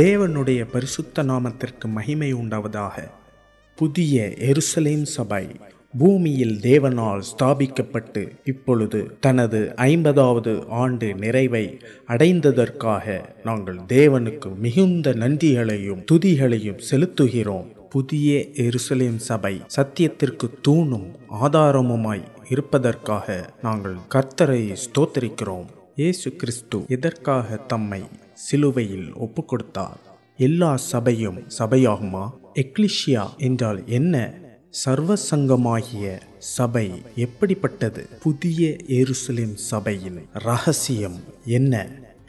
தேவனுடைய பரிசுத்த நாமத்திற்கு மகிமை உண்டாவதாக. புதிய எருசலேம் சபை பூமியில் தேவனால் ஸ்தாபிக்கப்பட்டு இப்பொழுது தனது ஐம்பதாவது ஆண்டு நிறைவை அடைந்ததற்காக நாங்கள் தேவனுக்கு மிகுந்த நன்றிகளையும் துதிகளையும் செலுத்துகிறோம். புதிய எருசலேம் சபை சத்தியத்திற்கு தூணும் ஆதாரமுமாய் இருப்பதற்காக நாங்கள் கர்த்தரை ஸ்தோத்தரிக்கிறோம். இயேசு கிறிஸ்து எதற்காக தம்மை சிலுவையில் ஒப்பு கொடுத்தார் எல்லா சபையும் சபையாகுமா? எக்லிஷியா என்றால் என்ன? சர்வசங்கமாகிய சபை எப்படிப்பட்டது? புதிய எருசலேம் சபையின் ரகசியம் என்ன?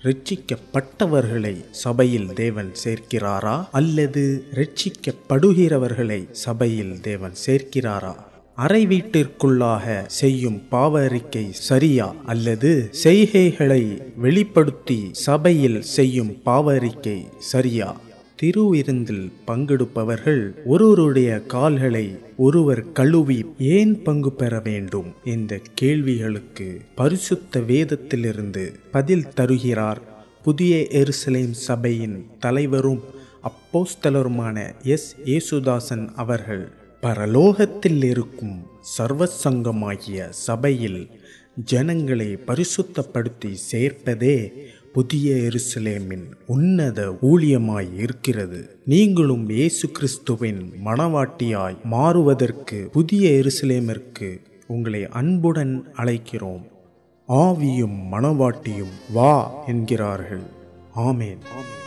ரட்சிக்கப்பட்டவர்களை சபையில் தேவன் சேர்க்கிறாரா? அல்லது ரட்சிக்கப்படுகிறவர்களை சபையில் தேவன் சேர்க்கிறாரா? அறை வீட்டிற்குள்ளாக செய்யும் பாவ அறிக்கை சரியா அல்லது செய்கைகளை வெளிப்படுத்தி சபையில் செய்யும் பாவ அறிக்கை சரியா? திருவிருந்தில் பங்கெடுப்பவர்கள் ஒருவருடைய கால்களை ஒருவர் கழுவி ஏன் பங்கு பெற வேண்டும்? என்ற கேள்விகளுக்கு பரிசுத்த வேதத்திலிருந்து பதில் தருகிறார் புதிய எருசலேம் சபையின் தலைவரும் அப்போஸ்தலருமான எஸ். ஏசுதாசன் அவர்கள். பரலோகத்தில் இருக்கும் சர்வசங்கமாகிய சபையில் ஜனங்களை பரிசுத்தப்படுத்தி சேர்ப்பதே புதிய எருசலேமின் உன்னத ஊழியமாய் இருக்கிறது நீங்களும் இயேசு கிறிஸ்துவின் மனவாட்டியாய் மாறுவதற்கு புதிய எருசலேமிற்கு உங்களை அன்புடன் அழைக்கிறோம். ஆவியும் மனவாட்டியும் வா என்கிறார்கள். ஆமேன். Praise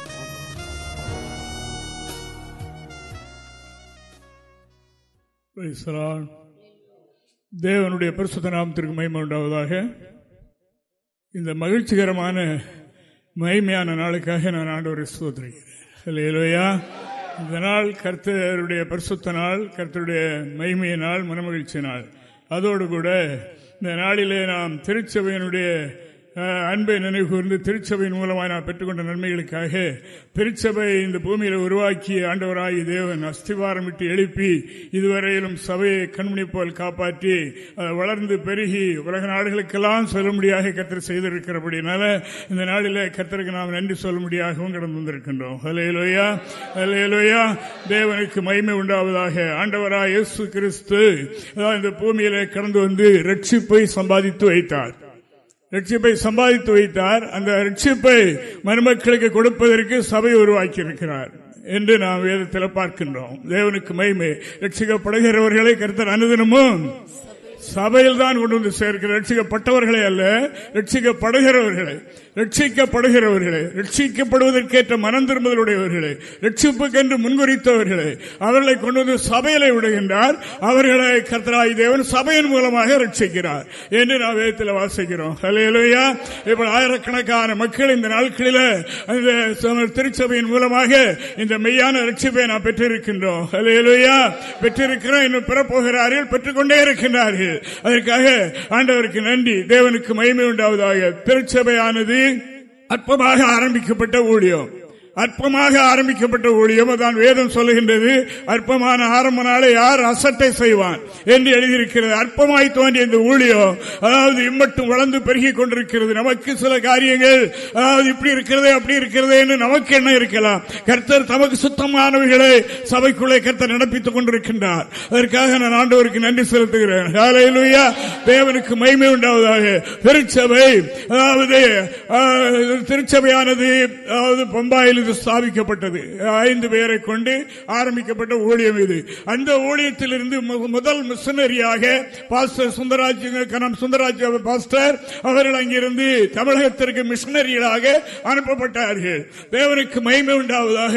தேவனுடைய பரிசுத்த நாமத்திற்கு மகிமை உண்டாவதாக. இந்த மகிழ்ச்சிகரமான மகிமையான நாளுக்காக நான் ஆண்டவரை சோதரிக்கிறேன் இந்த நாள் கர்த்தருடைய பரிசுத்த நாள் கர்த்தருடைய மகிமைய நாள் மனமகிழ்ச்சி நாள். அதோடு கூட இந்த நாளிலே நாம் திருச்சபையினுடைய அன்பை நினைவு கூர்ந்து திருச்சபையின் மூலமாக நான் பெற்றுக்கொண்ட நன்மைகளுக்காக திருச்சபை இந்த பூமியில் உருவாக்கி ஆண்டவராகி தேவன் அஸ்திவாரமிட்டு எழுப்பி இதுவரையிலும் சபையை கண்மணி போல் காப்பாற்றி வளர்ந்து பெருகி உலக நாடுகளுக்கெல்லாம் சொல்லும்படியாக கத்தர் செய்திருக்கிறபடினால இந்த நாளில் கத்தருக்கு நாம் நன்றி சொல்லும்படியாகவும் கடந்து வந்திருக்கின்றோம். ஹலேலோயா ஹலேலோயா தேவனுக்கு மகிமை உண்டாவதாக. ஆண்டவராக இயேசு கிறிஸ்து இந்த பூமியில கடந்து வந்து ரட்சிப்பை சம்பாதித்து வைத்தார். ரட்சிப்பை சம்பாதித்து வைத்தார். அந்த ரட்சிப்பை மருமக்களுக்கு கொடுப்பதற்கு சபை உருவாக்கி இருக்கிறார் என்று நாம் வேதத்தில் பார்க்கின்றோம். தேவனுக்கு மகிமை. ரட்சிக்கப்படுகிறவர்களை கருத்தர் அனுதினமும் சபையில் தான் கொண்டு வந்து சேர்க்கிறார். லட்சிக்கப்பட்டவர்களை அல்ல ரட்சிக்கப்படுகிறவர்களே. ரட்சிக்கப்படுகிறவர்களே ரட்சிக்கப்படுவதற்கேற்ற மனம் திரும்புதலுடையவர்களே ரட்சிப்புக்கென்று முன்குறித்தவர்களே அவர்களை கொண்டு வந்து சபையில விடுகின்றார். அவர்களை கர்த்தராய் தேவன் சபையின் மூலமாக ரட்சிக்கிறார் என்று நாம் வேதத்தில் வாசிக்கிறோம். ஹலேலுயா இப்போ ஆயிரக்கணக்கான மக்கள் இந்த நாட்களில் அந்த திருச்சபையின் மூலமாக இந்த மெய்யான ரட்சிப்பை நாம் பெற்றிருக்கின்றோம். ஹலேலுயா பெற்றிருக்கிறோம் இன்னும் பெறப்போகிறார்கள் பெற்றுக்கொண்டே இருக்கின்றார்கள். அதற்காக ஆண்டவருக்கு நன்றி. தேவனுக்கு மகிமை உண்டாவதாக. திருச்சபையானது அற்பமாக ஆரம்பிக்கப்பட்ட ஊழியம். அற்பமாக ஆரம்பிக்கப்பட்ட ஊழியம் அதான் வேதம் சொல்லுகின்றது. அற்பமான ஆரம்ப நாளை யார்? அசட்டை செய்வான் என்று எழுதியிருக்கிறது. அற்பமாய் தோன்றிய இந்த ஊழியம் அதாவது இம்மட்டும் வளர்ந்து பெருகி கொண்டிருக்கிறது. நமக்கு சில காரியங்கள் அதாவது இப்படி இருக்கிறதே அப்படி இருக்கிறதே என்று நமக்கு என்ன இருக்கலாம். கர்த்தர் தமக்கு சுத்தமானவைகளை சபைக்குள்ளே கர்த்தர் நடப்பித்துக் கொண்டிருக்கின்றார். அதற்காக நான் ஆண்டவருக்கு நன்றி செலுத்துகிறேன். தேவனுக்கு மய்மை உண்டாவதாக. திருச்சபை அதாவது திருச்சபையானது அதாவது பம்பாயில் இது ஸ்தாபிக்கப்பட்டது. ஐந்து பேரை கொண்டு ஆரம்பிக்கப்பட்ட ஊழியம் இது. அந்த ஊழியத்திலிருந்து முதல் மிஷனரியாக பாஸ்டர் சுந்தராஜ் கனம் சுந்தராஜ் பாஸ்டர் அவர்கள் அங்கிருந்து தமிழகத்திற்கு மிஷனரிகளாக அனுப்பப்பட்டார்கள். தேவனுக்கு மயிமை உண்டாவதாக.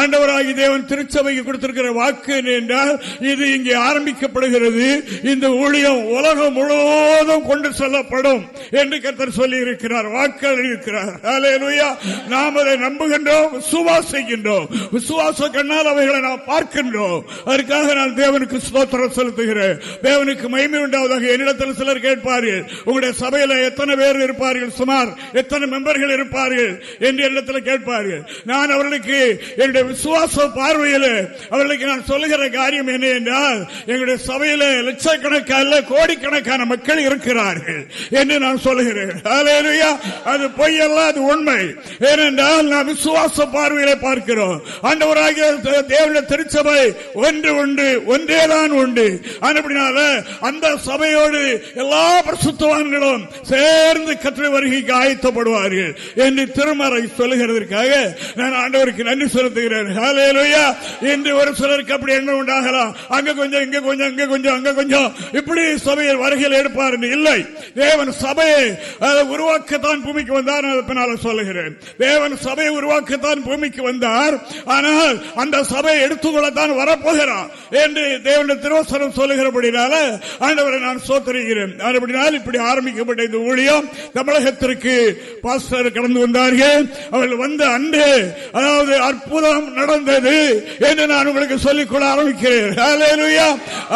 ஆண்டவராகி தேவன் திருச்சபைக்கு கொடுத்திருக்கிற வாக்கு என்றால் இது இங்கே ஆரம்பிக்கப்படுகிறது. இந்த ஊழியம் உலகம் முழுவதும் கொண்டு செல்லப்படும் என்று கத்தர் சொல்லி இருக்கிறார் வாக்கள் இருக்கிறார் நாம் அதை நம்புகின்றோம். விசுவாசிக்கின்றோம் விசுவாச கண்ணால் அவைகளை நாம் பார்க்கின்றோம். அதற்காக நான் தேவனுக்கு சுதோத்திரம் செலுத்துகிறேன். தேவனுக்கு மகிமை உண்டாவதாக என்னிடத்தில் சிலர் கேட்பார்கள். உங்களுடைய சபையில எத்தனை பேர் இருப்பார்கள்? சுமார் எத்தனை மெம்பர்கள் இருப்பார்கள்? என்று என்னிடத்தில் கேட்பார்கள். நான் அவர்களுக்கு என்னுடைய விசுவாச பார்வையில் அவர்களுக்கு நான் சொல்லுகிற காரியம் என்ன என்றால் எங்களுடைய சபையில லட்சக்கணக்கான கோடிக்கணக்கான மக்கள் இருக்கிறார்கள் என்று நான் சொல்லுகிறேன். அது பொய்யல்ல அது உண்மை. ஏனென்றால் நான் விசுவாச பார்வையில பார்க்கிறோம். ஆண்டவராகிய தேவனுடைய திருச்சபை ஒன்று உண்டு ஒன்றேதான் உண்டு. அப்படினால அந்த சபையோடு எல்லா பிரசுத்தவான்களும் சேர்ந்து கற்று வருகைக்கு ஆயத்தப்படுவார்கள் என்று திருமறை சொல்லுகிறதற்காக நான் ஆண்டவருக்கு நன்றி செலுத்துகிறேன். என்று ஒரு சிலருக்கு அப்படி என்ன உண்டாகலாம். அங்க கொஞ்சம் இங்க கொஞ்சம் இங்க கொஞ்சம் அங்க கொஞ்சம். இப்படி சபையில் வருகையில் எடுப்பார் இல்லை. தேவன் சபையை உருவாக்கத்தான் பூமிக்கு வந்தார் சொல்லுகிறேன். தேவன் சபையை உருவாக்க உருவாக்கத்தான் பூமிக்கு வந்தார். ஆனால் அந்த சபையை எடுத்துக்கொள்ளத்தான் வரப்போகிறார் என்று தேவனுடைய திருவசனம் சொல்லுகிறபடினால ஆண்டவரை நான் சோத்தரிகிறேன் அப்படினால் இப்படி ஆரம்பிக்கப்பட்ட இந்த ஊழியம் தமிழகத்திற்கு பாஸ்டர் கடந்து வந்தார்கள். அவர்கள் வந்த அன்று அதாவது அற்புதம் நடந்தது என்று நான் உங்களுக்கு சொல்லிக்கொள்ள ஆரம்பிக்கிறேன்.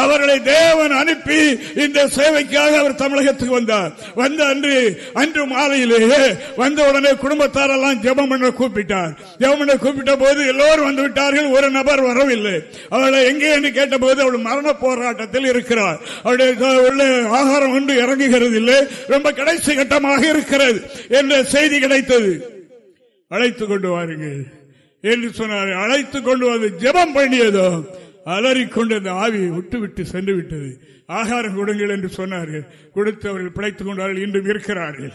அவர்களை தேவன் அனுப்பி இந்த சேவைக்காக அவர் தமிழகத்துக்கு வந்தார். வந்த அன்று அன்று மாலையிலேயே வந்த உடனே குடும்பத்தாரெல்லாம் ஜபம் பண்ண கூப்பிட்டார். தேவனை கூப்பிட்ட போது எல்லோரும் வந்து விட்டார்கள் ஒரு நபர் வரவில்லை. அவளை எங்கே என்று கேட்டபோது அவள் மரண போராட்டத்தில் இருக்கிறார் அவளுடைய உள்ள ஆகாரம் ஒன்று இறங்குகிறது இல்லை ரொம்ப கடைசி கட்டமாக இருக்கிறது என்ற செய்தி கிடைத்தது. அழைத்துக் கொண்டு வாருங்கள் என்று சொன்னார். அழைத்துக் கொண்டு வந்து ஜபம் பண்ணியதோ அலறிக்கொண்டு அந்த ஆவியை விட்டு விட்டு சென்று விட்டது. ஆகாரம் கொடுங்கள் என்று சொன்னார்கள். கொடுத்து அவர்கள் பிழைத்துக் கொண்டார்கள் இன்றும் இருக்கிறார்கள்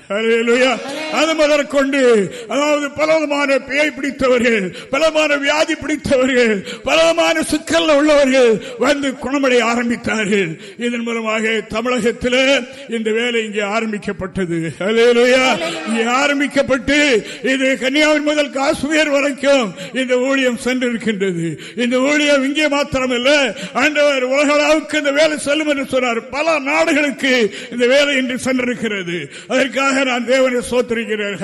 அது முதற்கொண்டு அதாவது பலவிதமான பேய் பிடித்தவர்கள் பலமான வியாதி பிடித்தவர்கள் பலவிதமான சிக்கல் உள்ளவர்கள் வந்து குணமடைய ஆரம்பித்தார்கள். இதன் மூலமாக தமிழகத்தில் இந்த வேலை இங்கே ஆரம்பிக்கப்பட்டது. இங்கே ஆரம்பிக்கப்பட்டு இது கன்னியாகுமரி முதல் காஷ்மீர் வரைக்கும் இந்த ஊழியம் சென்றிருக்கின்றது. இந்த ஊழியம் இங்கே மாத்திரமல்ல ஆண்டவர் உலகளாவுக்கு இந்த வேலை செல்லும் என்று சொன்னார். பல நாடுகளுக்கு இந்த வேலை இன்று சென்றிருக்கிறது. அதற்காக நான் தேவனை சோத்திருக்கிறேன்.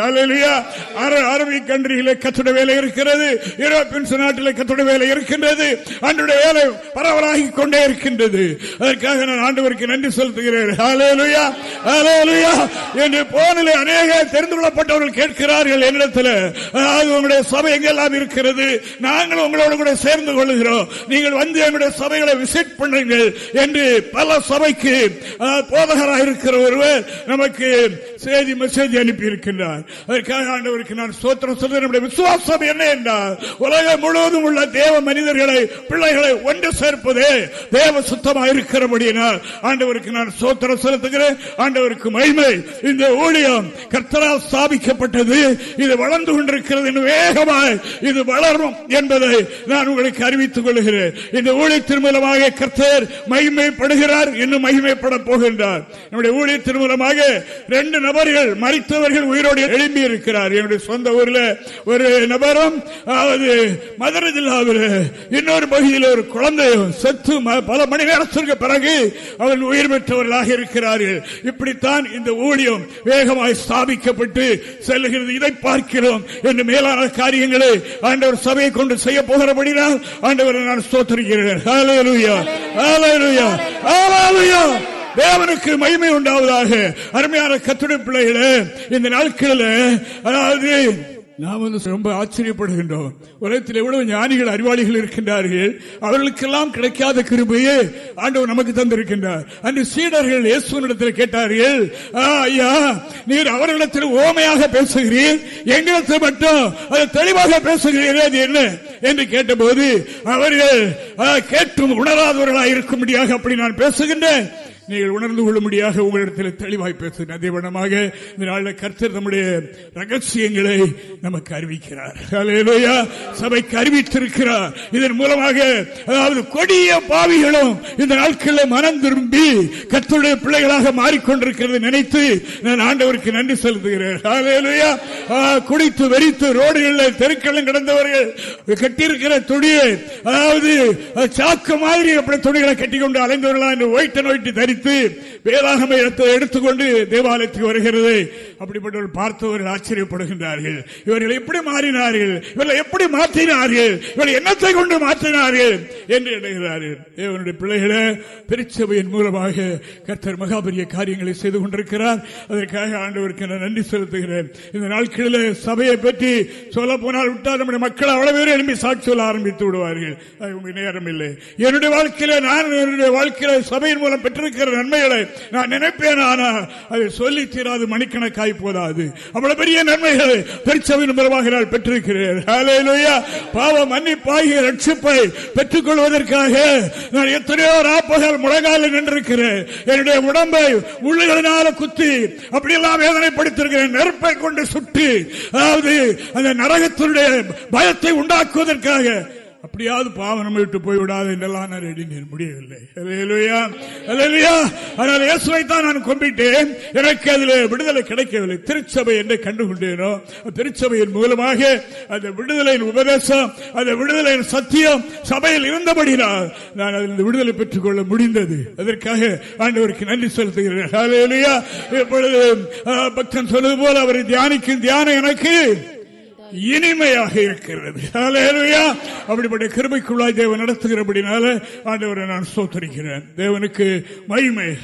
அரபிக் கண்ட்ரியிலே கத்துட வேலை இருக்கிறது. யூரோப்பியன்ஸ் நாட்டில் கத்துட வேலை இருக்கின்றது. அன்றைய வேலை பரவலாகி கொண்டே இருக்கின்றது. அதற்காக நான் ஆண்டவருக்கு நன்றி செலுத்துகிறேன். என்று போனிலே அநேக தெரிந்து கொள்ளப்பட்டவர்கள் கேட்கிறார்கள் என்னிடத்தில். அதாவது உங்களுடைய சபை எங்கெல்லாம் இருக்கிறது? நாங்கள் உங்களோட கூட சேர்ந்து கொள்கிறோம். நீங்கள் வந்து எங்களுடைய சபைகளை விசிட் பண்ணுங்கள் என்று பல பல சபைக்கு போதகராக இருக்கிற ஒருவர் நமக்கு செய்தி மெசேஜ் அனுப்பி இருக்கின்றார் அதற்காக ஆண்டவருக்கு நான் சோத்திரம் சொல்ல நம்முடைய விசுவாசம் என்ன என்றால் உலகம் முழுவதும் உள்ள தேவ மனிதர்களை பிள்ளைகளை ஒன்று சேர்ப்பதே தேவ சுத்தமாக இருக்கிறபடியினால் ஆண்டவருக்கு நான் சோத்திரம் செலுத்துகிறேன். ஆண்டவருக்கு மகிமை. இந்த ஊழியம் கர்த்தரால் ஸ்தாபிக்கப்பட்டது. இது வளர்ந்து கொண்டிருக்கிறது. வேகமாய் இது வளரும் என்பதை நான் உங்களுக்கு அறிவித்துக் கொள்கிறேன். இந்த ஊழியத்தின் மூலமாக கர்த்தர் மகிமைப்படுகிறார். இன்னும் மகிமைப்பட போகின்றார். நம்முடைய ஊழியத்தின் மூலமாக ரெண்டு நபர்கள் மறித்தவர்கள் உயிரோடு எழும்பி இருக்கிறார் என்னுடைய சொந்த ஊரில் ஒரு நபரும் அதாவது மதுரை ஜில்லாவில் இன்னொரு பகுதியில் ஒரு குழந்தையும் செத்து பல மணி நேரத்திற்கு பிறகு அவர்கள் உயிர் பெற்றவர்களாக இருக்கிறார்கள். இப்படித்தான் இந்த ஊழியம் வேகமாய் ஸ்தாபிக்கப்பட்டு செல்லுகிறது. இதை பார்க்கிறோம். என்று மேலான காரியங்களை ஆண்டவர் சபையை கொண்டு செய்ய போகிறபடினால் ஆண்டவர் நான் ஸ்தோத்தரிக்கிறேன். தேவனுக்கு மகிமை உண்டாவதாக. அருமையான கத்துடை பிள்ளைகளே இந்த நாட்களில் அதாவது நாம் வந்து ரொம்ப ஆச்சரியப்படுகின்றோம். உலகத்தில் எவ்வளவு ஞானிகள் அறிவாளிகள் இருக்கின்றார்கள். அவர்களுக்கெல்லாம் கிடைக்காத கிருபையே ஆண்டவர் நமக்கு தந்திருக்கின்றார். அன்று சீடர்கள் இயேசுவனிடத்தில் கேட்டார்கள் ஐயா நீர் அவர்களிடத்தில் ஓமையாக பேசுகிறீர். எங்களிடத்தில் மட்டும் அது தெளிவாக பேசுகிறீர்கள் அது என்ன? என்று கேட்டபோது அவர்கள் கேட்டும் உணராதவர்களாக இருக்கும்படியாக அப்படி நான் பேசுகின்றேன். நீங்கள் உணர்ந்து கொள்ளும்படியாக உங்களிடத்தில் தெளிவாய் பேசுகிறேன். அதே வண்ணமாக இந்த நாளில் கர்த்தர் நம்முடைய ரகசியங்களை நமக்கு அறிவிக்கிறார். சபைக்கு அறிவித்திருக்கிறார். இதன் மூலமாக அதாவது கொடிய பாவிகளும் இந்த நாட்களில் மனம் திரும்பி கத்தருடைய பிள்ளைகளாக மாறிக்கொண்டிருக்கிறது நினைத்து நான் ஆண்டவருக்கு நன்றி செலுத்துகிறேன். குடித்து வெறித்து ரோடுகளில் தெருக்களும் கிடந்தவர்கள் கட்டியிருக்கிற துணியை அதாவது சாக்கு மாதிரி அப்படி துணிகளை கட்டிக்கொண்டு அலைந்தவர்களா என்று ஒயிட்ட நோய்ட்டு தரித்து வைத்து வேதாகம எடுத்துக்கொண்டு தேவாலயத்துக்கு வருகிறது. அப்படிப்பட்டவர்கள் பார்த்தவர்கள் ஆச்சரியப்படுகின்றார்கள். இவர்கள் எப்படி மாறினார்கள்? இவர்கள் எப்படி மாற்றினார்கள்? இவர்கள் என்னத்தை கொண்டு மாற்றினார்கள்? என்று எண்ணுகிறார்கள். தேவனுடைய பிள்ளைகளை திருச்சபையின் மூலமாக கர்த்தர் மகாபரிய காரியங்களை செய்து கொண்டிருக்கிறார். அதற்காக ஆண்டவருக்கு நான் நன்றி செலுத்துகிறேன். இந்த நாட்களில் சபையை பற்றி சொல்ல போனால் விட்டால் நம்முடைய மக்கள் அவ்வளவு பேர் எழுப்பி சாட்சி சொல்ல ஆரம்பித்து விடுவார்கள். நேரம் இல்லை என்னுடைய வாழ்க்கையில நான் என்னுடைய வாழ்க்கையில சபையின் மூலம் பெற்றிருக்கிற செய்கிற நன்மைகளை நான் நினைப்பேன் ஆனால் அதை சொல்லி தீராது மணிக்கணக்காய் போதாது. அவ்வளவு பெரிய நன்மைகளை திருச்சபையின் மூலமாக நான் பெற்றிருக்கிறேன். பாவ மன்னிப்பாகிய ரட்சிப்பை பெற்றுக் கொள்வதற்காக நான் எத்தனையோ ராப்பகல் முழங்கால நின்றிருக்கிறேன். என்னுடைய உடம்பை உள்ளுகளினால குத்தி அப்படியெல்லாம் வேதனைப்படுத்திருக்கிறேன். நெருப்பை கொண்டு சுட்டி அதாவது அந்த நரகத்தினுடைய பயத்தை உண்டாக்குவதற்காக எப்படியாவது பாவம் நம்ம விட்டு போய்விடாது என்றெல்லாம் நான் எண்ணினேன் முடியவில்லை. அதனால் இயேசுவை தான் நான் கும்பிட்டேன் எனக்கு அதில் விடுதலை கிடைக்கவில்லை. திருச்சபை என்று கண்டுகொண்டேனோ? திருச்சபையின் மூலமாக அந்த விடுதலையின் உபதேசம் அந்த விடுதலையின் சத்தியம் சபையில் இருந்தபடினால் நான் அதில் விடுதலை பெற்றுக் கொள்ள முடிந்தது. அதற்காக ஆண்டவருக்கு நன்றி செலுத்துகிறேன். இப்பொழுது பக்தன் சொன்னது போல அவரை தியானிக்கும் தியானம் எனக்கு. இனிமையாக இருக்கிறது. அப்படிப்பட்ட கிருமைக்குள்ளாய் தேவன் நடத்துகிறபடினால ஆண்டவரை நான் சோத்தரிக்கிறேன் தேவனுக்கு மகிமை.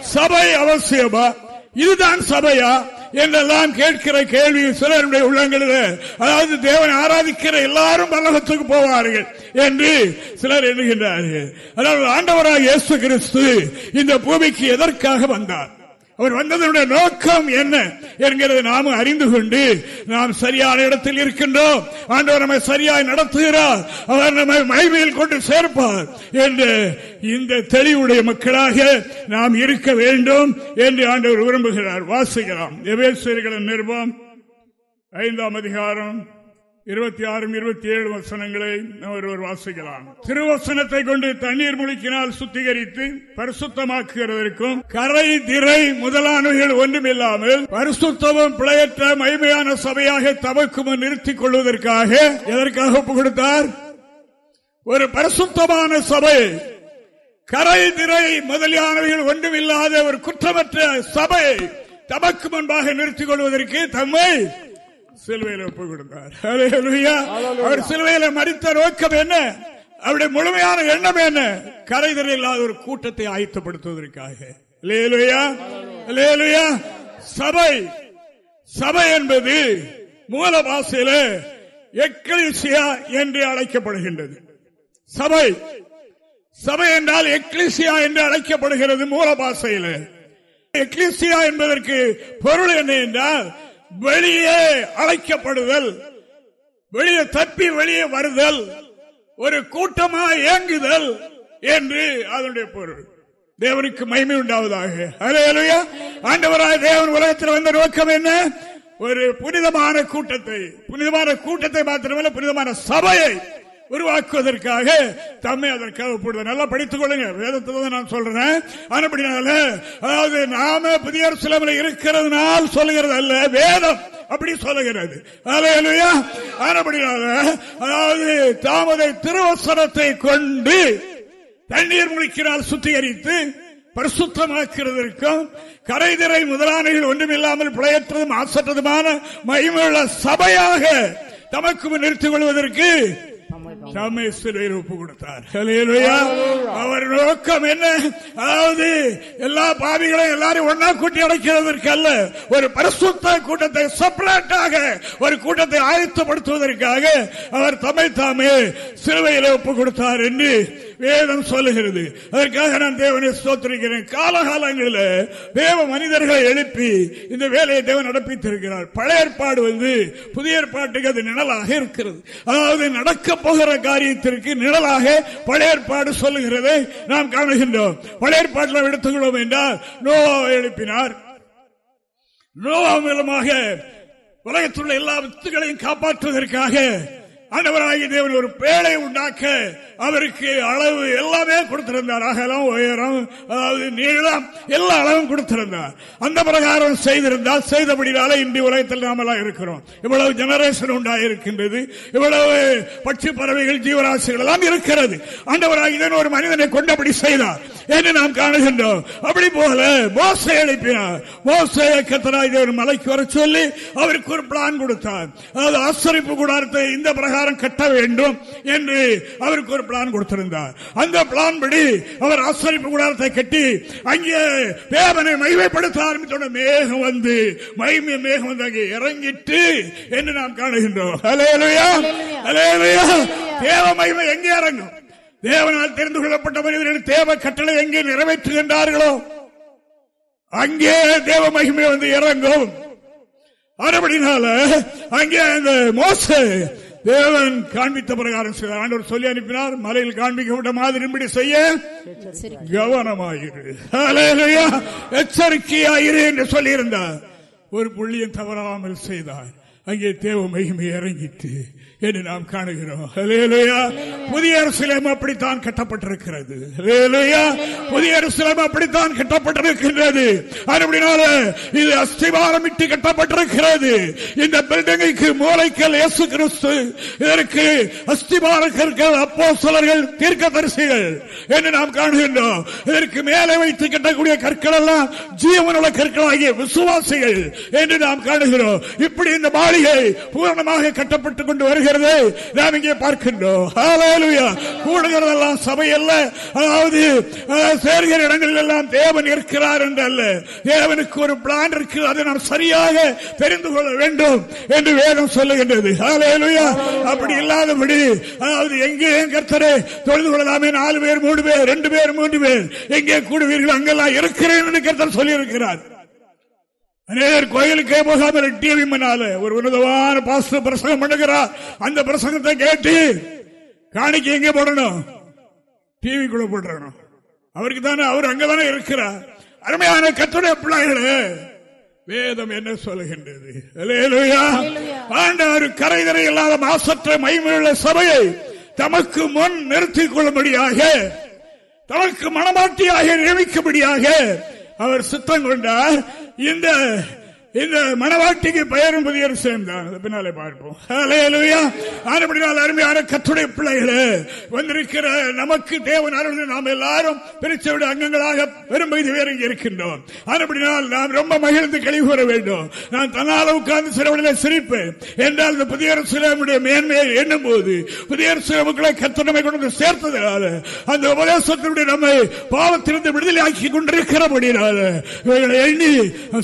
சபை அவசியமா? இதுதான் சபையா? என்றெல்லாம் கேட்கிற கேள்வி சிலருடைய உள்ளங்களில் அதாவது தேவன் ஆராதிக்கிற எல்லாரும் பல்லகத்துக்கு போவார்கள் என்று சிலர் எண்ணுகின்றார்கள். அதாவது ஆண்டவராக இயேசு கிறிஸ்து இந்த பூமிக்கு எதற்காக வந்தார்? அவர் வந்ததனுடைய நோக்கம் என்ன என்கிறதை நாம் அறிந்து கொண்டு நாம் சரியான இடத்தில் இருக்கின்றோம். ஆண்டவர் நம்மை சரியாய் நடத்துகிறார். அவர் நம்மை மகிமையில் கொண்டு சேர்ப்பார் என்று இந்த தெளிவுடைய மக்களாக நாம் இருக்க வேண்டும் என்று ஆண்டவர் விரும்புகிறார். வாசிக்கலாம். எவேஸ்வரிகளின் நிருபம் ஐந்தாம் அதிகாரம் இருபத்தி ஆறும் இருபத்தி ஏழு வசனங்களை ஒருவர் வாசிக்கலாம். திருவசனத்தை கொண்டு தண்ணீர் முழுக்கினால் சுத்திகரித்து பரிசுத்தமாக்குகிறதற்கும் கரை திரை முதலானவைகள் ஒன்றுமில்லாமல் பரிசுத்தமும் பிழையற்ற மைமையான சபையாக தவக்கும் நிறுத்திக் கொள்வதற்காக எதற்காக ஒப்பு கொடுத்தார்? ஒரு பரிசுத்தமான சபை. கரை திரை முதலியானவைகள் ஒன்றுமில்லாத ஒரு குற்றமற்ற சபை தமக்கு முன்பாக நிறுத்திக் கொள்வதற்கு தம்மை சிலுவையில் ஒப்பு கொடுத்தார். அவர் சிலுவையில மறித்த நோக்கம் என்ன? அவருடைய முழுமையான எண்ணம் என்ன? கரைதல் இல்லாத ஒரு கூட்டத்தை ஆயத்தப்படுத்துவதற்காக. சபை சபை என்பது மூல பாசையில எக்லிசியா என்று அழைக்கப்படுகின்றது. சபை சபை என்றால் எக்லிசியா என்று அழைக்கப்படுகிறது மூல பாசையில் எக்லிசியா என்பதற்கு பொருள் என்ன என்றால் வெளியே அழைக்கப்படுதல். வெளியே தப்பி வெளியே வருதல். ஒரு கூட்டமாக இயங்குதல் என்று அதனுடைய பொருள். தேவனுக்கு மகிமை உண்டாவதாக. ஆண்டவராக தேவன் உலகத்தில் வந்த நோக்கம் என்ன? ஒரு புனிதமான கூட்டத்தை புனிதமான கூட்டத்தை மாத்திரமல்ல புனிதமான சபையை உருவாக்குவதற்காக தம்மை அதற்காக நல்லா படித்துக் கொள்ளுங்க. வேதத்தை நான் சொல்றேன். அதாவது நாம புதிய சிலமில் இருக்கிறதுனால் சொல்லுகிறது அல்ல வேதம் அப்படி சொல்லுகிறது. அதாவது தாமதை திருவசனத்தை கொண்டு தண்ணீர் முழிக்கிறால் சுத்திகரித்து பரிசுத்தமாக்குறதற்கும் கரைதிரை முதலானைகள் ஒன்றுமில்லாமல் பிழையற்றதும் ஆசற்றதுமான மகிமுள்ள சபையாக தமக்கு நிறுத்திக் கொள்வதற்கு ஒப்பு கொடுத்தார். அவர் நோக்கம் என்ன? அதாவது எல்லா பாவிகளையும் எல்லாரும் ஒன்னா கூட்டி அடைக்கிறதற்கு அல்ல ஒரு பரிசுத்த கூட்டத்தை செப்பரேட்டாக ஒரு கூட்டத்தை ஆயத்தப்படுத்துவதற்காக அவர் தம்மை தாமே சிலுவையில் ஒப்பு கொடுத்தார் என்று வேதம் சொல்லுகிறது. அதற்காக நான் தேவனை சோத்திருக்கிறேன் காலகாலங்களில் தேவ மனிதர்களை எழுப்பி இந்த வேலையை தேவன் நடப்பித்திருக்கிறார். பழைய ஏற்பாடு வந்து புதிய ஏற்பாட்டுக்கு அது நிழலாக இருக்கிறது. அதாவது நடக்க போகிற காரியத்திற்கு நிழலாக பழைய ஏற்பாடு சொல்லுகிறதை. நாம் காணுகின்றோம். பழைய ஏற்பாட்டில் எடுத்துக்கொள்வோம் என்றால் நோவாவை எழுப்பினார். நோவா மூலமாக உலகத்துள்ள எல்லா வித்துகளையும் காப்பாற்றுவதற்காக ஆண்டவராகிய தேவன் ஒரு பேழை உண்டாக்க அவருக்கு அளவு எல்லாமே கொடுத்திருந்தார். அகலம் உயரம் அதாவது நீளம் எல்லா அளவும் கொடுத்திருந்தார். அந்த பிரகாரம் செய்திருந்தால் செய்தபடினால இன்று உலகத்தில் நாமெல்லாம் இருக்கிறோம். இவ்வளவு ஜெனரேஷன் உண்டாயிருக்கின்றது. இவ்வளவு பட்சி பறவைகள் ஜீவராசிகள் எல்லாம் இருக்கிறது. ஆண்டவராகிய ஒரு மனிதனை கொண்டபடி செய்தார். என்று நாம் காணுகின்றோம். அப்படி போல மோசை எழுப்பினார். மோசை கத்தராய் தேவன் மலைக்கு வர சொல்லி அவருக்கு ஒரு பிளான் கொடுத்தார். அதாவது ஆசரிப்பு கூடாரத்தை இந்த பிரகாரம் கட்ட வேண்டும் என்று அவருக்கு ஒரு பிளான் கொடுத்திருந்தார். அந்த பிளான் படி அவர் ஆசிரியப்பு கூடாரத்தை கட்டி அங்கே தேவனை மகிமைப்படுத்த ஆரம்பித்தோட மேகம் வந்து மைமை மேகம் வந்து அங்கே இறங்கிட்டு என்று நாம் காணுகின்றோம். தேவ மகிமை எங்கே இறங்கும்? தேவனால் தெரிந்து கொள்ளப்பட்ட மனிதர்கள் தேவ கட்டளை எங்கே நிறைவேற்றுகின்றார்களோ அங்கே தேவ மகிமை வந்து இறங்கும். மறுபடினால அங்கே அந்த மோச தேவன் காண்பித்த பிரகாரம் செய்தார் ஆண்டவர் சொல்லி அனுப்பினார் மலையில் காண்பிக்கப்பட்ட மாதிரி செய்ய. கவனமாயிரு. எச்சரிக்கையாயிரு என்று சொல்லியிருந்தார். ஒரு புள்ளியும் தவறாமல் செய்தார். அங்கே தேவ மகிமை இறங்கிட்டு. என்று நாம் காணுகிறோம். புதிய அரசியலம் அப்படித்தான் கட்டப்பட்டிருக்கிறது. புதிய அரசியலம் அப்படித்தான் கட்டப்பட்டிருக்கின்றது. அப்படினால இது அஸ்திவாரம் இட்டு கட்டப்பட்டிருக்கிறது. இந்த பில்டிங்குக்கு மூளைக்கல் இயேசு கிறிஸ்து இதற்கு அஸ்திவாரக்கர்கள் அப்போ சிலர்கள் தீர்க்க தரிசிகள் என்று நாம் காணுகின்றோம். இதற்கு மேலே வைத்து கட்டக்கூடிய கற்கள் எல்லாம் ஜீவனுள்ள கற்கள் ஆகிய விசுவாசிகள் என்று நாம் காணுகிறோம். இப்படி இந்த மாளிகை பூரணமாக கட்டப்பட்டுக் கொண்டு வருகிறது. இருக்கிறதை நாம் இங்கே பார்க்கின்றோம். கூடுகிறதெல்லாம் சபை அல்ல அதாவது சேர்கிற இடங்களில் எல்லாம் தேவன் இருக்கிறார் என்று அல்ல தேவனுக்கு ஒரு பிளான் இருக்கு. அதை நாம் சரியாக தெரிந்து கொள்ள வேண்டும் என்று வேதம் சொல்லுகின்றது. அப்படி இல்லாதபடி அதாவது எங்கே கர்த்தரை தொழுது கொள்ளலாமே நாலு பேர் மூணு பேர் ரெண்டு பேர் மூன்று பேர் எங்கே கூடுவீர்கள் அங்கெல்லாம் இருக்கிறேன் என்று கர்த்தர் சொல்லியிருக்கிறார். அநேகர் கோயிலுக்கே போகாமல் டிவி முன்னால ஒரு உன்னதமான பாஸ்து பிரசங்கம் பண்ணுகிறார் அந்த பிரசங்கத்தை கேட்டு காணிக்கு எங்கே போடணும்? டிவிக்குள்ள போடணும் அவருக்கு தானே அவர் அங்கதானே இருக்கிறார். அருமையான கத்துடைய பிள்ளைகளே வேதம் என்ன சொல்லுகின்றது? ஆண்டவர் கரைதரை இல்லாத மாசற்ற மைமையுள்ள சபையை தமக்கு முன் நிறுத்திக் கொள்ளும்படியாக தமக்கு மனமாட்டியாக நியமிக்கும்படியாக அவர் சுத்தம் கொண்டார். இந்த இந்த மனவாட்டிக்கு பெயரும் புதிய சேர்ந்தான் பின்னாலே பார்ப்போம். அருமையான கத்துடைய பிள்ளைகளே வந்திருக்கிற நமக்கு தேவன் அருள் நாம் எல்லாரும் பிரிச்ச அங்கங்களாக பெரும்பகுதி பேர் இங்கே இருக்கின்றோம். அதுபடினால் நாம் ரொம்ப மகிழ்ந்து கழிவு வேண்டும். நான் தன்னால உட்கார்ந்து சிறவனில் சிரிப்பேன். என்றால் இந்த புதிய சிலமுடைய மேன்மையை எண்ணும் போது புதிய சிலமுக்களை கத்தனமை கொண்டு சேர்த்ததுனால அந்த உபதேசத்தினுடைய நம்மை பாவத்திலிருந்து விடுதலை ஆக்கி கொண்டிருக்கிறபடினால இவைகளை எண்ணி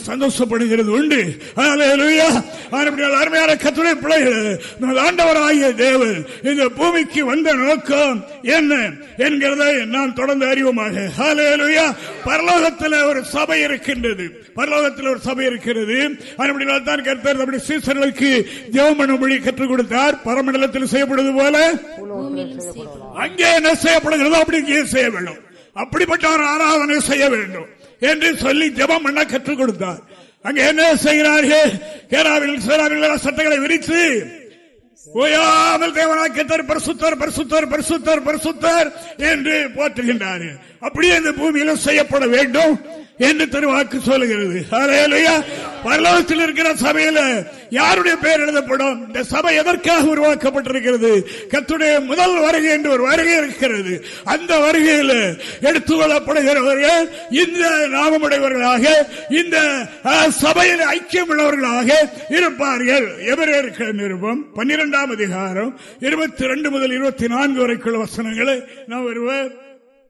சந்தோஷப்படுகிறது உண்டு. அருமையான கத்துரை பிள்ளைகள் ஆண்டவராகிய தேவன் இந்த பூமிக்கு வந்த நோக்கம் என்ன என்கிறதை நாம் தொடர்ந்து அறிவோமாக. பரலோகத்தில் ஒரு சபை இருக்கின்றது. பரலோகத்தில் ஒரு சபை இருக்கிறது அப்படினால் தான் கருத்தர் நம்முடைய சீசர்களுக்கு ஜெவம் மொழி கற்றுக் கொடுத்தார். பரமண்டலத்தில் செய்யப்படுவது போல அங்கே என்ன செய்யப்படுகிறதோ அப்படி இங்கே செய்ய வேண்டும். அப்படிப்பட்ட ஒரு ஆராதனை செய்ய வேண்டும் என்று சொல்லி ஜபம் பண்ண கற்றுக் கொடுத்தார். அங்கே என்ன செய்கிறார்கள்? கேராவில் சேராவில் சட்டங்களை விரித்து ஓயாமல் தேவனாக்கத்தர் பரிசுத்தர் பரிசுத்தர் பரிசுத்தர் பரிசுத்தர் என்று போற்றுகின்றார்கள் அப்படியே இந்த பூமியிலும் செய்யப்பட வேண்டும் என்று திருவாக்கு சொல்லுகிறது. பரலோகத்தில் இருக்கிற சபையில யாருடைய பெயர் எழுதப்படும்? இந்த சபை எதற்காக உருவாக்கப்பட்டிருக்கிறது? கத்துடைய முதல் வருகை என்று ஒரு வருகை இருக்கிறது. அந்த வருகையில் எடுத்துக்கொள்ளப்படுகிறவர்கள் இந்த நாமமுடையவர்களாக இந்த சபையில் ஐக்கியம் உள்ளவர்களாக இருப்பார்கள். எவரேற்க நிருபம் பன்னிரெண்டாம் அதிகாரம் இருபத்தி ரெண்டு முதல் இருபத்தி நான்கு வரைக்குள்ள வசனங்களை நாம் ஒருவர்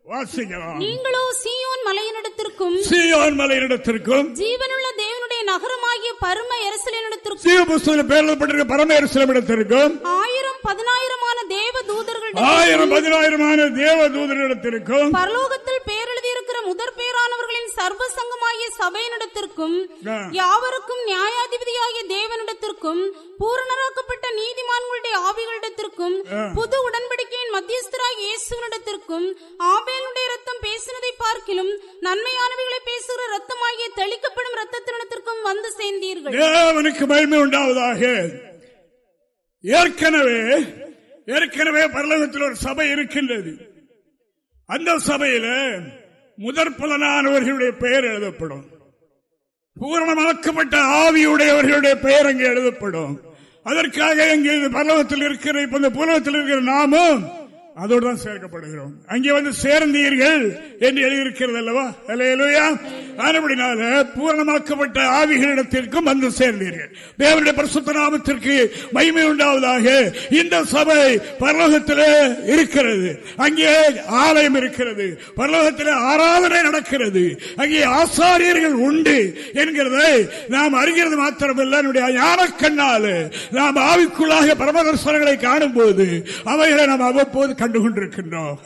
வாசிக்கலாம். நீங்களோ சீயோன் மலையினிடத்திற்கும் சீயோன் மலையினிடத்திற்கும் ஜீவனுள்ள நகரமாகிய பரம எரிசலினிடத்திற்கும் சீவ புஸ்தகத்தில் பெயரிடப்பட்டிருக்க பரம எரிசலிடத்திற்கும் ஆயிரம் பதினாயிரமான தேவ தூதர்கள் ஆயிரம் பதினாயிரமான தேவ தூதர்களிடத்திற்கும் பரலோகத்தில் பேரெழுதியிருக்கிற முதற் பேரானவர்களின் சர்வ சங்கமாகிய சபையினிடத்திற்கும் யாவருக்கும் நியாயாதிபதியாகிய தேவனிடத்திற்கும் பூரணராக்கப்பட்ட நீதிமான்களுடைய ஆவிகளிடத்திற்கும் புது உடன்படிக்கையின் மத்தியஸ்தராக இயேசுவனிடத்திற்கும் ஆபேலுடைய ரத்தம் பேசினதை பார்க்கிலும் நன்மையானவைகளை பேசுகிற ரத்தமாகிய தெளிக்கப்படும் ரத்தத்தினத்திற்கும் வந்து சேர்ந்தீர்கள். தேவனுக்கு மகிமை உண்டாவதாக. ஏற்கனவே ஏற்கனவே பரலோகத்தில் ஒரு சபை இருக்கின்றது. அந்த சபையில முதற் பலனானவர்களுடைய பெயர் எழுதப்படும். பூரணமாக்கப்பட்ட ஆவியுடையவர்களுடைய பெயர் அங்கே எழுதப்படும். அதற்காக இங்கே பலவத்தில் இருக்கிற இப்ப இந்த புலகத்தில் இருக்கிற நாமும் அதோடு தான் சேர்க்கப்படுகிறோம். அங்கே வந்து சேர்ந்தீர்கள் என்று எழுதியிருக்கிறது அல்லவா? அதுபடினால பூரணமாக்கப்பட்ட ஆவிகளிடத்திற்கும் வந்து சேர்ந்தீர்கள். தேவனுடைய பிரசுத்த நாமத்திற்கு மகிமை உண்டாவதாக இந்த சபை பரலோகத்தில் இருக்கிறது. அங்கே ஆலயம் இருக்கிறது. பரலோகத்தில் ஆராதனை நடக்கிறது. அங்கே ஆசாரியர்கள் உண்டு என்கிறதை நாம் அறிகிறது மாத்திரமல்ல. என்னுடைய ஞான கண்ணால் நாம் ஆவிக்குள்ளாக பரமதர்சனங்களை காணும் போது அவைகளை நாம் அவ்வப்போது கண்டு கொண்டிருக்கின்றோம்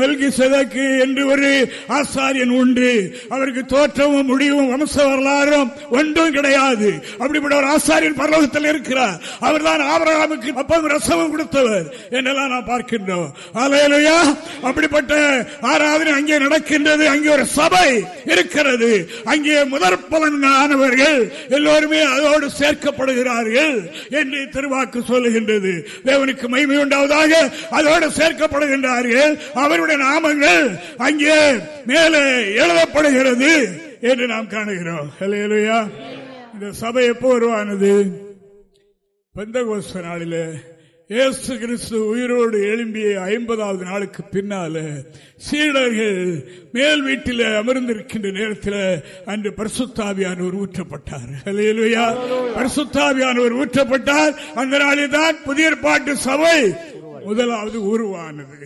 மெல்கி செதக்கு என்று ஒரு ஆசாரியன் உண்டு. அவருக்கு தோற்றமும் முடிவும் வம்ச வரலாறும் ஒன்றும் கிடையாது. அப்படிப்பட்ட ஒரு ஆசாரியன் பரலோகத்தில் இருக்கிறார். அவர் தான் ஆபரகாமுக்கு அப்பம் ரசமும் கொடுத்தவர் என்றெல்லாம் நான் பார்க்கின்றோம். அலையலையா அப்படிப்பட்ட ஆராதனை அங்கே நடக்கின்றது. அங்கே ஒரு சபை இருக்கிறது. அங்கே முதற் பலனானவர்கள் எல்லோருமே அதோடு சேர்க்கப்படுகிறார்கள் என்று திருவாக்கு சொல்லுகின்றது. தேவனுக்கு மைமை உண்டாவதாக அதோடு சேர்க்கப்படுகின்றார்கள். அவருடைய நாமங்கள் அங்கே மேலே எழுதப்படுகிறது என்று நாம் காணுகிறோம். இந்த சபை எப்போ உருவானது பெந்தகோஸ்த நாளில இயேசு கிறிஸ்து உயிரோடு எழும்பிய ஐம்பதாவது நாளுக்கு பின்னால சீடர்கள் மேல் வீட்டில் அமர்ந்திருக்கின்ற நேரத்தில் அன்று பரிசுத்தாவியானவர் ஊற்றப்பட்டார். பரிசுத்தாவியானவர் ஊற்றப்பட்டார். அந்த நாளில் தான் புதிய பாட்டு சபை முதலாவது உருவானது.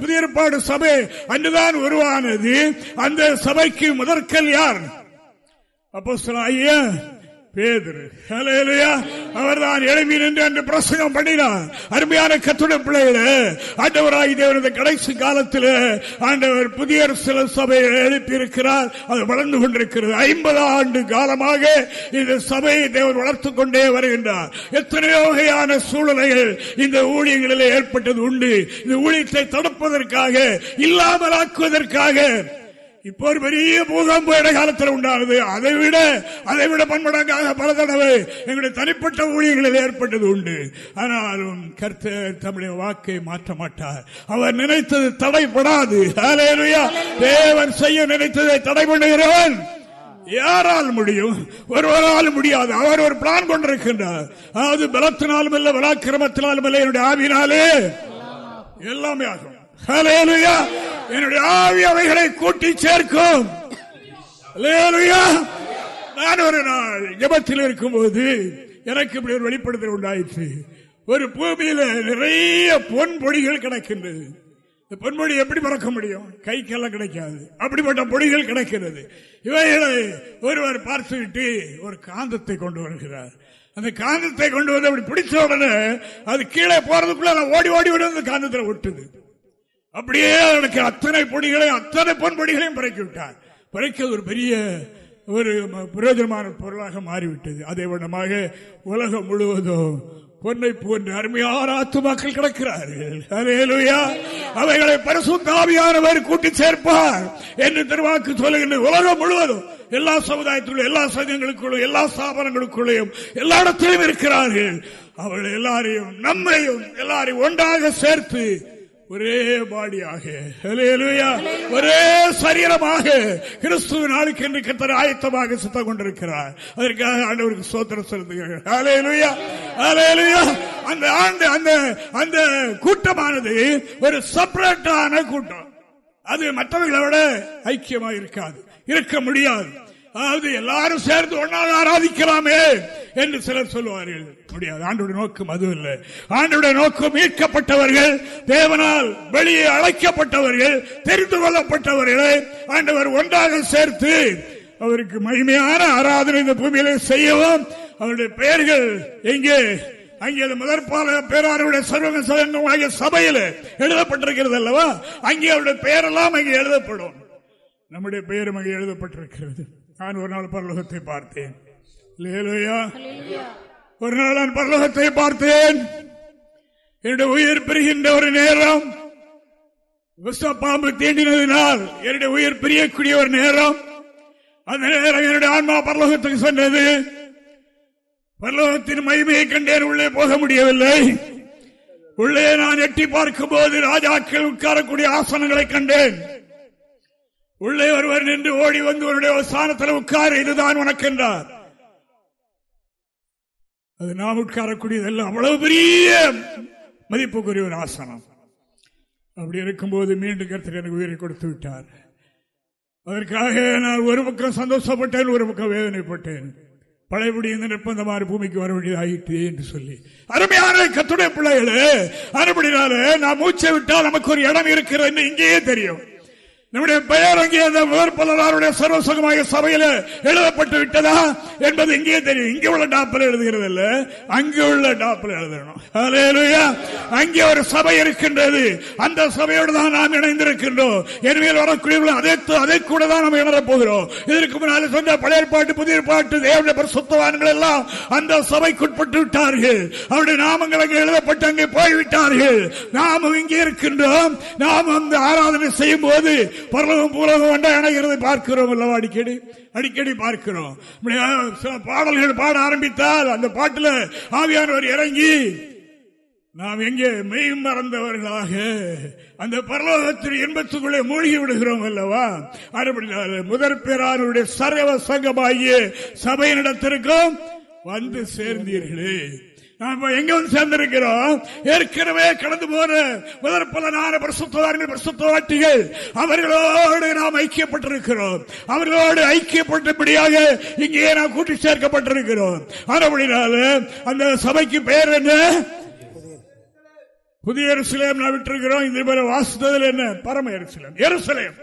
புதிய பாடு சபை அன்றுதான் உருவானது. அந்த சபைக்கு முதற்கல் யார்? அப்போ ஐயா பேதரு. அவர் தான் எழுமி நின்று என்று பிரசங்கம் பண்ணினார். அருமையான கத்துட பிள்ளைகளே ஆண்டவராய் தேவனது கடைசி காலத்தில் ஆண்டவர் புதிய சில சபையை எழுப்பியிருக்கிறார். அது வளர்ந்து கொண்டிருக்கிறது. ஐம்பது ஆண்டு காலமாக இந்த சபையை தேவர் வளர்த்துக் கொண்டே வருகின்றார். எத்தனையோ வகையான சூழ்நிலைகள் இந்த ஊழியங்களில் ஏற்பட்டது உண்டு. இந்த ஊழியத்தை தடுப்பதற்காக இல்லாமலாக்குவதற்காக இப்போ ஒரு பெரிய பூகம்பு இடைக்காலத்தில் உண்டானது. அதை விட அதை விட பன்மடங்காக பல தடவை எங்களுடைய தனிப்பட்ட ஊழியர்களில் ஏற்பட்டது உண்டு. ஆனாலும் கர்த்தர் தம்முடைய வாக்கை மாற்ற மாட்டார். அவர் நினைத்தது தடைப்படாது தேவன் செய்ய நினைத்ததை தடை பண்ணுகிறவன் யாரால் முடியும்? ஒருவரால் முடியாது. அவர் ஒரு பிளான் கொண்டிருக்கின்றார். அதாவது பலத்தினாலும் இல்ல பலாக்கிரமத்தினாலும் இல்லை. என்னுடைய ஆவினாலே எல்லாமே ஆகும். என்னுடைய ஆவி அவைகளை கூட்டி சேர்க்கும். நான் ஒரு நாள் ஜபத்தில் இருக்கும்போது எனக்கு இப்படி ஒரு வெளிப்படுத்தல் உண்டாயிற்று. ஒரு பூமியில நிறைய பொன் பொடிகள் கிடைக்கின்றது. இந்த பொன்மொழி எப்படி மறக்க முடியும்? கைக்கெல்லாம் கிடைக்காது. அப்படிப்பட்ட பொடிகள் கிடைக்கிறது. இவைகளை ஒருவர் பார்த்துவிட்டு ஒரு காந்தத்தை கொண்டு வருகிறார். அந்த காந்தத்தை கொண்டு வந்து அப்படி பிடிச்ச உடனே அது கீழே போறதுக்குள்ள ஓடி ஓடி விட வந்து காந்தத்தில் ஒட்டுது. அப்படியே எனக்கு அத்தனை பொடிகளையும் அத்தனை பொன்பொடிகளையும் பறக்கி விட்டார் பறைக்க ஒரு பெரிய ஒரு பிரயோஜனமான பொருளாக மாறிவிட்டது. அதே வண்ணமாக உலகம் முழுவதும் பொன்னை போன்ற அருமையான ஆத்துமாக்கள் கிடக்கிறார்கள். அவைகளை பரிசுத்தாவியானவர் கூட்டி சேர்ப்பார் என்று திருவாக்கு சொல்லுகின்ற உலகம் முழுவதும் எல்லா சமுதாயத்திலும் எல்லா சங்கங்களுக்குள்ளும் எல்லா ஸ்தாபனங்களுக்குள்ளேயும் எல்லா இடத்திலும் இருக்கிறார்கள். அவர்கள் எல்லாரையும் நம்மையும் எல்லாரையும் ஒன்றாக சேர்த்து ஒரே பாடியாக. ஒரே சரீரமாக கிறிஸ்துவ நாளுக்கு என்று கத்தர் ஆயத்தமாக சுத்தம் கொண்டிருக்கிறார். அதற்காக ஆண்டவருக்கு சோத்திரம் செலுத்துகிறார் அந்த ஆண்டு அந்த அந்த கூட்டமானது ஒரு செப்பரேட்டான கூட்டம். அது மற்றவர்களை விட ஐக்கியமாக இருக்காது இருக்க முடியாது. அதாவது எல்லாரும் சேர்ந்து ஒன்றாக ஆராதிக்கலாமே என்று சிலர் சொல்லுவார்கள். முடியாது. ஆண்டுடைய நோக்கம் அது இல்லை. ஆண்டுடைய நோக்கம் மீட்கப்பட்டவர்கள் தேவனால் வெளியே அழைக்கப்பட்டவர்கள் தெரிந்து கொள்ளப்பட்டவர்களை ஆண்டவர் ஒன்றாக சேர்த்து அவருக்கு மகிமையான ஆராதனை இந்த பூமியில செய்யவும் அவருடைய பெயர்கள் எங்கே? அங்கே முதற்பால பேராருடைய சர்வக சங்கமாகிய சபையில் எழுதப்பட்டிருக்கிறது அல்லவா? அங்கே அவருடைய பெயரெல்லாம் அங்கே எழுதப்படும். நம்முடைய பெயரும் அங்கே எழுதப்பட்டிருக்கிறது. நான் ஒரு நாள் பரலோகத்தை பார்த்தேன். ஒரு நாள் நான் பரலோகத்தை பார்த்தேன். என்னுடைய உயிர் பெறுகின்ற ஒரு நேரம். பாம்பு தீண்டினதினால் என்னுடைய உயிர் பிரியக்கூடிய ஒரு நேரம். அந்த நேரம் என்னுடைய ஆன்மா பரலோகத்துக்கு சென்றது. பரலோகத்தின் மகிமையை கண்டேன் உள்ளே போக முடியவில்லை. உள்ளே நான் எட்டி பார்க்கும் போது ராஜாக்கள் உட்காரக்கூடிய ஆசனங்களை கண்டேன். உள்ளே ஒருவர் நின்று ஓடி வந்து உன்னுடைய ஸ்தானத்தில் உட்கார இதுதான் உனக்கு என்றார் அது நாம் உட்காரக்கூடியதல்ல அவ்வளவு பெரிய மதிப்புக்குரிய ஒரு ஆசனம். அப்படி இருக்கும்போது மீண்டும் கருத்து எனக்கு உயிரை கொடுத்து விட்டார். அதற்காக நான் ஒரு பக்கம் சந்தோஷப்பட்டேன் ஒரு பக்கம் வேதனைப்பட்டேன். பழையபடி இந்த நிர்பந்தமான பூமிக்கு வர வேண்டியதாயிற்று என்று சொல்லி. அருமையான கத்துடைய பிள்ளைகளே அறுபடினால நான் மூச்சை விட்டால் நமக்கு ஒரு இடம் இருக்கிறது இங்கேயே தெரியும். நம்முடைய பெயர் அங்கே அந்த வேறுபலருடைய சர்வசகமாக சபையில் எழுதப்பட்டு விட்டதா என்பது இங்கே தெரியும். இங்கே உள்ள டாப்பில் எழுதுகிறது இல்ல அங்கே உள்ள டாப்பில் எழுதணும். அங்கே ஒரு சபை இருக்கின்றது. அந்த சபையோடு தான் நாம் இணைந்திருக்கின்றோம். எனவே வரக்கூடிய அதை அதை கூட தான் நாம் இணரப் போகிறோம். இதற்கு முன்னால் சொன்ன பழைய பாட்டு புதிய பாட்டு தேவனுடைய பரிசுத்தவான்கள் எல்லாம் அந்த சபைக்குட்பட்டு விட்டார்கள். அவருடைய நாமங்கள் அங்கே எழுதப்பட்டு அங்கே போய்விட்டார்கள். நாமும் இங்கே இருக்கின்றோம். நாம் அந்த ஆராதனை செய்யும் போது பரலகம் பூலகம் வண்டா இணைகிறது பார்க்கிறோம் அல்லவா அடிக்கடி? அடிக்கடி பார்க்கிறோம். சில பாடல்கள் பாட ஆரம்பித்தால் அந்த பாட்டில் ஆவியானவர் இறங்கி நாம் எங்கே மெய் மறந்தவர்களாக அந்த பரலோகத்தில் இன்பத்துக்குள்ளே மூழ்கி விடுகிறோம் அல்லவா? முதற் பேரானுடைய சர்வ சங்கமாகிய சபையினிடத்திற்கும் வந்து சேர்ந்தீர்களே. நாம் எங்க வந்து சேர்ந்திருக்கிறோம்? ஏற்கனவே கடந்து போன முதற் பலனான பிரசுத்தவார்கள் அவர்களோடு நாம் ஐக்கியப்பட்டிருக்கிறோம். அவர்களோடு ஐக்கியப்பட்டபடியாக இங்கே நாம் கூட்டி சேர்க்கப்பட்டிருக்கிறோம். ஆனபடினால அந்த சபைக்கு பெயர் என்ன? புதிய எருசலேம் நான் விட்டிருக்கிறோம். இந்த மாதிரி வாசித்ததில் என்ன? பரம எருசலேம். எருசலேம்.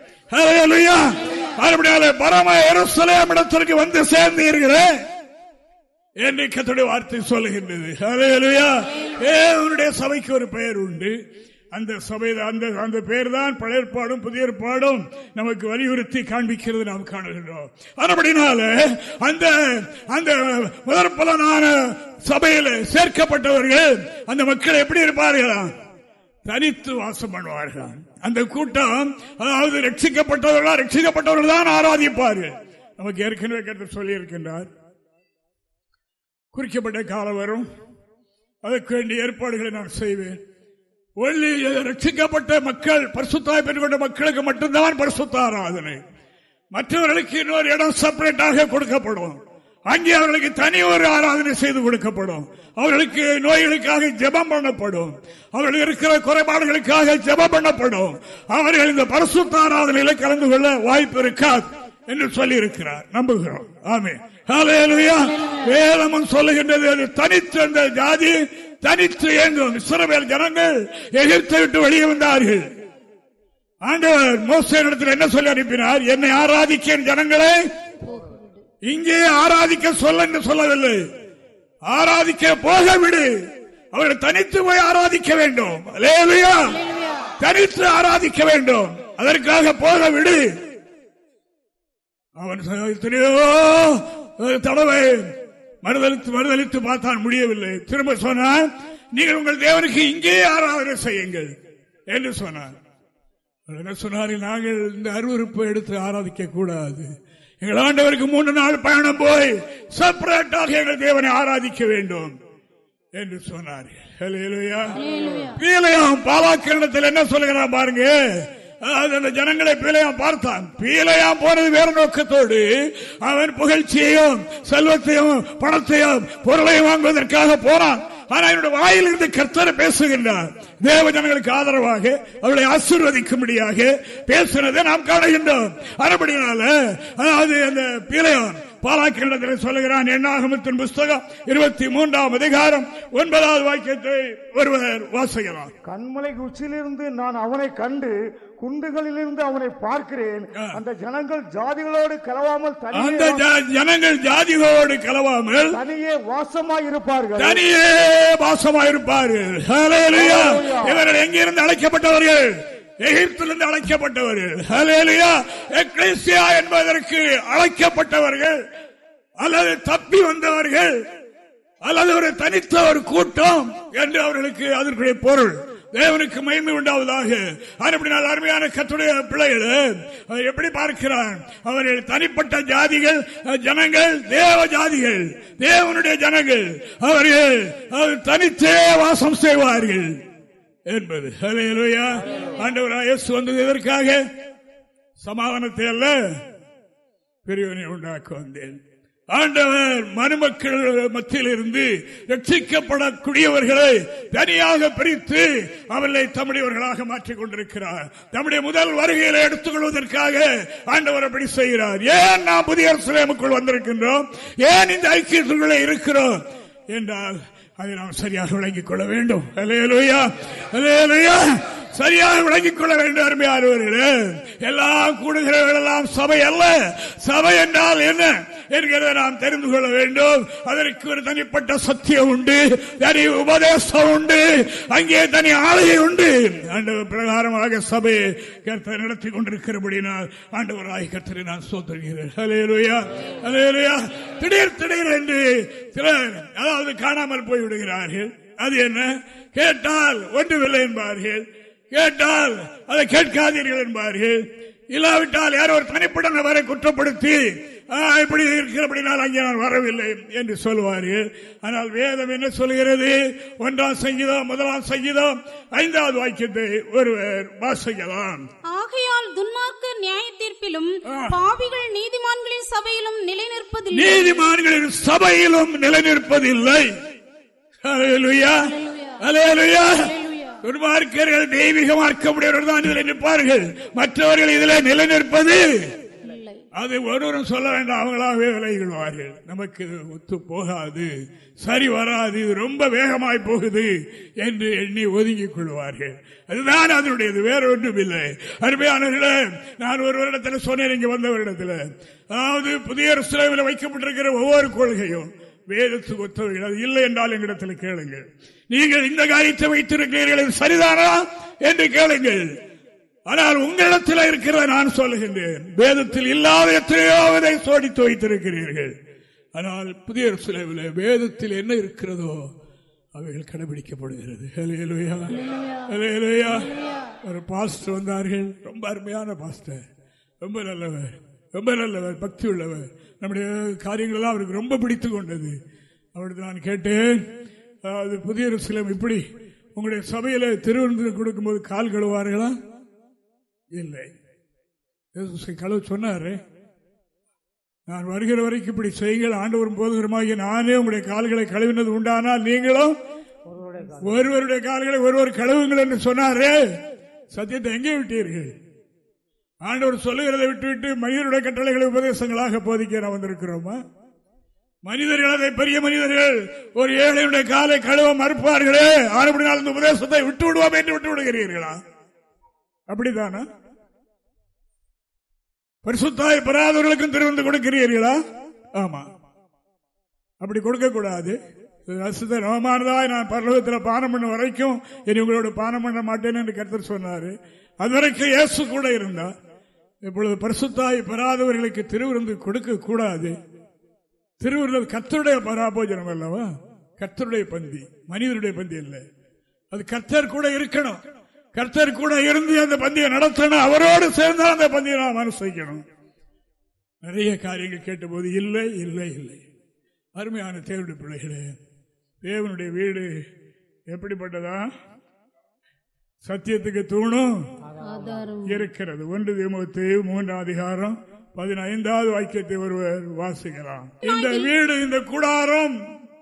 பரம எருசலேம் இடத்திற்கு வந்து சேர்ந்து இருக்கிறேன் என்று கத்துடைய வார்த்தை சொல்லுகின்றது. சபைக்கு ஒரு பெயர் உண்டு. அந்த சபை அந்த அந்த பெயர் தான் பழையற்பாடும் புதிய பாடும் நமக்கு வலியுறுத்தி காண்பிக்கிறது நாம் காணுகின்றோம். அதுபடினால அந்த அந்த முதற் பலனான சபையில் சேர்க்கப்பட்டவர்கள் அந்த மக்கள் எப்படி இருப்பார்களா? தனித்து வாசம் பண்ணுவார்கள் அந்த கூட்டம் அதாவது ரட்சிக்கப்பட்டவர்களா ரட்சிக்கப்பட்டவர்கள் தான் ஆராதிப்பார்கள். நமக்கு ஏற்கனவே கருத்து சொல்லி இருக்கின்றார் குறிக்கப்பட்ட காலம் வரும். அதற்கு வேண்டிய ஏற்பாடுகளை நான் செய்வேன். ஒல்லி ரட்சிக்கப்பட்ட மக்கள் பரிசுத்தாய் பெற்றுக்கொண்ட மக்களுக்கு மட்டும்தான் பரிசுத்த ஆராதனை. மற்றவர்களுக்கு இன்னொரு இடம் செப்பரேட்டாக கொடுக்கப்படும். அங்கே அவர்களுக்கு தனி ஒரு ஆராதனை செய்து கொடுக்கப்படும். அவர்களுக்கு நோய்களுக்காக ஜபம் பண்ணப்படும். அவர்கள் இருக்கிற குறைபாடுகளுக்காக ஜபம் பண்ணப்படும். அவர்கள் இந்த பரிசுத்த ஆராதனையில கலந்து கொள்ள வாய்ப்பு இருக்காது என்று சொல்லி இருக்கிறார் நம்புகிறோம். ஆமே வேதமும் சொல்லுகின்றது அது தனித்து அந்த ஜாதி தனித்து இயங்கும். இஸ்ரவேல் ஜனங்கள் எகிழ்த்து விட்டு வெளியே வந்தார்கள். ஆண்டவர் மோசத்தில் என்ன சொல்லி அனுப்பினார்? என்னை ஆராதிக்க ஜனங்களை இங்கே ஆராதிக்க சொல்ல என்று சொல்லவில்லை. ஆராதிக்க போக விடு. அவர்கள் தனித்து போய் ஆராதிக்க வேண்டும். தனித்து ஆராதிக்க வேண்டும். அதற்காக போக விடு. அவன் எத்தனையோ தடவை மறுதளித்து மறுதளித்து பார்த்தான் முடியவில்லை. திரும்ப சொன்னான் நீங்கள் உங்கள் தேவனுக்கு இங்கே ஆராதனை செய்யுங்கள் என்று சொன்னார். என்ன சொன்னார்கள் நாங்கள் இந்த அருவறுப்பை எடுத்து ஆராதிக்க கூடாது. எங்கள் ஆண்டவருக்கு மூன்று நாள் பயணம் போய் செப்பரேட்டாக எங்கள் தேவனை ஆராதிக்க வேண்டும் என்று சொன்னார். பாலாக்கிரணத்தில் என்ன சொல்லுகிறான் பாருங்க. அந்த ஜனங்களை பீலையாம் பார்த்தான். பீலையாம் போனது வேற நோக்கத்தோடு அவன் புகழ்ச்சியையும் செல்வத்தையும் பணத்தையும் பொருளையும் வாங்குவதற்காக போனான். ஆனா என்னுடைய வாயிலிருந்து கர்த்தரை பேசுகின்றார். தேவ ஜனங்களுக்கு ஆதரவாக அவர்களை ஆசீர்வதிக்கும்படியாக பேசுனதை நாம் காணுகின்றோம். அதுபடினால அதாவது அந்த பீலையான் பாலாக்கிடத்தில் சொல்லுகிறான் எண்ணாகமத்தின் புஸ்தகம் இருபத்தி மூன்றாம் அதிகாரம் ஒன்பதாவது வாக்கியத்தை ஒருவர் வாசிக்கிறார். கண்மலை உச்சியிலிருந்து நான் அவனை கண்டு குண்டுகளிலிருந்து அவனை பார்க்கிறேன். அந்த ஜனங்கள் ஜாதிகளோடு கலவாமல் அந்த ஜனங்கள் ஜாதிகளோடு கலவாமல் தனியே வாசமாய் இருப்பார்கள் தனியே வாசமாய் இருப்பார்கள் இவர்கள் எங்கிருந்து அழைக்கப்பட்டவர்கள்? எகிப்திலிருந்து அழைக்கப்பட்டவர்கள். என்பதற்கு அழைக்கப்பட்டவர்கள். அல்லது தப்பி வந்தவர்கள். அல்லது ஒரு தனித்த ஒரு கூட்டம் என்று அவர்களுக்கு அதற்குரிய பொருள். தேவனுக்கு மயிமை உண்டாவதாக. அப்படினால் அருமையான கத்துடைய பிள்ளைகள் எப்படி பார்க்கிறான் அவர்கள் தனிப்பட்ட ஜாதிகள் ஜனங்கள் தேவ ஜாதிகள் தேவனுடைய ஜனங்கள். அவர்கள் தனித்தே வாசம் செய்வார்கள் என்பது. ஆண்டவராக வந்தது எதற்காக? சமாதானத்தை அல்ல பெரியவனை உண்டாக்க வந்தேன். ஆண்டவர் மனுமக்கள் மத்தியில் இருந்து ரட்சிக்கப்படக்கூடியவர்களை தனியாக பிரித்து அவர்களை தமிழர்களாக மாற்றிக் கொண்டிருக்கிறார். நம்முடைய முதல் வருகையில எடுத்துக்கொள்வதற்காக ஆண்டவர் அப்படி செய்கிறார். ஏன் நாம் புதிய அரசுக்குள் வந்திருக்கின்றோம்? ஏன் இந்த ஐக்கியத்துக்குள்ளே இருக்கிறோம்? என்றால் அதை நாம் சரியாக விளங்கிக் கொள்ள வேண்டும். சரியாக விளங்கிக் கொள்ள வேண்டும் அருமையானவர்களே எல்லாம் கூடுகிறவர்கள் எல்லாம் சபை அல்ல. சபை என்றால் என்ன என்கிறத நாம் தெரிந்து கொள்ள வேண்டும். அதற்கு ஒரு தனிப்பட்ட சத்தியம் உண்டு தனி உபதேசம் உண்டு அங்கே தனி ஆலையை உண்டு. ஆண்டு பிரகாரமாக சபையை கர்த்தர் நடத்தி கொண்டிருக்கிறபடினால் ஆண்டவராய் கர்த்தரை நான் சோதரிகிறேன் அலையலுயா அலையலுயா திடீர் திடீர் என்று சிலர் அதாவது காணாமல் போய் விடுகிறார்கள் அது என்ன? கேட்டால் ஒன்றுமில்லை என்பார்கள். கேட்டால் அதை கேட்காதீர்கள் என்பார்கள். இல்லாவிட்டால் யாரோ ஒரு தனிப்பட்ட நபரை குற்றப்படுத்தி "ஆ, இப்படி இருக்கிறபடினால் அங்கே நான் வரவில்லை என்று சொல்வார்கள். ஆனால் வேதம் என்ன சொல்கிறது? ஒன்றாம் சங்கீதம் முதலாம் சங்கீதம் ஐந்தாவது வாக்கியத்தை ஒருவர் வாசிக்கலாம். ஆகையால் துன்மார்க்கர் நியாய தீர்ப்பிலும் பாவிகள் நீதிமான்களின் சபையிலும் நிலை நிற்பதில்லை நீதிமான்களின் சபையிலும் நிலைநிற்பதில்லை. அல்லேலூயா. அல்லேலூயா. துன்மார்க்கர்கள் தெய்வீக மார்க்கமுடையவர்கள் தான் இதில் நிற்பார்கள். மற்றவர்கள் இதில் நிலைநிற்பது அது ஒருவரும் சொல்ல வேண்டாம். அவங்களாகவே விலகிடுவார்கள் நமக்கு ஒத்து போகாது. சரி வராது. இது ரொம்ப வேகமாய் போகுது என்று எண்ணி ஒதுங்கிக் கொள்வார்கள். அதுதான் அதனுடையது. வேற ஒன்றும் இல்லை அருமையானவர்களே நான் ஒரு வருடத்தில் சொன்னேன் இங்க வந்த வருடத்தில். அதாவது புதிய வைக்கப்பட்டிருக்கிற ஒவ்வொரு கொள்கையும் வேதத்துக்கு ஒத்தவைகள் அது இல்லை என்றால் எங்களிடத்தில் கேளுங்கள். நீங்கள் இந்த காரியத்தை வைத்திருக்கிறீர்கள் சரிதானா என்று கேளுங்கள். ஆனால் உங்களிடத்தில் இருக்கிறத நான் சொல்லுகின்றேன். வேதத்தில் இல்லாத எத்தனையோவதை சோடித்து வைத்திருக்கிறீர்கள். ஆனால் புதிய சிலவில் வேதத்தில் என்ன இருக்கிறதோ அவைகள் கடைபிடிக்கப்படுகிறது. ஒரு பாஸ்டர் வந்தார்கள். ரொம்ப அருமையான பாஸ்டர். ரொம்ப நல்லவர். ரொம்ப நல்லவர் பக்தி உள்ளவர் நம்முடைய காரியங்களெல்லாம் அவருக்கு ரொம்ப பிடித்து கொண்டது. அவருக்கு நான் கேட்டேன் அதாவது புதிய சிலம் இப்படி உங்களுடைய சபையில் திருவிருந்தம் கொடுக்கும்போது கால் கழுவார்களா? இல்லை. இயேசு கழுவு சொன்னாரு. நான் வருகிற வரைக்கும் இப்படி செய்யுங்கள். ஆண்டவரும் போதுகிறமாக நானே உங்களுடைய கால்களை கழுவினது உண்டானால் நீங்களும் ஒருவருடைய கால்களை ஒருவர் கழுவுங்கள் என்று சொன்னாரே. சத்தியத்தை எங்கே விட்டீர்கள்? ஆண்டவர் சொல்லுகிறதை விட்டுவிட்டு மனிதருடைய கட்டளைகளை உபதேசங்களாக போதிக்க நாம் வந்திருக்கிறோமா? மனிதர்கள் அதை பெரிய மனிதர்கள் ஒரு ஏழையுடைய காலை கழுவ மறுப்பார்களே ஆனப்படினால் இந்த உபதேசத்தை விட்டு விடுவோம் என்று விட்டு விடுகிறீர்களா? அப்படித்தானா? பரிசுத்தாய் பெறாதவர்களுக்கும் திருவந்து கொடுக்கிறீர்களா? ஆமா. அப்படி கொடுக்க கூடாது நவமானதாய் நான் பரலோகத்தில் பானம் பண்ண வரைக்கும் இனி உங்களோட பானம் பண்ண மாட்டேன் என்று கருத்தர் சொன்னாரு. அது வரைக்கும் இயேசு கூட இருந்தார். இப்பொழுது பரிசுத்தாய் பெறாதவர்களுக்கு திருவிருந்து கொடுக்க கூடாது. திருவிருந்தல் கத்தருடைய பராபோஜனம் அல்லவா? கர்த்தருடைய பந்தி. மனிதருடைய பந்தி இல்லை அது கர்த்தர் கூட இருக்கணும். கர்த்தர் கூட இருந்து அந்த பந்தியை நடத்தணும். அவரோடு சேர்ந்து அந்த பந்தியை நாம் அனுசரிக்கணும். நிறைய காரியங்கள் கேட்டபோது இல்லை இல்லை இல்லை. அருமையான தேவனுடைய பிள்ளைகளே தேவனுடைய வீடு எப்படிப்பட்டதா? சத்தியத்துக்கு தூணும் இருக்கிறது. ஒன்று திமுத்து மூன்றாம் அதிகாரம் பதினைந்தாவது வாக்கியத்தை ஒருவர் வாசிக்கலாம். இந்த வீடு இந்த கூடாரம்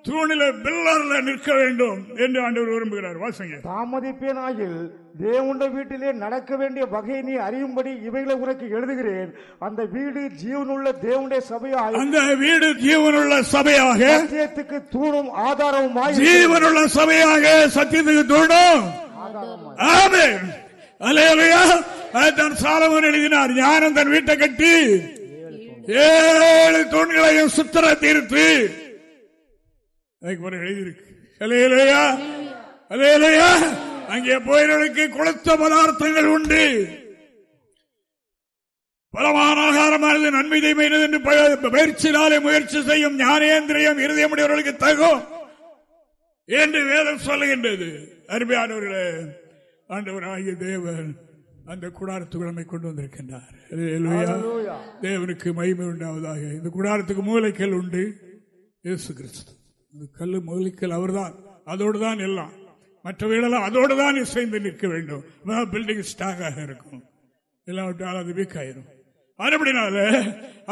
தூணில பில்லர்ல நிற்க வேண்டும் என்று ஆண்டவர் விரும்புகிறார். வாசிங்க. தாமதிப்பேனாகில் தேவனுடைய வீட்டிலே நடக்க வேண்டிய வகையை நீ அறியும்படி இவைகளை உனக்கு எழுதுகிறேன். அந்த வீடு ஜீவனுள்ள தேவனுடைய சபையாய் அந்த வீடு ஜீவனுள்ள சபையாக சத்தியத்துக்கு தூணும் ஆதாரமுமாய் ஜீவனுள்ள சபையாக சத்தியத்துக்கு தூண்டும். ஆமென். அல்லேலூயா அதான் சாலமன் எழுதினார் ஞானம் தன் வீட்டை கட்டி ஏழு தூண்களையும் சுத்தர தீர்த்து. எழுதியிருக்கு. அல்லேலூயா அங்கே போயிருக்கு குளத்த பதார்த்தங்கள் உண்டு. பலமான ஆகாரமானது நன்மை தீமையினது என்று பயிற்சி பயிற்சினாலே முயற்சி செய்யும் ஞானேந்திரியம் இருதயமுடையவர்களுக்கு தகும் என்று வேதம் சொல்லுகின்றது. அருமையானவர்களே ஆண்டவராகிய தேவன் அந்த கூடாரத்துக்குழமை கொண்டு வந்திருக்கின்றார். தேவனுக்கு மகிமை உண்டாவதாக. இந்த கூடாரத்துக்கு மூளைக்கல் உண்டு. இயேசு கிறிஸ்து. இந்த கல்லு மூளைக்கல் அவர்தான். அதோடு தான் எல்லாம். மற்ற வீடெல்லாம் அதோடு தான் இசைந்து நிற்க வேண்டும். பில்டிங் ஸ்ட்ராங்காக இருக்கும். இல்லாவிட்டால் அது வீக் ஆயிரும். அப்படினால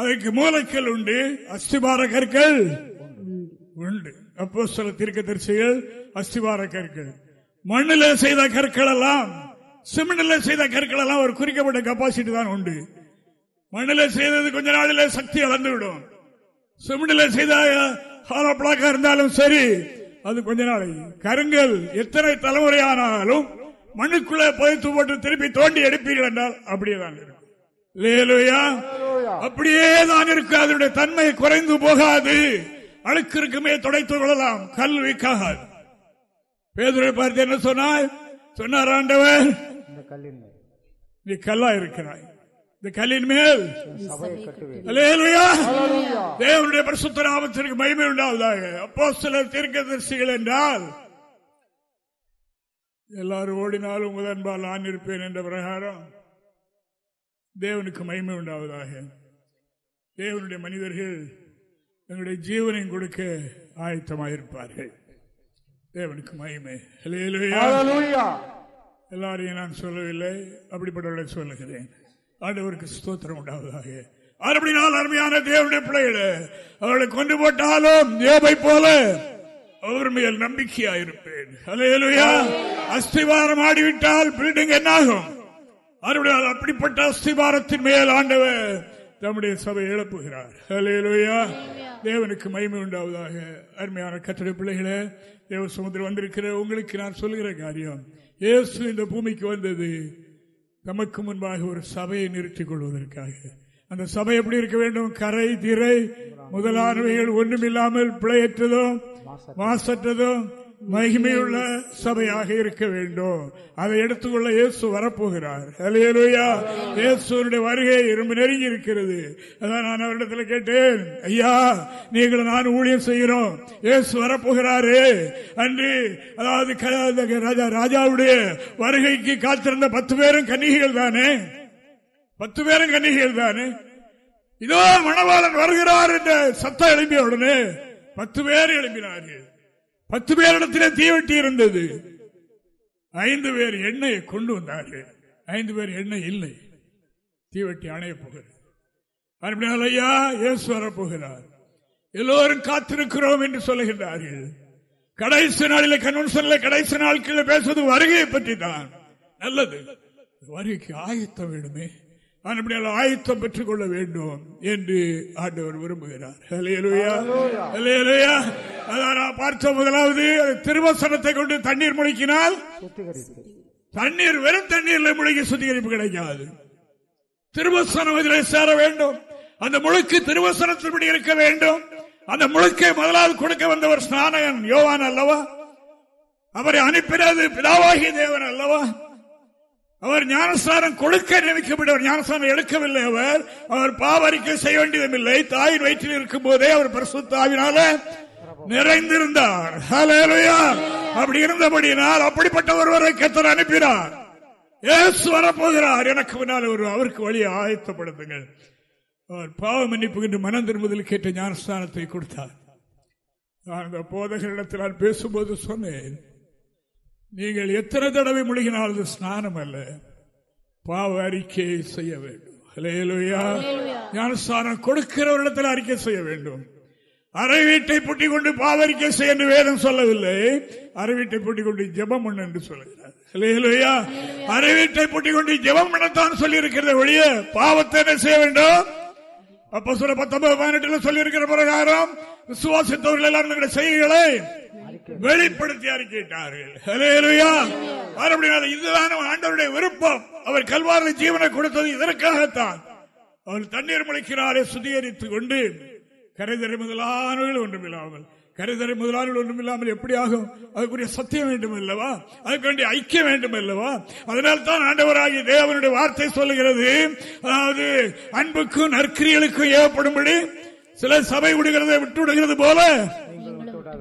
அதற்கு மூளைக்கல் உண்டு. அஸ்திபார கற்கள் உண்டு. அப்போ சில தீர்க்க தரிசிகள் அஸ்திவார கற்கள் மண்ணில் செய்த கற்கள் எல்லாம் சிமெண்ட்ல செய்த கற்கள் எல்லாம் ஒரு குறிக்கப்பட்ட கெப்பாசிட்டி தான் உண்டு. மண்ணில் செய்தது கொஞ்ச நாளிலே சக்தி இழந்து விடும் சிமெண்ட்ல செய்த ஹாலோ பிளாக்கா இருந்தாலும் சரி அது கொஞ்ச நாளை. கருங்கல் எத்தனை தலைமுறை ஆனாலும் மண்ணுக்குள்ளே புதைத்து போட்டு திருப்பி தோண்டி எடுப்பீர்கள் என்றால் அப்படியே தான் இருக்கும். லேலுயா. அப்படியே தான் இருக்கு அதனுடைய தன்மை குறைந்து போகாது. அழுக்கு இருக்குமே துடைத்து கொள்ளலாம். கல்விக்காகாது பேதுரை பார்த்து என்ன சொன்னாய்? சொன்னார் ஆண்டவர் இந்த கல்லின் மேல். நீ கல்லா இருக்கிறாய். இந்த கல்லின் மேல். தேவனுடைய பரிசுத்த நாமத்திற்கு மகிமை உண்டாவதாக. அப்போ சிலர் தீர்க்கதரிசிகள் என்றால் எல்லாரும் ஓடினாலும் முதன்பால் நான் இருப்பேன் என்ற பிரகாரம் தேவனுக்கு மகிமை உண்டாவதாக. தேவனுடைய மனிதர்கள் தங்களுடைய ஜீவனையும் கொடுக்க ஆயத்தமாயிருப்பார்கள். தேவனுக்கு மகிமை. எல்லாரையும் நான் சொல்லவில்லை அப்படிப்பட்டவர்களை சொல்லுகிறேன். ஆண்டவருக்கு ஸ்தோத்திரம் உண்டாவதாக. அப்படினால் அருமையான தேவனுடைய பிள்ளைகளே அவர்களை கொண்டு போட்டாலும் யோபை போல அவர் மேல் நம்பிக்கையாயிருப்பேன். அலையலுயா அஸ்திவாரம் ஆடிவிட்டால் பில்டிங் என்னாகும்? அறுபடியால் அப்படிப்பட்ட அஸ்திவாரத்தின் மேல் ஆண்டவர் தம்முடைய சபை எழுப்புகிறார். அலையலுயா தேவனுக்கு மகிமை உண்டாவதாக. அருமையான கட்டளை பிள்ளைகளே தேவ சமுதிரம் வந்திருக்கிற உங்களுக்கு நான் சொல்லுகிற காரியம் இயேசு இந்த பூமிக்கு வந்தது. நமக்கு முன்பாக ஒரு சபையை நிறுத்திக் கொள்வதற்காக. அந்த சபை எப்படி இருக்க வேண்டும்? கரை திரை முதலானவைகள் ஒன்றுமில்லாமல் பிழையற்றதும் மாசற்றதும் மகிமையுள்ள சபையாக இருக்க வேண்டும். அதை எடுத்துக்கொள்ள இயேசு வரப்போகிறார். அலையலுயா இயேசுடைய வருகை இரும்பு நெருங்கி இருக்கிறது. அதான் நான் அவரிடத்தில் கேட்டேன். ஐயா நீங்கள் நான் ஊழியம் செய்கிறோம். இயேசு வரப்போகிறாரு. அன்று அதாவது ராஜா ராஜாவுடைய வருகைக்கு காத்திருந்த பத்து பேரும் கன்னிகைகள் தானே? பத்து பேரும் கன்னிகைகள் தானே? இதோ மணவாளன் வருகிறார் என்ற சத்தம் எழுப்பிய உடனே பத்து பேர் எழுப்பினார்கள் பத்து பேரிடத்திலே தீவெட்டி இருந்தது ஐந்து பேர் எண்ணெயை கொண்டு வந்தார்கள். ஐந்து பேர் எண்ணெய் இல்லை. தீவெட்டி அணைய போகிறது அருமையால் ஐயா இயேசு வரப்போகிறார். எல்லோரும் காத்திருக்கிறோம் என்று சொல்லுகிறார்கள் கடைசி நாளில் கன்வென்ஷன்ல கடைசி நாட்களில் பேசுவது வருகையை பற்றி தான் நல்லது. வருகைக்கு ஆயத்த வேண்டுமே அப்படியால் ஆயத்தம் பெற்றுக் கொள்ள வேண்டும் என்று ஆண்டவர் விரும்புகிறார். பார்த்த முதலாவது திருவசனத்தை கொண்டு தண்ணீர் முழுக்கினால் தண்ணீர் வெறும் தண்ணீர்ல முழுகி சுத்திகரிப்பு கிடைக்காது. திருவசனம் இதிலே சேர வேண்டும். அந்த முழுக்கு திருவசனத்தின்படி இருக்க வேண்டும். அந்த முழுக்கை முதலாவது கொடுக்க வந்தவர் ஸ்நானகன் யோவான் அல்லவா? அவரை அனுப்பினது பிதாவாகிய தேவன் அல்லவா? அவர் ஞானஸ்தானம் கொடுக்க நினைக்கப்பட்டவர் ஞானஸ்தானம் எடுக்கவில்லை அவர். அவர் பாவரிக்கை செய்ய வேண்டியதுமில்லை. தாயின் வயிற்றில் இருக்கும் போதே அவர் பரிசுத்தாவினால நிறைந்திருந்தார். அப்படி இருந்தபடியினால் அப்படிப்பட்ட ஒருவரை கத்தர் அனுப்பினார். இயேசு வரப்போகிறார். எனக்கு முன்னால் ஒரு அவருக்கு வழியை ஆயத்தப்படுத்துங்கள். அவர் பாவ மன்னிப்பு என்று மனம் திரும்புதல் கேட்ட ஞானஸ்தானத்தை கொடுத்தார். நான் அந்த போதகரிடத்தில் நான் பேசும்போது சொன்னேன். நீங்கள் எத்தனை தடவை முழுகினால் அது ஸ்நானம் அல்ல பாவ அறிக்கை செய்ய வேண்டும். ஞானஸ்தானம் கொடுக்கிறவரிடத்தில் அறிக்கை செய்ய வேண்டும். அறை வீட்டை பூட்டி கொண்டு பாவரிக்கை செய்ய என்று வேதம் சொல்லவில்லை. அறை வீட்டை பூட்டி கொண்டு ஜெபம் பண்ணு என்று சொல்லுகிறார். ஹல்லேலூயா. அறை வீட்டை பூட்டி கொண்டு ஜெபம் பண்ணத்தான் சொல்லி இருக்கிறத ஒழிய பாவத்தை என்ன செய்ய வேண்டும்? அப்போ சொல்ல பத்தொன்பது பதினெட்டுல சொல்லி இருக்கிற பிரகாரம் விசுவாசித்தவர்கள் தங்களுடைய செய்திகளை வெளிப்படுத்தி அறிக்கையிட்டார்கள் மறுபடியும் இதுதான் ஆண்டவருடைய விருப்பம். அவர் கல்வாரி ஜீவனை கொடுத்தது இதற்காகத்தான். அவர் தண்ணீர் முளைக்கிறாரே சுத்திகரித்துக் கொண்டு. கரைதரை முதலானவர்கள் ஒன்றுமில்லாமல் கரைதரை முதலாளர்கள் ஒன்றுமில்லாமல் எப்படி ஆகும் அதுக்குரிய சத்தியம் வேண்டும் அல்லவா? அதுக்கு ஐக்கியம் வேண்டும் அல்லவா? அதனால் தான் ஆண்டவராகிய தேவனுடைய வார்த்தை சொல்லுகிறது. அதாவது அன்புக்கும் நற்கிரியலுக்கும் ஏவப்படும்படி சில சபை விடுகிறதை விட்டு விடுகிறது போல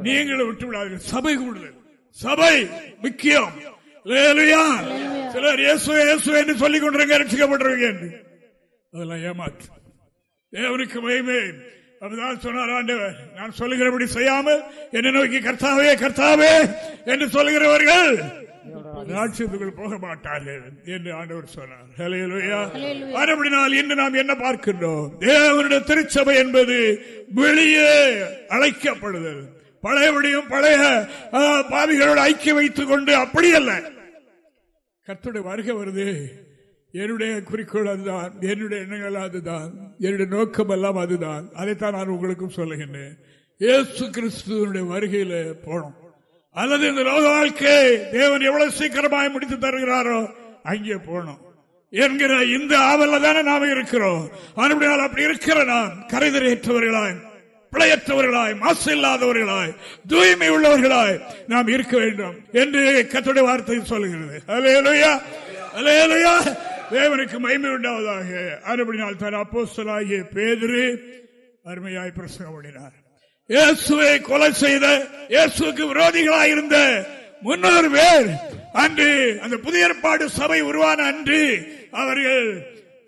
நீங்களும் விட்டு விடாதீர்கள் சபை கூடுதல். சபை முக்கியம். சிலர் இயேசு இயேசு என்று சொல்லிக் கொண்டிருங்க ரட்சிக்கப்பட்டிருக்க என்று. அதெல்லாம் ஏமாற்று. தேவனுக்கு மகிமை. அப்படிதான் சொன்னார் ஆண்டவர். நான் சொல்லுகிறபடி செய்யாமல் என்னை நோக்கி கர்த்தாவே கர்த்தாவே என்று சொல்லுகிறவர்கள் ராட்சியத்துக்குள் போக மாட்டார்கள் என்று ஆண்டவர் சொன்னார். ஹalleluya. மறுபடினால் இன்று நாம் என்ன பார்க்கின்றோம்? தேவனுடைய திருச்சபை என்பது வெளியே அழைக்கப்படுதல். பழையபடியும் பழைய பாவிகளோடு ஐக்கியம் வைத்துக் கொண்டு அப்படி அல்ல கத்துடைய வருகை வருது. என்னுடைய குறிக்கோள் அதுதான். என்னுடைய எண்ணங்கள் அதுதான். என்னுடைய நோக்கம் எல்லாம் அதுதான். அதைத்தான் நான் உங்களுக்கும் சொல்லுகின்றேன். இயேசு கிறிஸ்துவனுடைய வருகையில போனோம். அல்லது இந்த லோக வாழ்க்கை தேவன் எவ்வளவு சீக்கிரமாய் முடித்து தருகிறாரோ அங்கே போனோம். என்கிற இந்த ஆவல்ல தானே நாம் இருக்கிறோம். மறுபடியும் அப்படி இருக்கிற நான் கரைதரையற்றவர்களாய் பிழையற்றவர்களாய் மாசு இல்லாதவர்களாய் தூய்மை உள்ளவர்களாய் நாம் இருக்க வேண்டும் என்று கத்துடைய வார்த்தை சொல்லுகிறது. அலையலுயா அலையலுயா தேவனுக்கு மகிமை உண்டாவதாக. அறுபடினால் தன் அப்போஸ்தலாகிய பேதிரு அருமையாய் பிரசங்கப்படினார் இயேசுவை கொலை செய்த இயேசுக்கு விரோதிகளாக இருந்த முன்னூறு பேர் அன்று அந்த புதிய ஏற்பாடு சபை உருவான அன்று அவர்கள்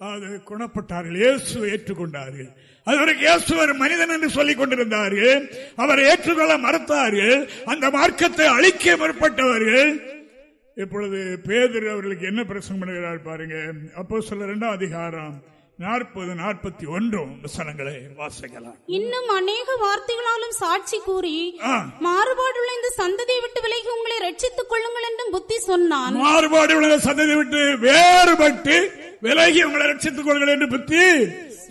அது குணப்பட்டார்கள். இயேசு ஏற்றுக்கொண்டார்கள். அதுவரைக்கும் இயேசு ஒரு மனிதன் என்று சொல்லிக் கொண்டிருந்தார்கள் அவரை ஏற்றுக்கொள்ள மறுத்தார்கள் அந்த மார்க்கத்தை அழிக்க முற்பட்டவர்கள் இப்பொழுது பேதர் அவர்களுக்கு என்ன பிரசங்கம் பண்ணுகிறார் பாருங்க. அப்போ சொல்ல இரண்டாம் அதிகாரம் நாற்பது நாற்பத்தி ஒன்றும் வசனங்களை வாசிக்கலாம். இன்னும் அநேக வார்த்தைகளாலும் சாட்சி கூறி. மாறுபாடுள்ள இந்த சந்ததியை விட்டு விலகி உங்களை ரட்சித்துக் கொள்ளுங்கள் என்றும் புத்தி சொன்னான். மாறுபாடு உள்ள சந்ததி விட்டு வேறுபட்டு விலகி உங்களை ரட்சித்துக் கொள்கள் என்று புத்தி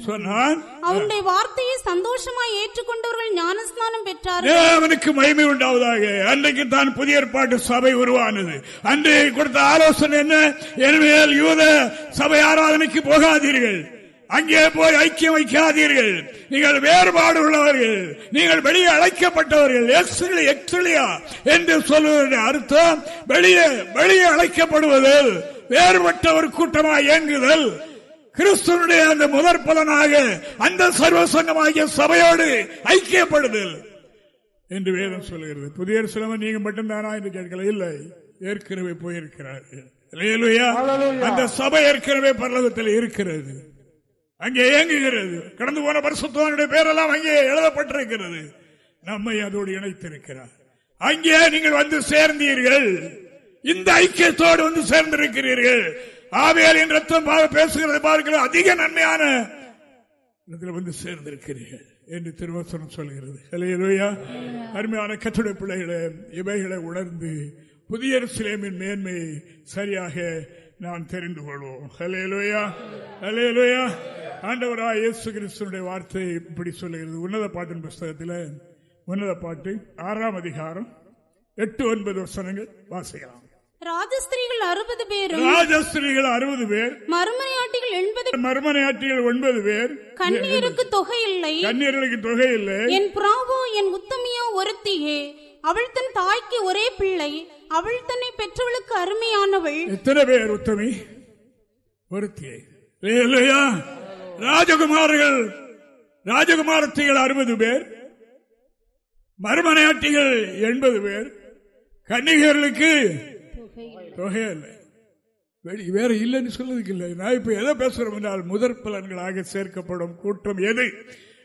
சொன்னான். அவனுடைய வார்த்தையை சந்தோஷமாய் ஏற்றுக்கொண்டவர்கள் ஞானஸ்நானம் பெற்றார்கள். தேவனுக்கு மகிமை உண்டாவதாக. அன்றைக்கு தான் புதிய ஏற்பாட்டு சபை உருவானது. அன்று கொடுத்த ஆலோசனை என்ன? என்மேல் யூத சபை ஆராதனைக்கு போகாதீர்கள். அங்கே போய் ஐக்கியம் வைக்காதீர்கள். நீங்கள் வேறுபாடு உள்ளவர்கள். நீங்கள் வெளியே அழைக்கப்பட்டவர்கள். எக்ஸ்லி எக்ஸ்லியா என்று சொல்வதற்கு அர்த்தம் வெளியே வெளியே அழைக்கப்படுவதில் வேறுபட்ட ஒரு கூட்டமாக இயங்குதல். கிறிஸ்துவனுடைய அந்த முதற் பலனாக அந்த சர்வசங்கமாகிய சபையோடு ஐக்கியப்படுதல் என்று வேதம் சொல்கிறது. புதிய சிலவன் நீங்க மட்டும்தானா என்று கேட்கல. இல்லை ஏற்கனவே போயிருக்கிறார்கள். அந்த சபை ஏற்கனவே பரலோகத்தில் இருக்கிறது. அங்கே இயங்குகிறது. கடந்து போன பரிசுத்தவனுடைய பேரெல்லாம் அங்கே எழுதப்பட்டிருக்கிறது. நம்மை அதோடு இணைத்திருக்கிறார். அங்கே நீங்கள் வந்து சேர்ந்தீர்கள். இந்த ஐக்கியத்தோடு வந்து சேர்ந்திருக்கிறீர்கள். ஆவியாரின் ரத்தம் பா- பேசுகிறது பார்க்கிறது அதிக நன்மையான இடத்துல வந்து சேர்ந்திருக்கிறீர்கள் என்று திருவசனம் சொல்கிறது ஹalleluya. அருமையான கட்டுரை பிள்ளைகளை இவைகளை உணர்ந்து புதிய சிலேமின் மேன்மை சரியாக நாம் தெரிந்து கொள்வோம் ஹalleluya. ஹalleluya. ஆண்டவராக இயேசு கிறிஸ்தனுடைய வார்த்தை இப்படி சொல்லுகிறது உன்னத பாட்டின் புஸ்தகத்தில் உன்னத பாட்டு ஆறாம் அதிகாரம் எட்டு ஒன்பது வசனங்கள் வாசிக்கலாம் ராஜஸ்திரீகள் அறுபது பேரும். ராஜஸ்திரிகள் அறுபது பேர். மறுமனையாட்டிகள் எண்பது மர்மனையாட்டிகள் ஒன்பது பேர். கண்ணீருக்கு தொகை இல்லை கண்ணீர்களுக்கு தொகை இல்லை என் பிராவோ என் உத்தமியோ ஒருத்தியே அவள் தன் தாய்க்கு ஒரே பிள்ளை அவள் தன்னை பெற்றவளுக்கு அருமையானவள். எத்தனை பேர் உத்தமி? ஒருத்தியை. இல்லையா? ராஜகுமார்கள் ராஜகுமாரத்திகள் அறுபது பேர். மறுமனையாட்டிகள் எண்பது பேர். கன்னிகர்களுக்கு தொகை இல்லை வேற இல்லைன்னு சொல்றதுக்கு இல்லை. நான் இப்ப எதை பேசுறோம் என்றால் முதற் பலன்களாக சேர்க்கப்படும் கூட்டம் எது?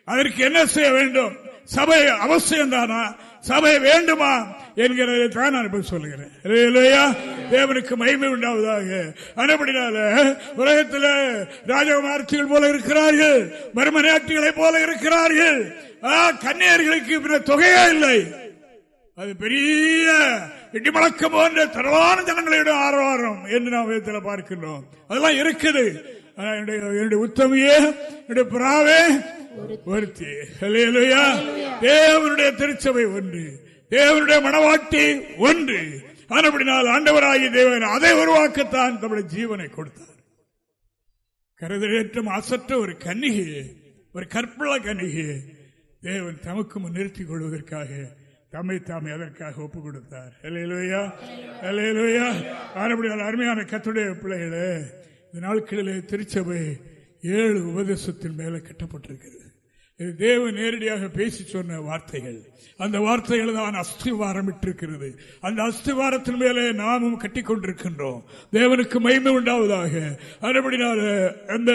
அதற்கு என்ன செய்ய வேண்டும்? சபை அவசியம் தானா? சபை வேண்டுமா? என்கிறதை தான் நான் இப்ப சொல்லுகிறேன். இல்லையா தேவனுக்கு மகிமை உண்டாவதாக. அதுபடினால உலகத்தில் ராஜகுமார்த்திகள் போல இருக்கிறார்கள். மர்மநாட்டிகளை போல இருக்கிறார்கள். ஆ, கன்னியர்களுக்கு பின்ன தொகையே இல்லை. அது பெரிய இடிமழக்கம் போன்ற திரளான ஜனங்களிடம் ஆரவாரம் என்று நாம் விதத்தில் பார்க்கின்றோம். அதெல்லாம் இருக்குது. என்னுடைய உத்தமையே உத்தமியே என்னுடைய புறாவே ஒருத்தி. தேவனுடைய திருச்சபை ஒன்று. தேவனுடைய மனவாட்டி ஒன்று. ஆனப்படினால் ஆண்டவராகிய தேவன் அதை உருவாக்கத்தான் தம்முடைய ஜீவனை கொடுத்தார். கருதலேற்றம் அசற்ற ஒரு கன்னிகையை ஒரு கற்பள கன்னிகையை தேவன் தமக்கு முன் நிறுத்திக் கொள்வதற்காக தம்மை தாமே அதற்காக ஒப்பு கொடுத்தார் அல்லேலூயா அல்லேலூயா ஆனப்படினால் அருமையான கத்துடைய பிள்ளைகளே இந்த நாட்களிலே திருச்சபை ஏழு உபதேசத்தின் மேல கட்டப்பட்டிருக்கிறது. இது தேவ நேரடியாக பேசி சொன்ன வார்த்தைகள். அந்த வார்த்தைகள் தான் அஸ்திவாரம் இட்டிருக்கிறது அந்த அஸ்திவாரத்தின் மேலே நாமும் கட்டிக்கொண்டிருக்கின்றோம். தேவனுக்கு மைமை உண்டாவதாக. அதுபடினால அந்த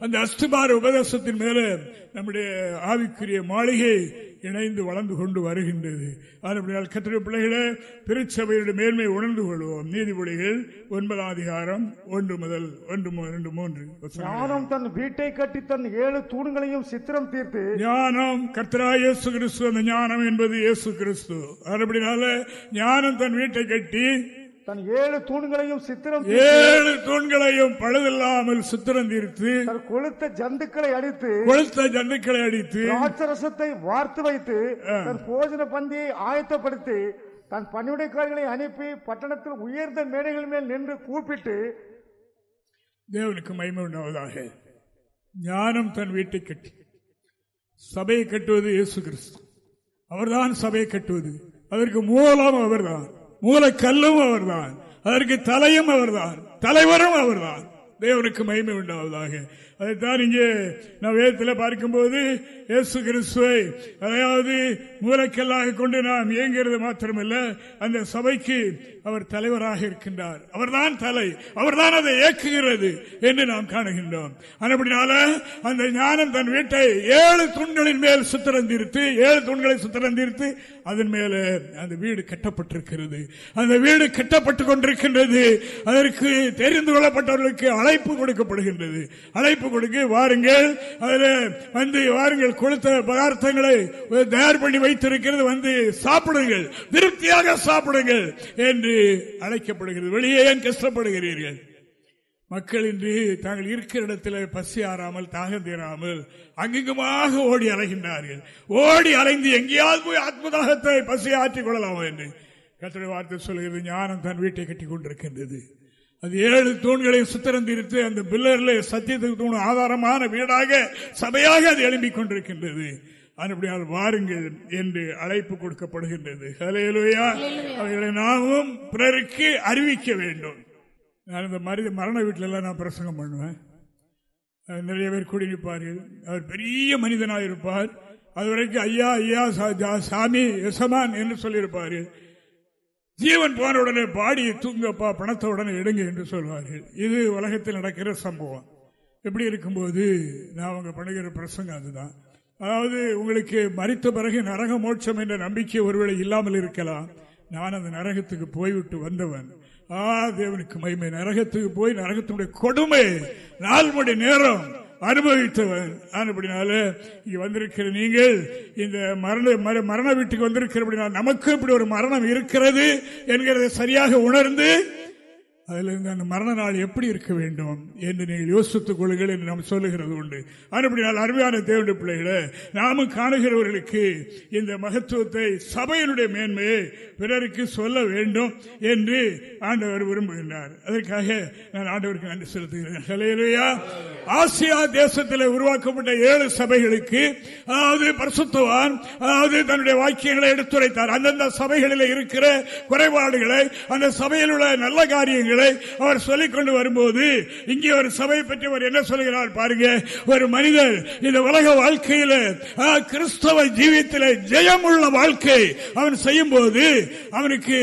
அந்த அஸ்திவார உபதேசத்தின் மேலே நம்முடைய ஆவிக்குரிய மாளிகை இணைந்து வளர்ந்து கொண்டு வருகின்றது. அதுபடியால் கத்திர பிள்ளைகளே திருச்சபையுடைய மேன்மை உணர்ந்து கொள்வோம். நீதிபதிகள் ஒன்பதாம் அதிகாரம் ஒன்று முதல் ஒன்று இரண்டு மூன்று. ஞானம் தன் வீட்டை கட்டி தன் ஏழு தூண்களையும் சித்திரம் தீர்த்து ஞானம் கர்த்தரா இயேசு கிறிஸ்து அந்த ஞானம் என்பது இயேசு கிறிஸ்து. அப்படினால ஞானம் தன் வீட்டை கட்டி தன் ஏழு தூண்களையும் சித்திரம் ஏழு தூண்களையும் பழுதில்லாமல் சுத்திரம் தீர்த்து தன் கொளுத்த ஜந்துக்களை அடித்து கொளுத்த ஜந்துக்களை அடித்து திராட்சரசத்தை வார்த்து வைத்து தன் போஜன பந்தியை ஆயத்தப்படுத்தி தன் பணியுடைக்காரர்களை அனுப்பி பட்டணத்தில் உயர்ந்த மேடைகள் மேல் நின்று கூப்பிட்டு தேவனுக்கு மகிமை உண்டாவதாக. ஞானம் தன் வீட்டை கட்டி. சபையை கட்டுவது இயேசு கிறிஸ்து. அவர்தான் சபையை கட்டுவது. அதற்கு மூலம் அவர்தான். மூலக்கல்லும் அவர்தான். அதற்கு தலையும் அவர்தான். தலைவரும் அவர்தான். தேவனுக்கு மகிமை உண்டாவதாக. அதைத்தான் இங்கே நான் வேதத்தில் பார்க்கும்போது இயேசு கிறிஸ்துவை அதாவது மூலக்கல்லாக கொண்டு நாம் இயங்கிறது மாத்திரமல்ல அந்த சபைக்கு அவர் தலைவராக இருக்கின்றார். அவர்தான் தலை அவர்தான் அதை இயக்குகிறது என்று நாம் காணுகின்றோம். அப்படினால அந்த ஞானம் தன் வீட்டை ஏழு தூண்களின் மேல் சுத்திரந்திருத்து ஏழு தூண்களை சுத்திரந்திருத்து அதன் மேல அந்த வீடு கட்டப்பட்டிருக்கிறது. அந்த வீடு கட்டப்பட்டுக் கொண்டிருக்கின்றது. அதற்கு தெரிந்து கொள்ளப்பட்டவர்களுக்கு அழைப்பு கொடுக்கப்படுகின்றது. அழைப்பு கொடுக்க வாருங்கள் அதில் வந்து வாருங்கள் கொடுத்த பதார்த்தங்களை தயார் பண்ணி வைத்திருக்கிறது வந்து சாப்பிடுங்கள் திருப்தியாக சாப்பிடுங்கள் என்று அழைக்கப்படுகிறது. வெளியே ஏன் கஷ்டப்படுகிறீர்கள்? மக்கள் இன்று தாங்கள் இருக்கிற இடத்துல பசி ஆறாமல் தாகம் தீராமல் அங்கெங்குமாக ஓடி அலைகின்றார்கள். ஓடி அலைந்து எங்கேயாவது போய் ஆத்மதாகத்தை பசி ஆற்றிக் கொள்ளலாம் என்று கத்திர வார்த்தை சொல்கிறது ஞானம் தன் வீட்டை கட்டி கொண்டிருக்கின்றது. அது ஏழு தூண்களை சுத்திரந்திருத்து அந்த பில்லர்ல சத்தியத்துக்கு தூண் ஆதாரமான வீடாக சபையாக அது எழும்பிக் கொண்டிருக்கின்றது. அப்படியால் வாருங்கள் என்று அழைப்பு கொடுக்கப்படுகின்றது. அவைகளை நாமும் பிறருக்கு அறிவிக்க வேண்டும். நான் இந்த மருத மரண வீட்டிலெல்லாம் நான் பிரசங்கம் பண்ணுவேன். நிறைய பேர் குடியிருப்பார்கள். அவர் பெரிய மனிதனாக இருப்பார் அது வரைக்கும் ஐயா ஐயா சாமி யசமான் என்று சொல்லியிருப்பார்கள். ஜீவன் போன உடனே பாடி தூங்கப்பா பணத்தை உடனே எடுங்க என்று சொல்வார்கள். இது உலகத்தில் நடக்கிற சம்பவம். எப்படி இருக்கும்போது நான் அவங்க பண்ணுகிற பிரசங்கம் அதுதான். அதாவது உங்களுக்கு மறித்த பிறகு நரக மோட்சம் என்ற நம்பிக்கை ஒருவேளை இல்லாமல் இருக்கலாம். நான் அந்த நரகத்துக்கு போய்விட்டு வந்தவன். ஆ தேவனுக்கு மகிமை. நரகத்துக்கு போய் நரகத்தினுடைய கொடுமை நாலு மணி நேரம். அனுபவித்தவன் அப்படினால இங்கே வந்திருக்கிற நீங்கள் இந்த மரண மரண வீட்டுக்கு வந்திருக்கிற நமக்கு இப்படி ஒரு மரணம் இருக்கிறது என்கிறத சரியாக உணர்ந்து அதிலிருந்து அந்த மரண நாள் எப்படி இருக்க வேண்டும் என்று நீங்கள் யோசித்துக் கொள்ளுங்கள் என்று நாம் சொல்லுகிறது உண்டு. அதுபடினால் அருமையான தேவனுடைய பிள்ளைகளை நாமும் காணுகிறவர்களுக்கு இந்த மகத்துவத்தை சபையினுடைய மேன்மையை பிறருக்கு சொல்ல வேண்டும் என்று ஆண்டவர் விரும்புகின்றார். அதற்காக நான் ஆண்டவருக்கு நன்றி செலுத்துகிறேன். ஆசியா தேசத்தில் உருவாக்கப்பட்ட ஏழு சபைகளுக்கு அதாவது பரிசுத்துவான் அதாவது தன்னுடைய வாக்கியங்களை எடுத்துரைத்தார். அந்தந்த சபைகளில் இருக்கிற குறைபாடுகளை அந்த சபையில் உள்ள நல்ல காரியங்கள் காரியங்களை அவர் சொல்லிக் கொண்டு வரும்போது இங்கே ஒரு சபை பற்றி அவர் என்ன சொல்கிறார் பாருங்க. ஒரு மனிதர் இந்த உலக வாழ்க்கையில கிறிஸ்தவ ஜீவியத்தில் ஜெயம் உள்ள வாழ்க்கை அவன் செய்யும் போது அவனுக்கு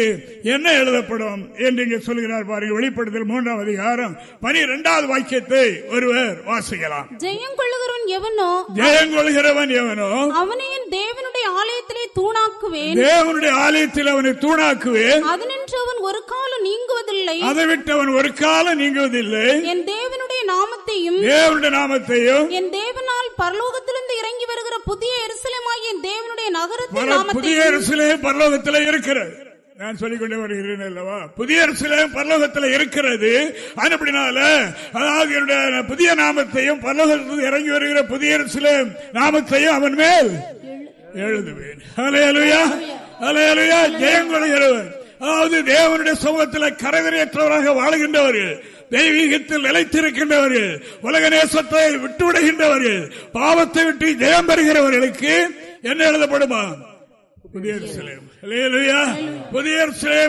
என்ன எழுதப்படும் என்று இங்கே சொல்கிறார் பாருங்க. வெளிப்படுத்தல் மூன்றாம் அதிகாரம் பனிரெண்டாவது வாக்கியத்தை ஒருவர் வாசிக்கலாம். ஜெயம் கொள்ளுகிறவன் எவனோ ஜெயம் கொள்கிறவன் எவனோ அவனையும் தேவனுடைய ஆலயத்திலே தூணாக்குவேன். தேவனுடைய ஆலயத்தில் அவனை தூணாக்குவேன். அதனின்று அவன் ஒரு காலம் நீங்குவதில்லை. அதை விட்டு அவன் ஒரு காலம் நீங்குவதில்லை. என் தேவனுடைய நாமத்தையும் தேவனுடைய நாமத்தையும் என் தேவனால் பரலோகத்திலிருந்து இறங்கி வருகிற புதிய எருசலேமாகிய என் தேவனுடைய நகரத்தின் புதிய எருசலேம் பரலோகத்தில் இருக்கிறது. நான் சொல்லிக் கொண்டே வருகிறேன் அல்லவா? புதிய அரசியலும் பரலோகத்தில் இருக்கிறது. அப்படினால அதாவது என்னுடைய புதிய நாமத்தையும் பரலோகத்தில் இறங்கி வருகிற புதிய அரசியலும் நாமத்தையும் அவன் மேல் எழுதுவேன். அலையலுயா அலையலுயா ஜெயம் கொள்கிறவன் அதாவது தேவனுடைய சமூகத்தில் கரவிரையற்றவராக வாழ்கின்றவர்கள் தெய்வீகத்தில் நிலைத்திருக்கின்றவர்கள் உலக நேசத்தை விட்டுவிடுகின்றவர்கள் பாவத்தை விட்டு ஜெயம் பெறுகிறவர்களுக்கு என்ன எழுதப்படுமா? புதிய புதிய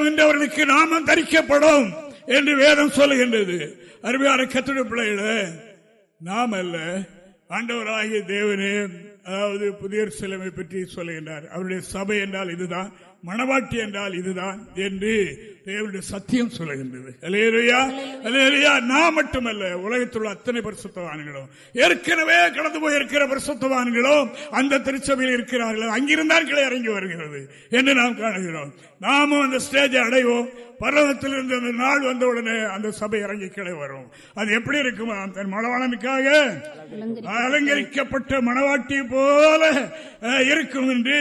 என்றவர்களுக்கு நாமம் தரிக்கப்படும் என்று வேதம் சொல்லுகின்றது. அருமையான கத்திர பிள்ளைகள நாம் அல்ல ஆண்டவராகிய தேவனே அதாவது புதிய சிலைமை பற்றி சொல்லுகின்றார். அவருடைய சபை என்றால் இதுதான். மணவாட்டி என்றால் இதுதான் என்று தேவனுடைய சத்தியம் சொல்லுகின்றது. அலையலையா அலையலையா நான் மட்டுமல்ல உலகத்தில் அத்தனை பரிசுத்தவான்களும். ஏற்கனவே கடந்து போய் இருக்கிற பரிசுத்தவான்களும் அந்த திருச்சபையில் இருக்கிறார்கள். அங்கிருந்தான் கிளை இறங்கி வருகிறது என்று நாம் காணுகிறோம். நாமும் அந்த ஸ்டேஜை அடைவோம். பர்வதத்தில் இருந்து அந்த நாள் வந்தவுடனே அந்த சபை இறங்கி கிளை வரும். அது எப்படி இருக்குமா? தன் மணவாளனுக்காக அலங்கரிக்கப்பட்ட மணவாட்டி போல இருக்கும் என்று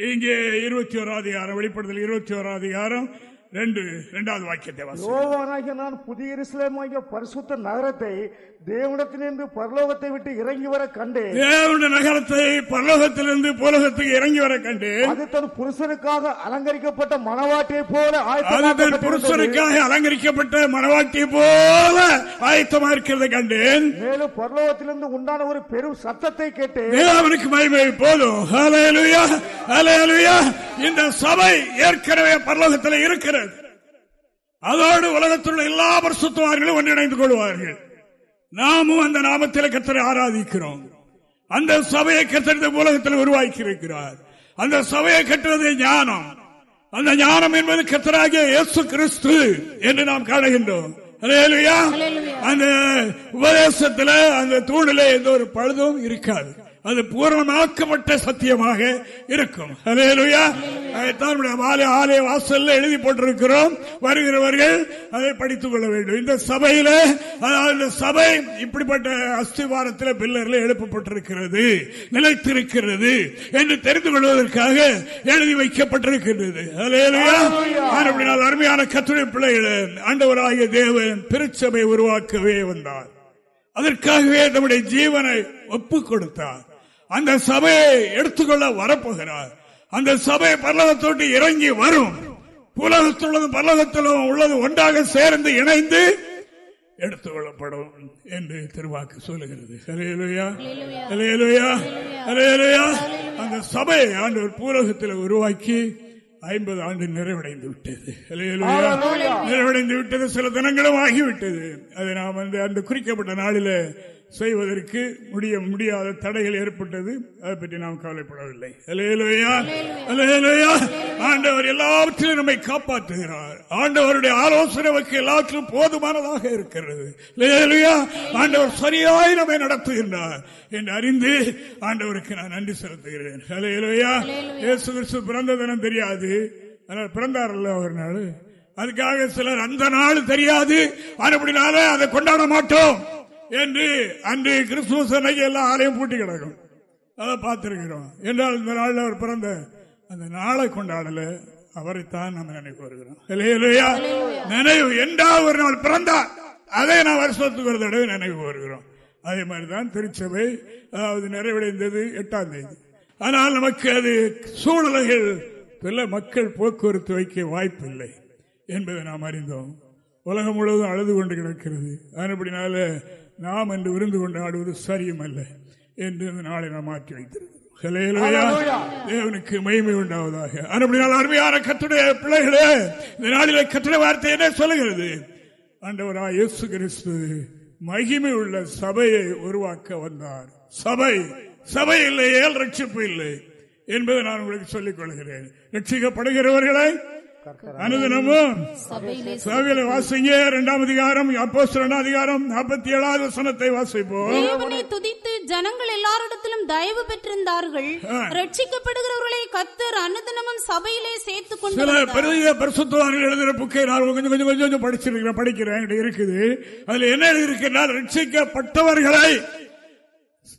இங்கே இருபத்தி ஓராம் அதிகாரம் வெளிப்படுதல் இருபத்தி ஓராம் அதிகாரம். ரெண்டு இரண்டாவது வாக்கியத்தை யோவானாகிய நான் புதிய எருசலேமாகிய பரிசுத்த நகரத்தை தேவனிடத்திலிருந்து பரலோகத்தை விட்டு இறங்கி வர கண்டேன். தேவனுடைய நகரத்தை பரலோகத்திலிருந்து பூலோகத்துக்கு இறங்கி வர கண்டு அது தன் புருஷனுக்காக அலங்கரிக்கப்பட்ட மணவாட்டியை போல ஆயத்தமாக்கப்பட்டிருந்தது. புருஷனுக்காக அலங்கரிக்கப்பட்ட மனவாட்டி போல ஆயத்தமா இருக்கிறதை கண்டேன். மேலும் பரலோகத்திலிருந்து உண்டான ஒரு பெரும் சத்தத்தை கேட்டேன். தேவனுக்கு மகிமை போதும். ஹalleluya ஹalleluya இந்த சபை ஏற்கனவே பரலோகத்தில் இருக்கிறது. அதோடு உலகத்தில் உள்ள எல்லா பரிசுத்தவான்களும் ஒன்றிணைந்து கொள்வார்கள். நாமும் அந்த நாமத்தில் கத்தரை ஆராதிக்கிறோம். அந்த சபையை கத்தரிந்த உலகத்தில் உருவாக்கி இருக்கிறார் அந்த சபையை கட்டுவது ஞானம். அந்த ஞானம் என்பது கத்தராகிய இயேசு கிறிஸ்து என்று நாம் காணுகின்றோம். அந்த உபதேசத்தில் அந்த தூணிலே எந்த ஒரு பழுதும் இருக்காது. அது பூரணமாக்கப்பட்ட சத்தியமாக இருக்கும். ஹalleluya. ஆலய ஆலய வாசல்ல எழுதி போட்டிருக்கிறோம். வருகிறவர்கள் அதை படித்துக் கொள்ள வேண்டும். இந்த சபையில அதாவது இந்த சபை இப்படிப்பட்ட அஸ்திவாரத்தில் பில்லர்ல எழுப்பப்பட்டிருக்கிறது நிலைத்திருக்கிறது என்று தெரிந்து கொள்வதற்காக எழுதி வைக்கப்பட்டிருக்கிறது அருமையான கத்துணை பிள்ளைகளே ஆண்டவராகிய தேவன் திருச்சபை உருவாக்கவே வந்தார். அதற்காகவே நம்முடைய ஜீவனை ஒப்புக் கொடுத்தார். அந்த சபையை எடுத்துக்கொள்ள வரப்போகிறார். அந்த சபை பல்லவத்தோட்டு இறங்கி வரும். புலகத்துள்ளதும் பல்லவத்திலும் உள்ளது ஒன்றாக சேர்ந்து இணைந்து எடுத்துக் கொள்ளப்படும் என்று திருவாக்கு சொல்லுகிறது. அந்த சபையை ஆண்டவர் பூலகத்தில் உருவாக்கி ஐம்பது ஆண்டு நிறைவடைந்து விட்டது. நிறைவடைந்து விட்டது. சில தினங்களும் ஆகிவிட்டது. அதை நாம் அந்த குறிக்கப்பட்ட நாளில் செய்வதற்கு முடிய முடியாத தடைகள் ஏற்பட்டது. அதை பற்றி நாம் கவலைப்படவில்லை. ஆண்டவர் எல்லாவற்றிலும் நம்மை காப்பாற்றுகிறார். ஆண்டவருடைய ஆலோசனை நமக்கு எல்லாத்திலும் போதுமானதாக இருக்கிறது. ஆண்டவர் சரியாய் நம்மை நடத்துகின்றார் என்று அறிந்து ஆண்டவருக்கு நான் நன்றி செலுத்துகிறேன். ஹalleluya. இயேசு கிறிஸ்து பிறந்த தினம் தெரியாது. ஆனால் பிறந்தாரல்ல ஒரு நாள். அதுக்காக சிலர் அந்த நாள் தெரியாது. அப்படினால அதை கொண்டாட மாட்டோம். என்று அன்று கிறிஸ்துமஸ் அன்னைக்கு எல்லா ஆலயம் பூட்டி கிடக்கும். அதை பார்த்திருக்கிறோம். என்றால் இந்த நாளில் அவர் பிறந்த அந்த நாளை கொண்டாடல. அவரைத்தான் நம்ம நினைவு வருகிறோம். இல்லையா நினைவு என்றால் ஒரு நாள் பிறந்தார். அதை நான் வருஷத்துக்கு ஒரு தடவை நினைவு வருகிறோம். அதே மாதிரிதான் திருச்சபை அதாவது நிறைவடைந்தது எட்டாம் தேதி. ஆனால் நமக்கு அது சூழ்நிலைகள் பல மக்கள் போக்குவரத்து வைக்க வாய்ப்பில்லை என்பதை நாம் அறிந்தோம். உலகம் முழுவதும் அழுது கொண்டு கிடக்கிறது. அப்படினால நாம் என்று விருந்து கொண்டாடுவது சரியும் அல்ல என்று இந்த நாளை நாம் மாற்றி வைத்திருக்கிறோம். தேவனுக்கு மகிமை உண்டாவதாக. அப்படினால் அருமையான கத்துடைய பிள்ளைகளே இந்த நாளிலே கத்துடைய வார்த்தை என்ன சொல்லுகிறது? ஆண்டவரா இயேசு கிறிஸ்து மகிமை உள்ள சபையை உருவாக்க வந்தார். சபை சபை இல்லை ஏல் ரட்சிப்பு இல்லை என்பதை நான் உங்களுக்கு சொல்லிக் கொள்கிறேன். ரட்சிக்கப்படுகிறவர்களை அனுதினமும் சபையில வாசிங்க. இரண்டாம் அதிகாரம் அப்போ இரண்டாம் அதிகாரம் நாற்பத்தி ஏழாவது வசனத்தை வாசிப்போம். தேவனை துதித்து ஜனங்கள் எல்லாரிடத்திலும் தயவு பெற்றிருந்தார்கள். ரட்சிக்கப்படுகிறவர்களை கத்தர் அனுதினமும் சபையிலே சேர்த்துக் கொண்டு. பெரிய பரிசுத்தவான்கள் எழுதுற புக்கை நான் கொஞ்சம் கொஞ்சம் கொஞ்சம் கொஞ்சம் படிச்சிருக்கிறேன் படிக்கிறேன். இருக்குது. அதுல என்ன எழுதியிருக்கிறார்? ரட்சிக்கப்பட்டவர்களை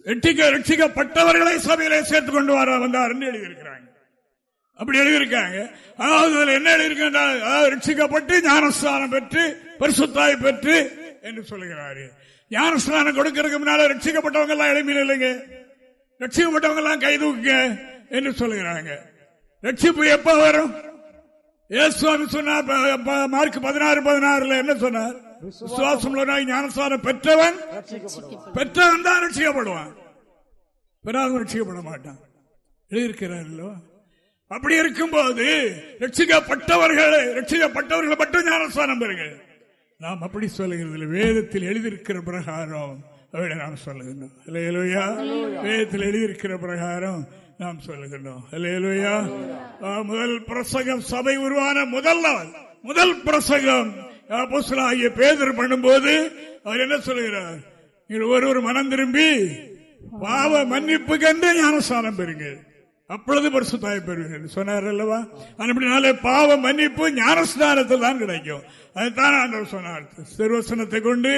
ரட்சிக்க ரட்சிக்கப்பட்டவர்களை சபையிலே சேர்த்து கொண்டு வர வந்தார் என்று எழுதியிருக்கிறாங்க. அப்படி எழுதியிருக்காங்க. அதாவது அதுல என்ன எழுதியிருக்கின்றால் அதாவது ரட்சிக்கப்பட்டு ஞானஸ்தானம் பெற்று பரிசுத்தாய் பெற்று என்று சொல்லுகிறாரு ஞானஸ்தானம் கொடுக்கறதுக்கு முன்னால ரட்சிக்கப்பட்டவங்க எல்லாம் எளிமையில் இல்லைங்க. ரட்சிக்கப்பட்டவங்க எல்லாம் கை தூக்குங்க என்று சொல்லுகிறாங்க ரட்சிப்பு எப்ப வரும்? ஏசுவாமி சொன்னார் மார்க் பதினாறு பதினாறுல என்ன சொன்னார்? விசுவாசம் ஞானஸ்தானம் பெற்றவன் பெற்றவன் தான் ரட்சிக்கப்படுவான். பெறாதவன் ரட்சிக்கப்பட மாட்டான். எழுதியிருக்கிறார் அப்படி இருக்கும்போது ரட்சிக்கப்பட்டவர்கள் ரட்சிக்கப்பட்டவர்களை மட்டும் ஞானஸ்தானம் பெறுங்கள் நாம் அப்படி சொல்லுகிறது வேதத்தில் எழுதியிருக்கிற பிரகாரம் அவரை நாம் சொல்லுகின்றோம். இல்லையா வேதத்தில் எழுதியிருக்கிற பிரகாரம் நாம் சொல்லுகின்றோம். இல்லையா முதல் பிரசங்கம் சபை உருவான முதல் நாள். முதல் பிரசங்கம் ஆகிய பேதர் பண்ணும்போது அவர் என்ன சொல்லுகிறார்? நீங்கள் ஒருவர் மனம் திரும்பி பாவ மன்னிப்பு கண்டு ஞானஸ்தானம் பெறுங்கள். அப்பொழுது பரிசுத்தாய் பெறுவீர்கள் சொன்னார் அல்லவா? அப்படினாலே பாவ மன்னிப்பு ஞானஸ்தானத்தில் தான் கிடைக்கும். அதுதான் ஆண்டவர் சொன்னார். திருவசனத்தை கொண்டு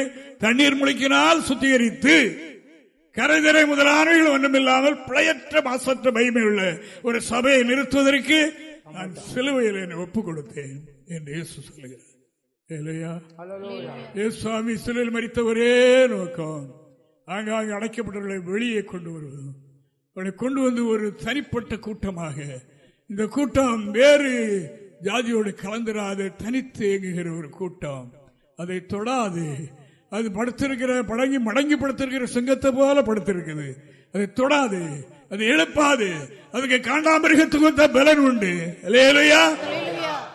தண்ணீர் முழுக்கினால் சுத்திகரித்து கரைதிரை முதலானவைகள் ஒன்றுமில்லாமல் பிழையற்ற மாசற்ற மகிமை உள்ள ஒரு சபையை நிறுத்துவதற்கு நான் சிலுவையில் என்னை ஒப்பு கொடுத்தேன் என்று இயேசு சொல்லுகிறார். இல்லையா சுவாமி சிலுவையில் மறித்த ஒரே நோக்கம் ஆங்காங்கே அடைக்கப்பட்டவர்களை வெளியே கொண்டு வருவது. அவனை கொண்டு வந்து ஒரு தனிப்பட்ட கூட்டமாக இந்த கூட்டம் வேறு ஜாதியோடு கலந்துராது தனித்து இயங்குகிற ஒரு கூட்டம். அதை தொடாது. அது படுத்திருக்கிற படங்கி மடங்கி படுத்திருக்கிற சிங்கத்தை போல படுத்திருக்குது. அதை தொடாது. அது எழுப்பாது. அதுக்கு காண்டாமிருகத்துக்கு பலன் உண்டு. இல்லையா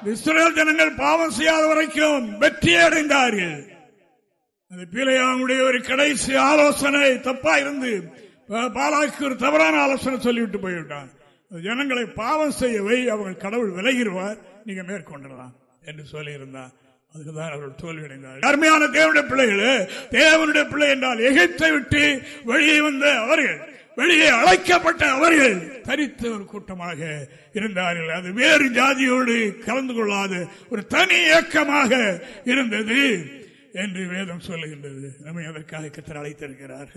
இஸ்ரேல் ஜனங்கள் பாவம் செய்யாத வரைக்கும் வெற்றி அடைந்தார்கள். அந்த பிள்ளையாவுடைய ஒரு கடைசி ஆலோசனை தப்பா இருந்து பாலாக்கு ஒரு தவறான ஆலோசனை சொல்லிவிட்டு போய்விட்டான். ஜனங்களை பாவம் செய்யவை அவங்க கடவுள் விலகிடுவார் நீங்க மேற்கொண்டலாம் என்று சொல்லியிருந்தான். அதுக்குதான் அவர்கள் தோல்வியடைந்தார் அருமையான தேவனுடைய பிள்ளைகளே தேவனுடைய பிள்ளை என்றால் எகிப்தை விட்டு வெளியே வந்த அவர்கள் வெளியே அழைக்கப்பட்ட அவர்கள் தரித்த ஒரு கூட்டமாக இருந்தார்கள். அது வேறு ஜாதியோடு கலந்து கொள்ளாத ஒரு தனி இயக்கமாக இருந்தது. என்று வேதம் சொல்லுகின்றது. நம்மை அதற்காக கத்தர் அழைத்திருக்கிறார்.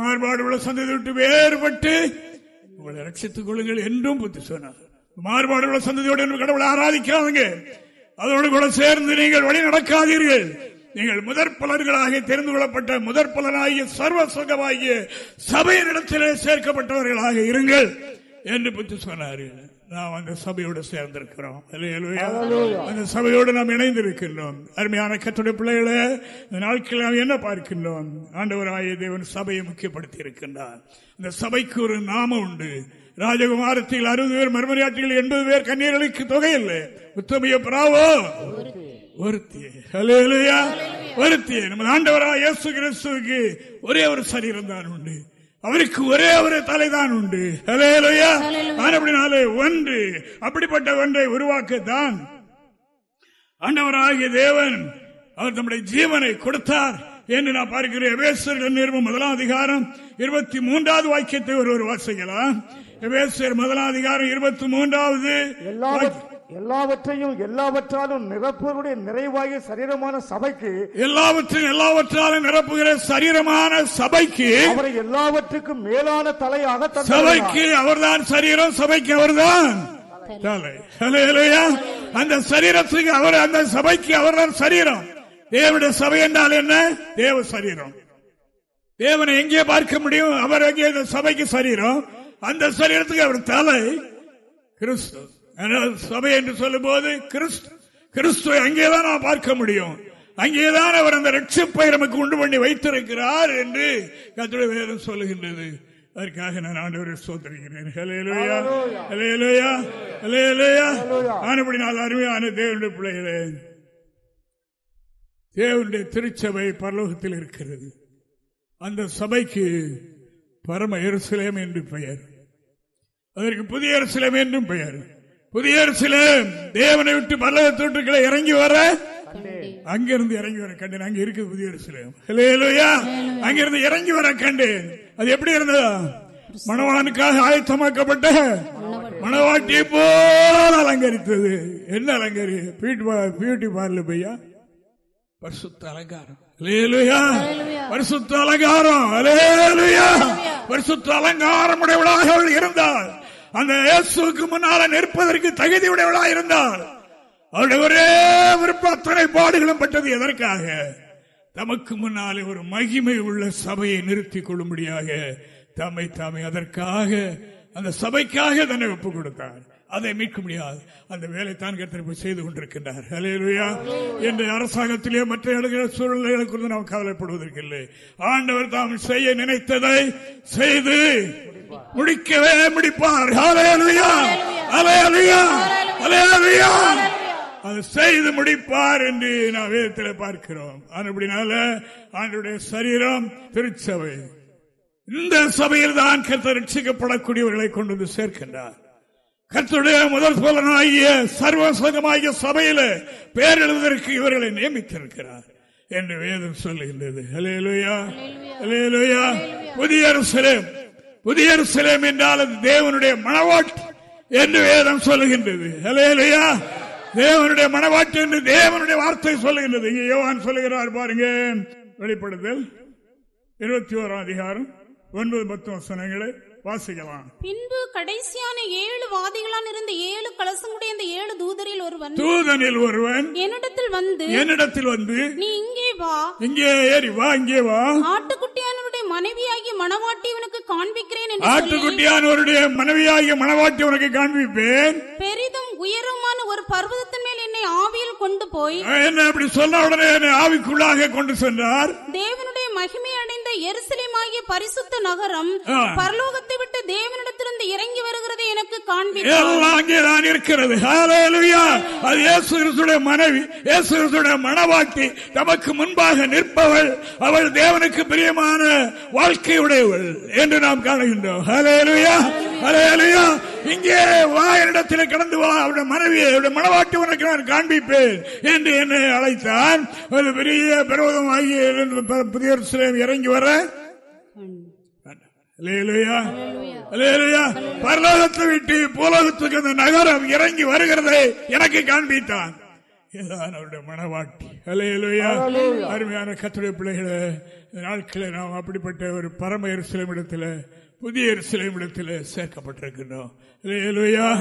மாறுபாடு உள்ள சந்ததி விட்டு வேறுபட்டு உங்களை ரட்சித்துக் கொள்ளுங்கள் என்றும் புத்தி சொன்னார். மாறுபாடு உள்ள சந்ததியோடு கடவுளை ஆராதிக்காதுங்க. அதோடு கூட சேர்ந்து நீங்கள் வழி நடக்காதீர்கள். நீங்கள் முதற் பலர்களாக தெரிந்து கொள்ளப்பட்ட முதற் பலனாகிய சர்வ சுகமாகிய சபையினிடத்திலே சேர்க்கப்பட்டவர்களாக இருங்கள் என்று புத்தி சொன்னார்கள் நாம் அந்த சபையோடு சேர்ந்திருக்கிறோம். அந்த சபையோடு நாம் இணைந்திருக்கின்றோம். அருமையான கற்றுடைய பிள்ளைகளை இந்த நாட்கள் நாம் என்ன பார்க்கின்றோம்? ஆண்டவராய தேவன் சபையை முக்கியப்படுத்தி இருக்கின்றார் இந்த சபைக்கு ஒரு நாமம் உண்டு. ராஜகுமாரத்தில் அறுபது பேர் மர்மரியாற்றில் எண்பது பேர் கண்ணீர்களுக்கு தொகை இல்லை. உத்தமைய பிராவோ? ஒருத்திய நம்ம ஆண்டவரா இயேசு கிறிஸ்துவுக்கு ஒரே ஒரு சரீரம் தான் உண்டு. அவருக்கு ஒரே ஒரு தலைதான் உண்டு. அப்படினாலே ஒன்று. அப்படிப்பட்ட ஒன்றை உருவாக்கத்தான் ஆண்டவராகிய தேவன் அவர் நம்முடைய ஜீவனை கொடுத்தார் என்று நான் பார்க்கிறேன். நிறுவனம் முதலாம் அதிகாரம் இருபத்தி மூன்றாவது வாக்கியத்தை ஒருவர் வாசிக்கலாம். முதலாம் அதிகாரம் இருபத்தி மூன்றாவது எல்லாவற்றையும் எல்லாவற்றாலும் நிரப்புவருடைய நிறைவாகிய சரீரமான சபைக்கு எல்லாவற்றையும் எல்லாவற்றாலும் நிரப்புகிற சரீரமான சபைக்கு அவரை எல்லாவற்றுக்கும் மேலான தலையாக சபைக்கு அவர்தான் சரீரம் சபைக்கு அவர்தான் அந்த சரீரத்துக்கு அவர் அந்த சபைக்கு அவர்தான் சரீரம். தேவனுடைய சபை என்றால் என்ன? தேவ சரீரம். தேவனை எங்கே பார்க்க முடியும்? அவர் எங்கே? சபைக்கு சரீரம். அந்த சரீரத்துக்கு அவர் தலை. கிறிஸ்து. சபை என்று சொல்லும் போது கிறிஸ்துவை அங்கேதான் நாம் பார்க்க முடியும். அங்கேதான் அவர் அந்த ரட்சிப்பை நமக்கு உண்டு பண்ணி வைத்திருக்கிறார் என்று கத்துடைய வேதம் சொல்லுகின்றது. அதற்காக நான் ஆண்டவரை சோதரிக்கிறேன் ஆனப்படினால் அருமையான தேவனுடைய பிள்ளைகளே தேவனுடைய திருச்சபை பரலோகத்தில் இருக்கிறது. அந்த சபைக்கு பரம எருசலேம் என்று பெயர். அதற்கு புதிய எருசலேம் என்றும் பெயர். புதிய தேவனை விட்டு பல்லவ தொற்றுக்களை இறங்கி வர அங்கிருந்து இறங்கி வர கண்டேன். அங்க இருக்கு புதிய அங்கிருந்து இறங்கி வர கண்டேன். அது எப்படி இருந்ததா? மணவானுக்காக ஆயத்தமாக்கப்பட்ட மணவாட்டியை போல அலங்கரித்தது. என்ன அலங்கரி? பியூட்டி பார்ல பையா? பரிசுத்த அலங்காரம். பரிசுத்த அலங்காரம். பரிசுத்த அலங்காரம் உடையவளாக இருந்தால் அந்த இயேசுக்கு முன்னால நிற்பதற்கு தகுதி உடையவளா இருந்தால் அவருடைய ஒரே விருப்ப அத்தனை பாடுகளும் பட்டது எதற்காக? தமக்கு முன்னாலே ஒரு மகிமை உள்ள சபையை நிறுத்திக் கொள்ளும்படியாக தம்மை தாமே அதற்காக அந்த சபைக்காக தன்னை ஒப்புக் கொடுத்தார். அதை மீட்க முடியாது. அந்த வேலை தான் கருத்து செய்து கொண்டிருக்கின்றார். என்ற அரசாங்கத்திலே மற்ற இடங்கள சூழ்நிலைகளை குறித்து நாம் கவலைப்படுவதற்கில்லை ஆண்டவர் தாம் செய்ய நினைத்ததை செய்து முடிக்கவே முடிப்பார். அதை செய்து முடிப்பார் என்று நாம் வேதத்தில் பார்க்கிறோம். அப்படினால ஆண்டுடைய சரீரம் திருச்சபை. இந்த சபையில் தான் கத்த ரட்சிக்கப்படக்கூடியவர்களை கொண்டு வந்து சேர்க்கின்றார். கத்துடைய முதல் சோழனாகிய சர்வசகமாகிய சபையில பேர் எழுதுவதற்கு இவர்களை நியமித்திருக்கிறார் என்று வேதம் சொல்லுகின்றது. புதிய அரசியலும் புதிய சிலம் என்றால் அது தேவனுடைய மனவாட்டு என்று வேதம் சொல்லுகின்றது. தேவனுடைய மனவாட்டு என்று தேவனுடைய வார்த்தை சொல்லுகின்றது. இங்கே யோகான் சொல்லுகிறார் பாருங்க. வெளிப்படுத்தல் இருபத்தி ஓராம் அதிகாரம். ஒன்பது பத்து வசனங்களை. வாசிக்கலாம். பின்பு கடைசியான ஏழு வாதிகளான் இருந்த ஏழு கலசங்களுடைய அந்த ஏழு தூதரில் ஒருவன். தூதனில் ஒருவன். என்னிடத்தில் வந்து என்னிடத்தில் வந்து நீ இங்கே வா. இங்கே ஏறி வா இங்கே வா. ஆட்டுக்குட்டியானவருடைய மனைவியாகி மணவாட்டி இவனுக்கு காண்பிக்கிறேன் என்று ஆட்டுக்குட்டியானவருடைய மனைவியாகிய மனவாட்டி உனக்கு காண்பிப்பேன். பெரிதும் உயரமான ஒரு பர்வதத்தின் மேல் என்னை ஆவியில் கொண்டு போய் என்ன அப்படி சொன்ன உடனே என்னை ஆவிக்குள்ளாக கொண்டு சென்றார்? தேவனுடைய மகிமை அடைந்த எருசலேமாகிய பரிசுத்த நகரம் ஆ. பரலோகத்தை விட்டு தேவனிடத்திலிருந்து இறங்கி வருகிறதை எனக்கு காண்பித்தார் எல்லாம் அங்கேதான் இருக்கிறது ஹalleluya. அது இயேசு கிறிஸ்துடைய மனைவி இயேசு கிறிஸ்துடைய மனவாட்டி நமக்கு முன்பாக நிற்பவள் அவள் தேவனுக்கு பிரியமான வாழ்க்கையுடையவள் என்று நாம் காணுகின்றோம் ஹalleluya. ஹalleluya. இங்கே வா என்னிடத்தில் கடந்து வா அவருடைய மனைவி அவருடைய மனவாட்டி உனக்கு நான் காண்பிப்பேன் என்று என்னை அழைத்தான் ஒரு பெரிய பர்வதமாகிய புதிய இறங்கி வர. பரலோகத்தை விட்டு பூலோகத்துக்கு அந்த நகரம் இறங்கி வருகிறதை எனக்கு காண்பித்தான். இதுதான் அவருடைய மனவாட்டி. அலையலுயா அருமையான கத்துடைய பிள்ளைகளை இந்த நாட்களில் நாம் அப்படிப்பட்ட ஒரு பரம எருசலேம் இடத்துல புதிய எருசலேம் இடத்துல சேர்க்கப்பட்டிருக்கின்றோம். அல்லேலூயா.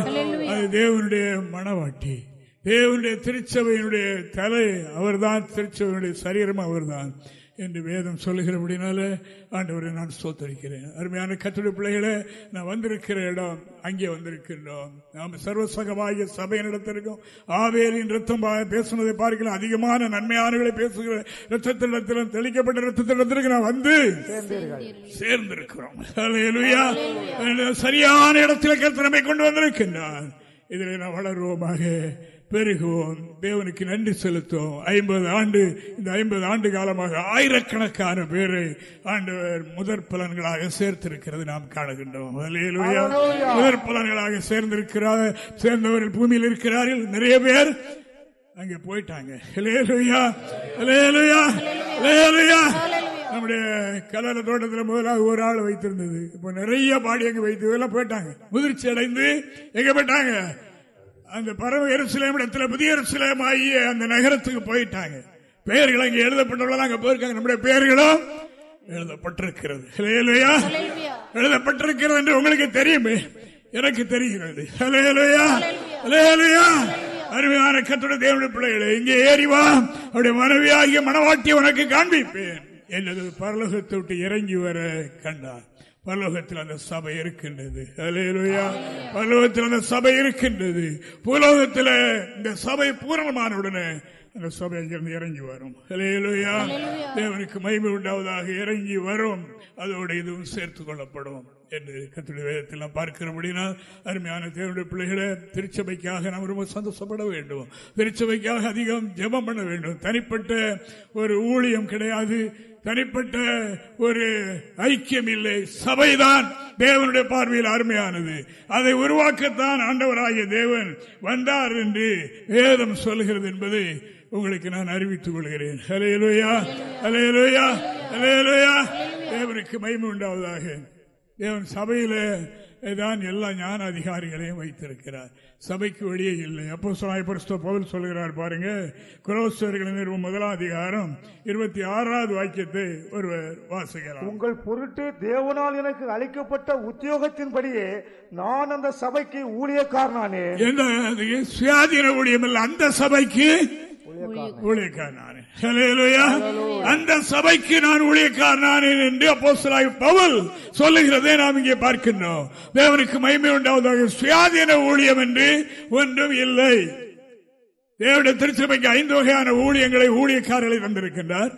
அது தேவனுடைய மனவாட்டி. தேவனுடைய திருச்சபையினுடைய தலை அவர்தான் திருச்சபையினுடைய சரீரம் அவர்தான். என்று வேதம் சொல்லுகிறபடினால ஆண்டவரை நான் சோத்தரிக்கிறேன் அருமையான கத்துடைய பிள்ளைகளே நான் வந்திருக்கிற இடம் அங்கே வந்திருக்கின்றோம். நாம் சர்வசகமாகிய சபையினிடத்திற்கும் ஆவேலின் ரத்தம் பேசுனதை பார்க்கலாம் அதிகமான நன்மையானவர்களை பேசுகிற ரத்தத்திடத்திலும் தெளிக்கப்பட்ட ரத்தத்திடத்திற்கு நான் வந்து சேர்ந்திருக்கிறோம். சரியான இடத்துல கர்த்தர் கொண்டு வந்திருக்கின்றார். இதில் நாம் வளருவோமாக. பெருகுவோம். தேவனுக்கு நன்றி செலுத்துவோம். ஐம்பது ஆண்டு இந்த ஐம்பது ஆண்டு காலமாக ஆயிரக்கணக்கான பேரை ஆண்டவர் முதற் பலன்களாக சேர்த்திருக்கிறது நாம் காணுகின்றோம். முதற் பலன்களாக சேர்ந்திருக்கிறார் சேர்ந்தவர்கள் பூமியில் இருக்கிறார்கள். நிறைய பேர் அங்க போயிட்டாங்க. நம்முடைய கலர தோட்டத்தில் முதலாக ஒரு ஆள் வைத்திருந்தது. இப்ப நிறைய பாடி அங்க வைத்து எல்லாம் போயிட்டாங்க. முதிர்ச்சி அடைந்து எங்க போயிட்டாங்க? அந்த பறவை எருசலேம் இடத்துல புதிய எருசலேம் ஆகிய அந்த நகரத்துக்கு போயிட்டாங்க. பெயர்கள் அங்கே எழுதப்பட்டுள்ள அங்க போயிருக்காங்க. நம்முடைய பெயர்களும் எழுதப்பட்டிருக்கிறது. ஹல்லேலூயா. எழுதப்பட்டிருக்கிறது என்று உங்களுக்கு தெரியுமே. எனக்கு தெரிகிறது. அருமையான கத்துடைய தேவனுடைய பிள்ளைகளே இங்கே ஏறி வா. அவருடைய மனைவியாகிய மனவாட்டி உனக்கு காண்பிப்பேன். என்னது? பரலோகத்தை விட்டு இறங்கி வர கண்டார். பரலோகத்தில் அந்த சபை இருக்கின்றது. அல்லேலூயா பரலோகத்தில் அந்த சபை இருக்கின்றது. பூலோகத்தில் இந்த சபை பூரணமானவுடனே அந்த சபை அங்கிருந்து இறங்கி வரும். அல்லேலூயா தேவனுக்கு மகிமை உண்டாவதாக இறங்கி வரும். அதோடு இதுவும் சேர்த்துக் கொள்ளப்படும் என்று கத்துடைய வேதத்தில் நாம் பார்க்கிறபடினால் அருமையான தேவனுடைய பிள்ளைகளை திருச்சபைக்காக நாம் ரொம்ப சந்தோஷப்பட வேண்டும். திருச்சபைக்காக அதிகம் ஜெபம் பண்ண வேண்டும். தனிப்பட்ட ஒரு ஊழியம் கிடையாது. தனிப்பட்ட ஒரு ஐக்கியம் இல்லை சபைதான் தேவனுடைய பார்வையில் அருமையானது. அதை உருவாக்கத்தான் ஆண்டவராகிய தேவன் வந்தார் என்று வேதம் சொல்கிறது என்பதை உங்களுக்கு நான் அறிவித்துக் கொள்கிறேன். ஹலேலுயா ஹலேலுயா ஹலேலுயா தேவனுக்கு மகிமை உண்டாவதாக. தேவன் சபையில தான் எல்லா ஞான அதிகாரிகளையும் வைத்திருக்கிறார். சபைக்கு வெளியே இல்லை. அப்போ பரிசுத்த பவுல் சொல்கிறார் பாருங்க குரோஸ்வர்களின் நிறுவனம் முதலாம் அதிகாரம் இருபத்தி ஆறாவது வாக்கியத்தை ஒருவர் வாசிக்கிறார் உங்கள் பொருட்டு தேவனால் எனக்கு அளிக்கப்பட்ட உத்தியோகத்தின்படியே நான் அந்த சபைக்கு ஊழியக்காரனானே அது சுயாதீன ஊழியம் இல்லை. அந்த சபைக்கு அந்த சபைக்கு நான் ஊழியக்காரனானேன் என்று அப்போஸ்தலனாகிய பவுல் சொல்லுகிறதை நாம் இங்கே பார்க்கின்றோம். தேவனுக்கு மகிமை உண்டாவதாக சுயாதீன ஊழியம் என்று ஒன்றும் இல்லை. தேவனுடைய திருச்சபைக்கு ஐந்து வகையான ஊழியங்களை ஊழியக்காரர்களை தந்திருக்கின்றார்.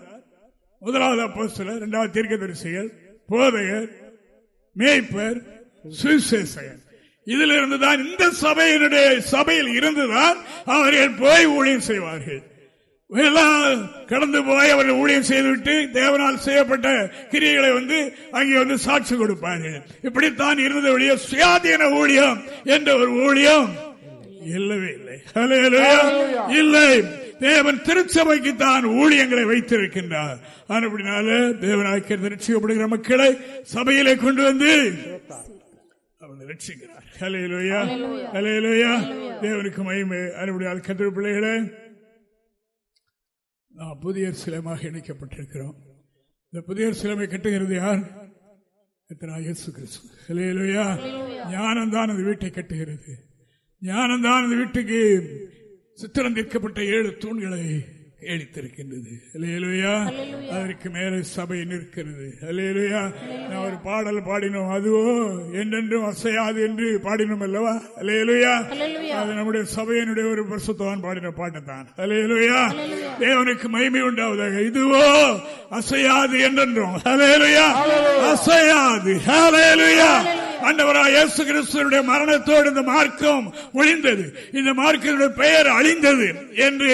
முதலாவது அப்போஸ்தலர் இரண்டாவது தீர்க்கதரிசிகள் போதையர் மேய்ப்பர் சுவிசேஷகர். இதில் இருந்துதான் இந்த சபையினுடைய சபையில் இருந்துதான் அவர்கள் போய் ஊழியம் செய்வார்கள். எல்லாம் கடந்து போய் அவர்கள் ஊழியம் செய்துவிட்டு தேவனால் செய்யப்பட்ட கிரியைகளை வந்து அங்கே வந்து சாட்சி கொடுப்பார்கள். இப்படித்தான் இருந்தது ஒழிய சுயாதீன ஊழியம் என்ற ஒரு ஊழியம் இல்லவே இல்லை. இல்லை. தேவன் திருச்சபைக்கு தான் ஊழியங்களை வைத்திருக்கின்றார். அப்படினால தேவனாக்கிய ரட்சிக்கப்படுகிற மக்களை சபையிலே கொண்டு வந்து அவனை ரட்சிக்கிறார் ஹல்லேலூயா. ஹல்லேலூயா. தேவனுக்கு மகிமை. அறுபடியால் கத்திர பிள்ளைகளே நாம் புதிய சிலமாக இணைக்கப்பட்டிருக்கிறோம். இந்த புதிய சிலமை கட்டுகிறது யார்? இயேசு கிறிஸ்து. ஹalleluya. ஞானம் தான் அந்த வீட்டை கட்டுகிறது. ஞானம் தான் அந்த வீட்டுக்கு சித்திரம் தீர்க்கப்பட்ட ஏழு தூண்களை ஏழித்திருக்கின்றது அலையலுயா அதற்கு மேலே சபை நிற்கிறது. அலையலுயா நான் ஒரு பாடல் பாடினோம். அதுவோ என்றென்றும் அசையாது என்று பாடினோம் அல்லவா? அலையலுயா அது நம்முடைய சபையினுடைய ஒரு பரிசுத்தவான் பாடின பாட்டு தான். அலையலுயா தேவனுக்கு மகிமை உண்டாவதாக. இதுவோ அசையாது என்றென்றும். அலையலுயா அசையாது. அலையலுயா ஆண்டவராக இயேசு கிறிஸ்துவனுடைய மரணத்தோடு இந்த மார்க்கம் ஒழிந்தது. இந்த மார்க்கனுடைய பெயர் அழிந்தது என்று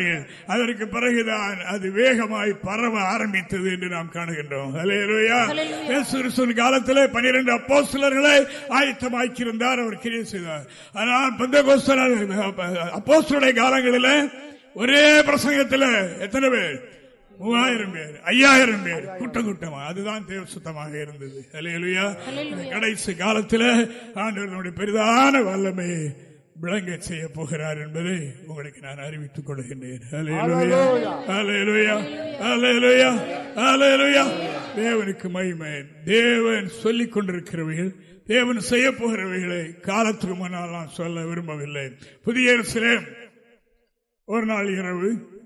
எண்ணிக்கொண்டிருந்தார்கள் அதற்கு பிறகுதான் அது வேகமாய் பரவ ஆரம்பித்தது என்று நாம் காணுகின்றோம். காலத்திலே பனிரெண்டு அப்போ சிலர்களை ஆயத்தமாக்கியிருந்தார் அவர் கிரியை செய்தார். ஆனால் அப்போஸ்தலுடைய காலங்களில் ஒரே பிரசங்கத்தில் எத்தனை பேர்? மூவாயிரம் பேர் ஐயாயிரம் பேர். கூட்டம் கூட்டமா. அதுதான் தேவ சுத்தமாக இருந்தது. கடைசி காலத்தில் ஆண்டவர் பெரிதான வல்லமையை விளங்க செய்ய போகிறார் என்பதை உங்களுக்கு நான் அறிவித்துக் கொள்கின்றேன். தேவனுக்கு மகிமை. தேவன் சொல்லிக் கொண்டிருக்கிறவைகள் தேவன் செய்ய போகிறவைகளை காலத்துக்கு முன்னால் நான் சொல்ல விரும்பவில்லை. புதிய ஒரு நாள் இரவு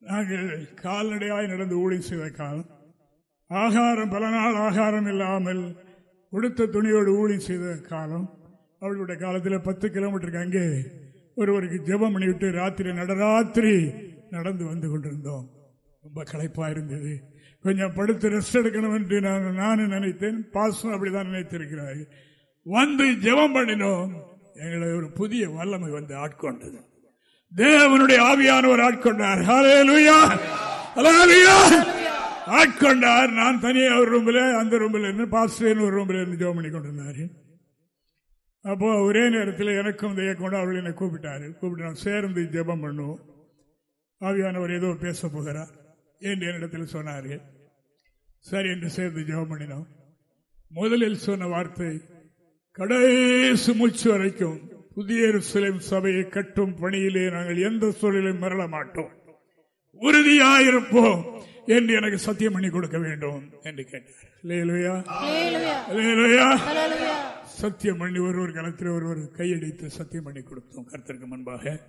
நாங்கள் கால்நடையாய் நடந்து ஊழி செய்த காலம் ஆகாரம் பல நாள் ஆகாரம் இல்லாமல் உடுத்த துணியோடு ஊழி செய்த காலம் அவர்களுடைய காலத்தில் பத்து கிலோமீட்டருக்கு அங்கே ஒருவருக்கு ஜெபம் பண்ணிவிட்டு ராத்திரி நடராத்திரி நடந்து வந்து கொண்டிருந்தோம். ரொம்ப களைப்பா இருந்தது. கொஞ்சம் படுத்து ரெஸ்ட் எடுக்கணும் என்று நான் நானும் நினைத்தேன். பாசம் அப்படிதான் நினைத்திருக்கிறார். வந்து ஜெபம் பண்ணினோம். எங்களை ஒரு புதிய வல்லமை வந்து ஆட்கொண்டது. தேவனுடைய ஆவியானவர் ஆட்கொண்டார். ஆட்கொண்டார். நான் தனியே ஒரு ரூம்ல அந்த ரூம்ல இருந்து பாஸ்டர் ஒரு ரூம்ல இருந்து ஜெபம் பண்ணி கொண்டிருந்தாரு அப்போ ஒரே நேரத்தில் எனக்கும் இயக்கம் அவர்கள் என்னை கூப்பிட்டாரு. கூப்பிட்டு சேர்ந்து ஜெபம் பண்ணுவோம் ஆவியானவர் ஏதோ பேச போகிறார் என்று என்னிடத்தில் சொன்னார்கள். சரி என்று சேர்ந்து ஜெபம் பண்ணினோம். முதலில் சொன்ன வார்த்தை கடைசி மூச்சு வரைக்கும் புதிய சபையை கட்டும் பணியிலே நாங்கள் எந்த சூழலையும் மரள மாட்டோம். உறுதியாயிருப்போம் என்று எனக்கு சத்தியம் பண்ணி கொடுக்க வேண்டும் என்று கேட்டார். சத்தியம் பண்ணி ஒருவர் களத்தில் ஒருவர் கையடித்து சத்தியம் பண்ணி கொடுத்தோம். கருத்திற்கு முன்பாக.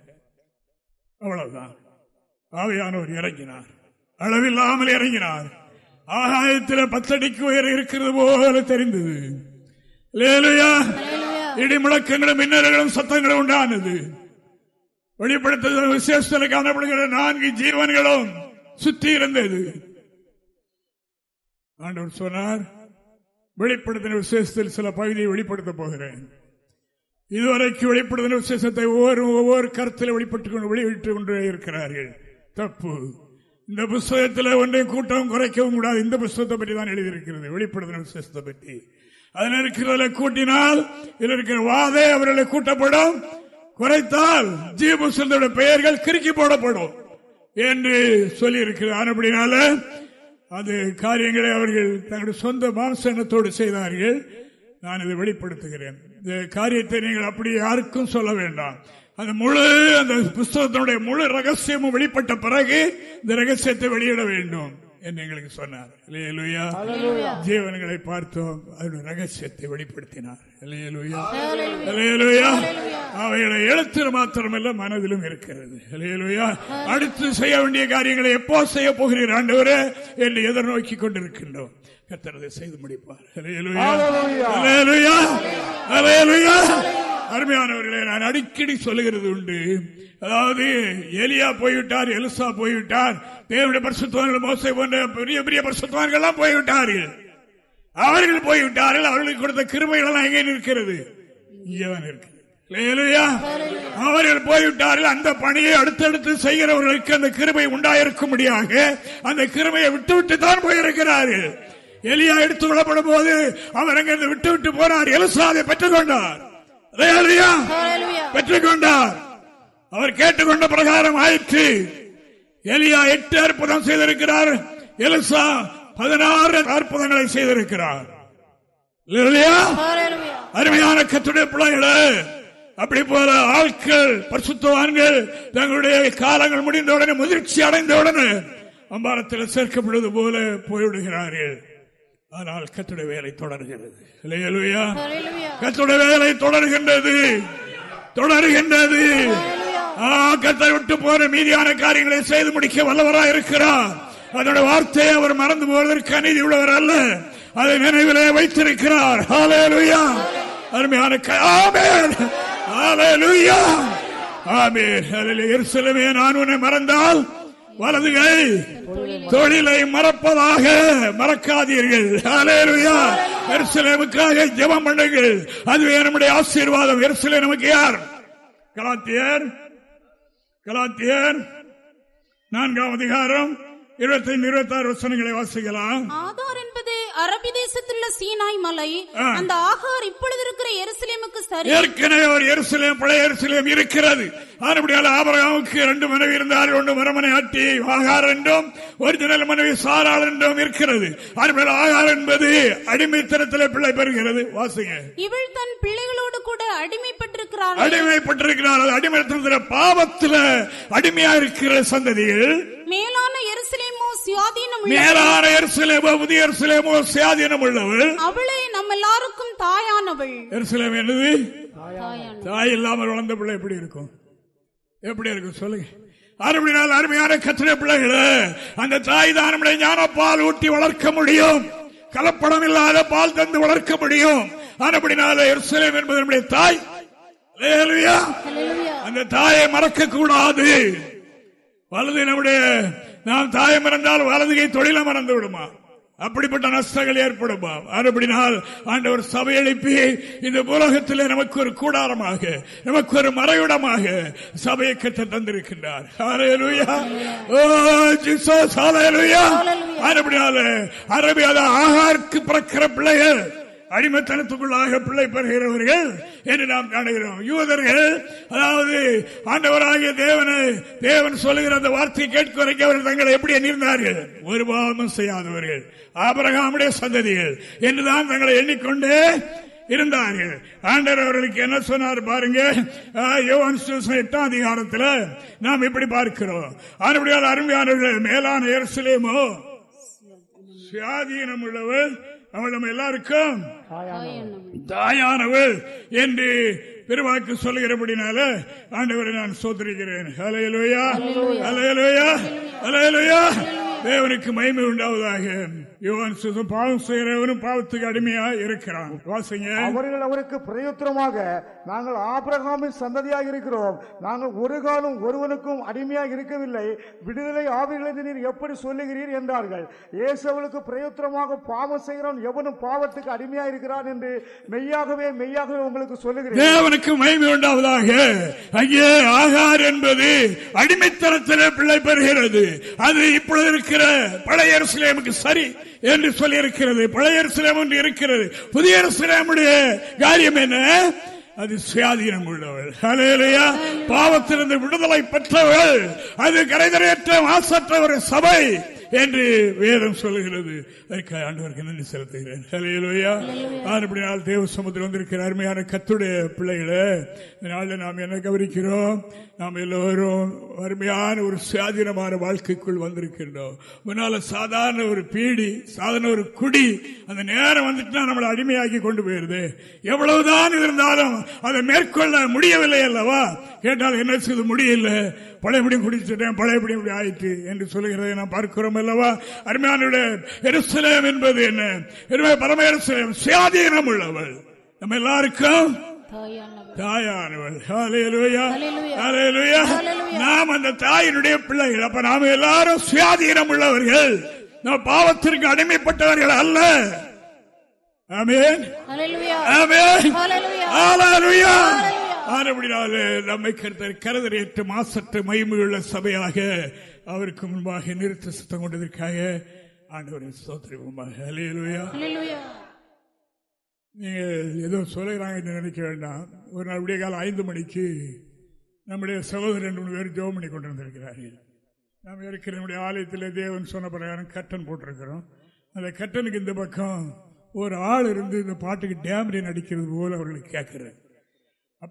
அவ்வளவுதான். ஆவையானவர் இறங்கினார். அளவில்லாமல் இறங்கினார். ஆகாயத்தில் பத்தடிக்கு உயர இருக்கிறது போல தெரிந்தது. இடி முழக்கங்களும் மின்னல்களும் சத்தங்களும் உண்டானது. வெளிப்படுத்த விசேஷத்தில் காணப்படுகிற நான்கு ஜீவன்களும் சுற்றி இருந்தது ஆண்டவர் சொன்னார் வெளிப்படுத்தின விசேஷத்தில் சில பகுதியை வெளிப்படுத்த போகிறேன். இதுவரைக்கும் வெளிப்படுத்தின விசேஷத்தை ஒவ்வொரு ஒவ்வொரு கருத்தில் வெளிப்பட்டுக் கொண்டு வெளியிட்டுக் கொண்டே இருக்கிறார்கள். தப்பு. இந்த புஸ்தகத்தில் ஒன்றையும் கூட்டம் குறைக்கவும் கூடாது. இந்த புஸ்தகத்தை பற்றி தான் எழுதியிருக்கிறது. வெளிப்படுத்தின விசேஷத்தை பற்றி. அதில் இருக்கிறத கூட்டினால் இதில் இருக்கிற வாதை அவர்களை கூட்டப்படும். குறைத்தால் ஜீவசுந்தருடைய பெயர்கள் கிறுக்கி போடப்படும். என்று சொல்லி இருக்கிறார் அப்படினால அது காரியங்களை அவர்கள் தங்களுடைய சொந்த மாசனத்தோடு செய்தார்கள். நான் இதை வெளிப்படுத்துகிறேன். இந்த காரியத்தை நீங்கள் அப்படி யாருக்கும் சொல்ல வேண்டாம். அந்த முழு அந்த புஸ்தகத்தினுடைய முழு ரகசியமும் வெளிப்பட்ட பிறகு இந்த ரகசியத்தை வெளியிட வேண்டும். என்று எங்களுக்கு சொன்னார். ஜீவன்களை பார்த்தோம். அதனுடைய ரகசியத்தை வெளிப்படுத்தினார். அவைகளை எழுத்தில் மாத்திரமல்ல மனதிலும் இருக்கிறது. அடுத்து செய்ய வேண்டிய காரியங்களை எப்போ செய்ய போகிறீர் ஆண்டவரே என்று எதிர்நோக்கி கொண்டிருக்கின்றோம். கத்தரதை செய்து முடிப்பார். அருமையானவர்களை நான் அடிக்கடி சொல்லுகிறது உண்டு. அதாவது எலியா போய்விட்டார் எலுசா போய்விட்டார் தேவனுடைய பரிசுத்தவான்கள் மோசை போன்ற பெரிய பெரிய பரிசுத்தவான்கள் எல்லாம் போய்விட்டார்கள். அவர்கள் போய்விட்டார்கள் அவர்களுக்கு கொடுத்த கிருமைகள் எல்லாம் எங்கே நிற்கிறது? இங்கேதான் இருக்கு அவர்கள் போய்விட்டார்கள் அந்த பணியை அடுத்தடுத்து செய்கிறவர்களுக்கு அந்த கிருமை உண்டாயிருக்கும்படியாக அந்த கிருமையை விட்டு விட்டு தான் போயிருக்கிறார்கள். எலியா எடுத்து விடப்படும் போது அவர் அங்கிருந்து விட்டு விட்டு போனார் எலுசாதை பெற்றுக் கொண்டார் பெற்றுக் கொண்டார் அவர் கேட்டுக்கொண்ட பிரகாரம் ஆயிற்று. எலியா எட்டு அற்புதம் செய்திருக்கிறார். எலிசா பதினாறு அற்புதங்களை செய்திருக்கிறார். அருமையான கத்துடைய பிள்ளைகளே அப்படி போல ஆட்கள் பரிசுத்தவான்கள் தங்களுடைய காலங்கள் முடிந்தவுடனே முதிர்ச்சி அடைந்தவுடனே அம்பாரத்தில் சேர்க்கப்படுவது போல போய்விடுகிறார்கள். ஆனால் கத்துடைய வேலை தொடர்கிறது. இல்லையா கத்துடைய வேலை தொடர்கின்றது. தொடர்கின்றது. ஆ, கத்தை விட்டு போற மீதியான காரியங்களை செய்து முடிக்க வல்லவராய் இருக்கிறார். அதோட வார்த்தையை அவர் மறந்து போவதற்கு அநீதி உள்ளவர் அல்ல. அதை நினைவிலே வைத்திருக்கிறார். அருமையான ஆமென். ஆமென். நான் உன்னை மறந்தால் வலது கை தொழிலை மறப்பதாக மறக்காதீர்கள். எருசலேமுக்காக ஜெபம் பண்ணுங்கள். அதுவே நம்முடைய ஆசீர்வாதம். எருசலேம் நமக்கு யார்? கலாத்தியர். கலாத்தியர். நான்காம் அதிகாரம் இருபத்தைந்து இருபத்தி ஆறு வசனங்களை வாசிக்கலாம். அரபி தேசத்துள்ள சீனாய் மலை. அந்த ஆகார் இப்பொழுது இருக்கிற எருசலேமுக்கு சரி. ஏற்கனவே ஒரு எருசலேம் பழைய எருசலேம் இருக்கிறது. ஆனபடியால் ஆபரகாமுக்கு ரெண்டு மனைவி இருந்தார் ஒன்று மரமனை ஆட்டி ஆகார் என்றும் ஒரிஜினல் மனைவி சாராள் என்றும் இருக்கிறது. ஆனபடியால் ஆகார் என்பது அடிமைத்தனத்திலே பிள்ளை பெறுகிறது. வாசிங்க. இவள் தன் பிள்ளைகளோடு கூட அடிமைப்பட்டிருக்கிறார். அது அடிமைத்தனத்தில பாவத்துல அடிமையா இருக்கிற சந்ததிகள் மேலான எருசலேமோ சுயாதீனம் மேலான எருசலேமோ புதிய எருசலேமோ சுயாதீனம் உள்ளவள் அவளே நம்ம எல்லாருக்கும் தாயானவள். எருசலேம் என்னது? தாய் இல்லாமல் வளர்ந்த பிள்ளை எப்படி இருக்கும்? எப்படி இருக்கும்? சொல்லுங்க. அருமையான அருமையான கத்திர பிள்ளைகளே அந்த தாய் தான் நம்முடைய ஞானப்பால் ஊட்டி வளர்க்க முடியும். கலப்படம் இல்லாத பால் தந்து வளர்க்க முடியும். ஆனப்படினால எருசலேம் என்பது நம்முடைய தாய். அந்த தாயை மறக்க கூடாது வலது நம்முடைய நாம் தாயை மறந்தால் வலதுகை தொழிலை மறந்து விடுமா? அப்படிப்பட்ட நஷ்டங்கள் ஏற்படுமா? அப்படினால் ஆண்டவர் சபை எழுப்பி இந்த உலகத்திலே நமக்கு ஒரு கூடாரமாக நமக்கு ஒரு மறைவிடமாக சபையை கட்ட தந்திருக்கின்றார். அப்படினால அரபியாத ஆகாருக்கு பிறக்கிற பிள்ளைகள் அடிமைத்தனத்துக்குள்ளாக பிள்ளை பெறுகிறவர்கள் என்று நாம் காணுகிறோம். யூதர்கள் அதாவது ஆண்டவராகிய தேவனை தேவன் சொல்லுகிற அந்த வார்த்தையை கேட்க வரைக்கும் அவர்கள் தங்களை எப்படி எண்ணிருந்தார்கள் ஒரு பாவமும் செய்யாதவர்கள். ஆபரகாமுடைய சந்ததிகள் என்றுதான் தங்களை எண்ணிக்கொண்டு இருந்தார்கள். ஆண்டவர் அவர்களுக்கு என்ன சொன்னார் பாருங்க? எட்டாம் அதிகாரத்தில் நாம் இப்படி பார்க்கிறோம். ஆனபடியால் அருமையானவர்கள் மேலான எருசலேமோ சுயாதீனம் உள்ளவர் அவள் நம்ம எல்லாருக்கும் தாயானவள் என்று பெருவாக்கு சொல்லுகிறபடினால ஆண்டவரை நான் சோதரிக்கிறேன். அலையலுயா அலையலுயா அலையலுயா தேவனுக்கு மகிமை உண்டாவதாக. யோவான் சுசம் பாவம் செய்கிறவனும் பாவத்துக்கு அடிமையா இருக்கிறான். வாசிங்க. அவர்கள் அவருக்கு பிரயோத்திரமாக நாங்கள் ஆபிரகாமின் சந்ததியாக இருக்கிறோம். நாங்கள் ஒரு காலம் ஒருவனுக்கும் அடிமையாக இருக்கவில்லை. விடுதலை ஆவிகளை நீர் எப்படி சொல்லுகிறீர்? என்றார்கள். இயேசு அவளுக்கு பிரயோத்திரமாக பாவம் செய்கிறவன் எவனும் பாவத்துக்கு அடிமையாக இருக்கிறான் என்று மெய்யாகவே மெய்யாகவே உங்களுக்கு சொல்லுகிறேன். தேவனுக்கு மகிமை உண்டாவதாக. அங்கே ஆகார் என்பது அடிமைத்தனத்திலே பிள்ளை பெறுகிறது. அது இப்பொழுது இருக்கிற பழைய சரி. என்று சொல்லி இருக்கிறது பழைய எருசலேம் என்று இருக்கிறது. புதிய சிலமுடைய காரியம் என்ன? அது சுயாதீனம் உள்ளவள் ஹalleluya. பாவத்திலிருந்து விடுதலை பெற்றவள் அது கரைதரையற்ற மாசற்ற ஒரு சபை என்று வேதம் சொல்லுகிறது. அதற்காக ஆண்டவருக்கு நன்றி செலுத்துகிறேன். தேவ சமுத்திரம் வந்திருக்கிற அருமையான கத்துடைய பிள்ளைகளே இந்த நாளில் நாம் என்ன கவனிக்கிறோம்? நாம் எல்லோரும் அருமையான ஒரு சுயாதீனமான வாழ்க்கைக்குள் வந்திருக்கின்றோம். முன்னால சாதாரண ஒரு பீடி சாதாரண ஒரு குடி அந்த நேரம் வந்துட்டுனா நம்மளை அடிமையாக்கி கொண்டு போயிருது. எவ்வளவுதான் இருந்தாலும் அதை மேற்கொள்ள முடியவில்லை அல்லவா? கேட்டால் என்ன செய்து முடியல பழையபடி குடிச்சுட்டேன் பழையபடி இப்படி ஆயிற்று என்று சொல்லுகிறதை நாம் பார்க்கிறோம் அல்லவா? அருமையானுடைய எருசலேம் என்பது என்ன? என்பது பரம எருசலேம் சுயாதீனம் உள்ளவள் நம்ம எல்லாருக்கும் ஹalleluya. நாம் அந்த தாயினுடைய பிள்ளைகள். அப்ப நாம் எல்லாரும் சுயாதீனம் உள்ளவர்கள். நாம் பாவத்திற்கு அடிமைப்பட்டவர்கள் அல்ல. நம்மை கருத்தர் கருதரையற்ற மாசற்ற மகிமையுள்ள சபையாக அவருக்கு முன்பாக நிறுத்த சுத்தம் கொண்டதற்காக ஆண்டவரை சோதரிவுமாக ஹalleluya. ஹalleluya நீங்க ஏதோ சொல்லுகிறாங்க நினைக்க வேண்டாம். ஒரு நாள் விடிய காலம் ஐந்து மணிக்கு நம்முடைய சகோதரர் ரெண்டு மூணு பேர் ஜோம் பண்ணி கொண்டு வந்திருக்கிறார்கள் நாம் இருக்கிற நம்முடைய ஆலயத்தில் தேவன் சொன்ன பிரகாரம் கட்டன் போட்டிருக்கிறோம். அந்த கட்டனுக்கு இந்த பக்கம் ஒரு ஆள் இருந்து இந்த பாட்டுக்கு டேமரி நடிக்கிறது போல அவர்களுக்கு கேட்கிறார்.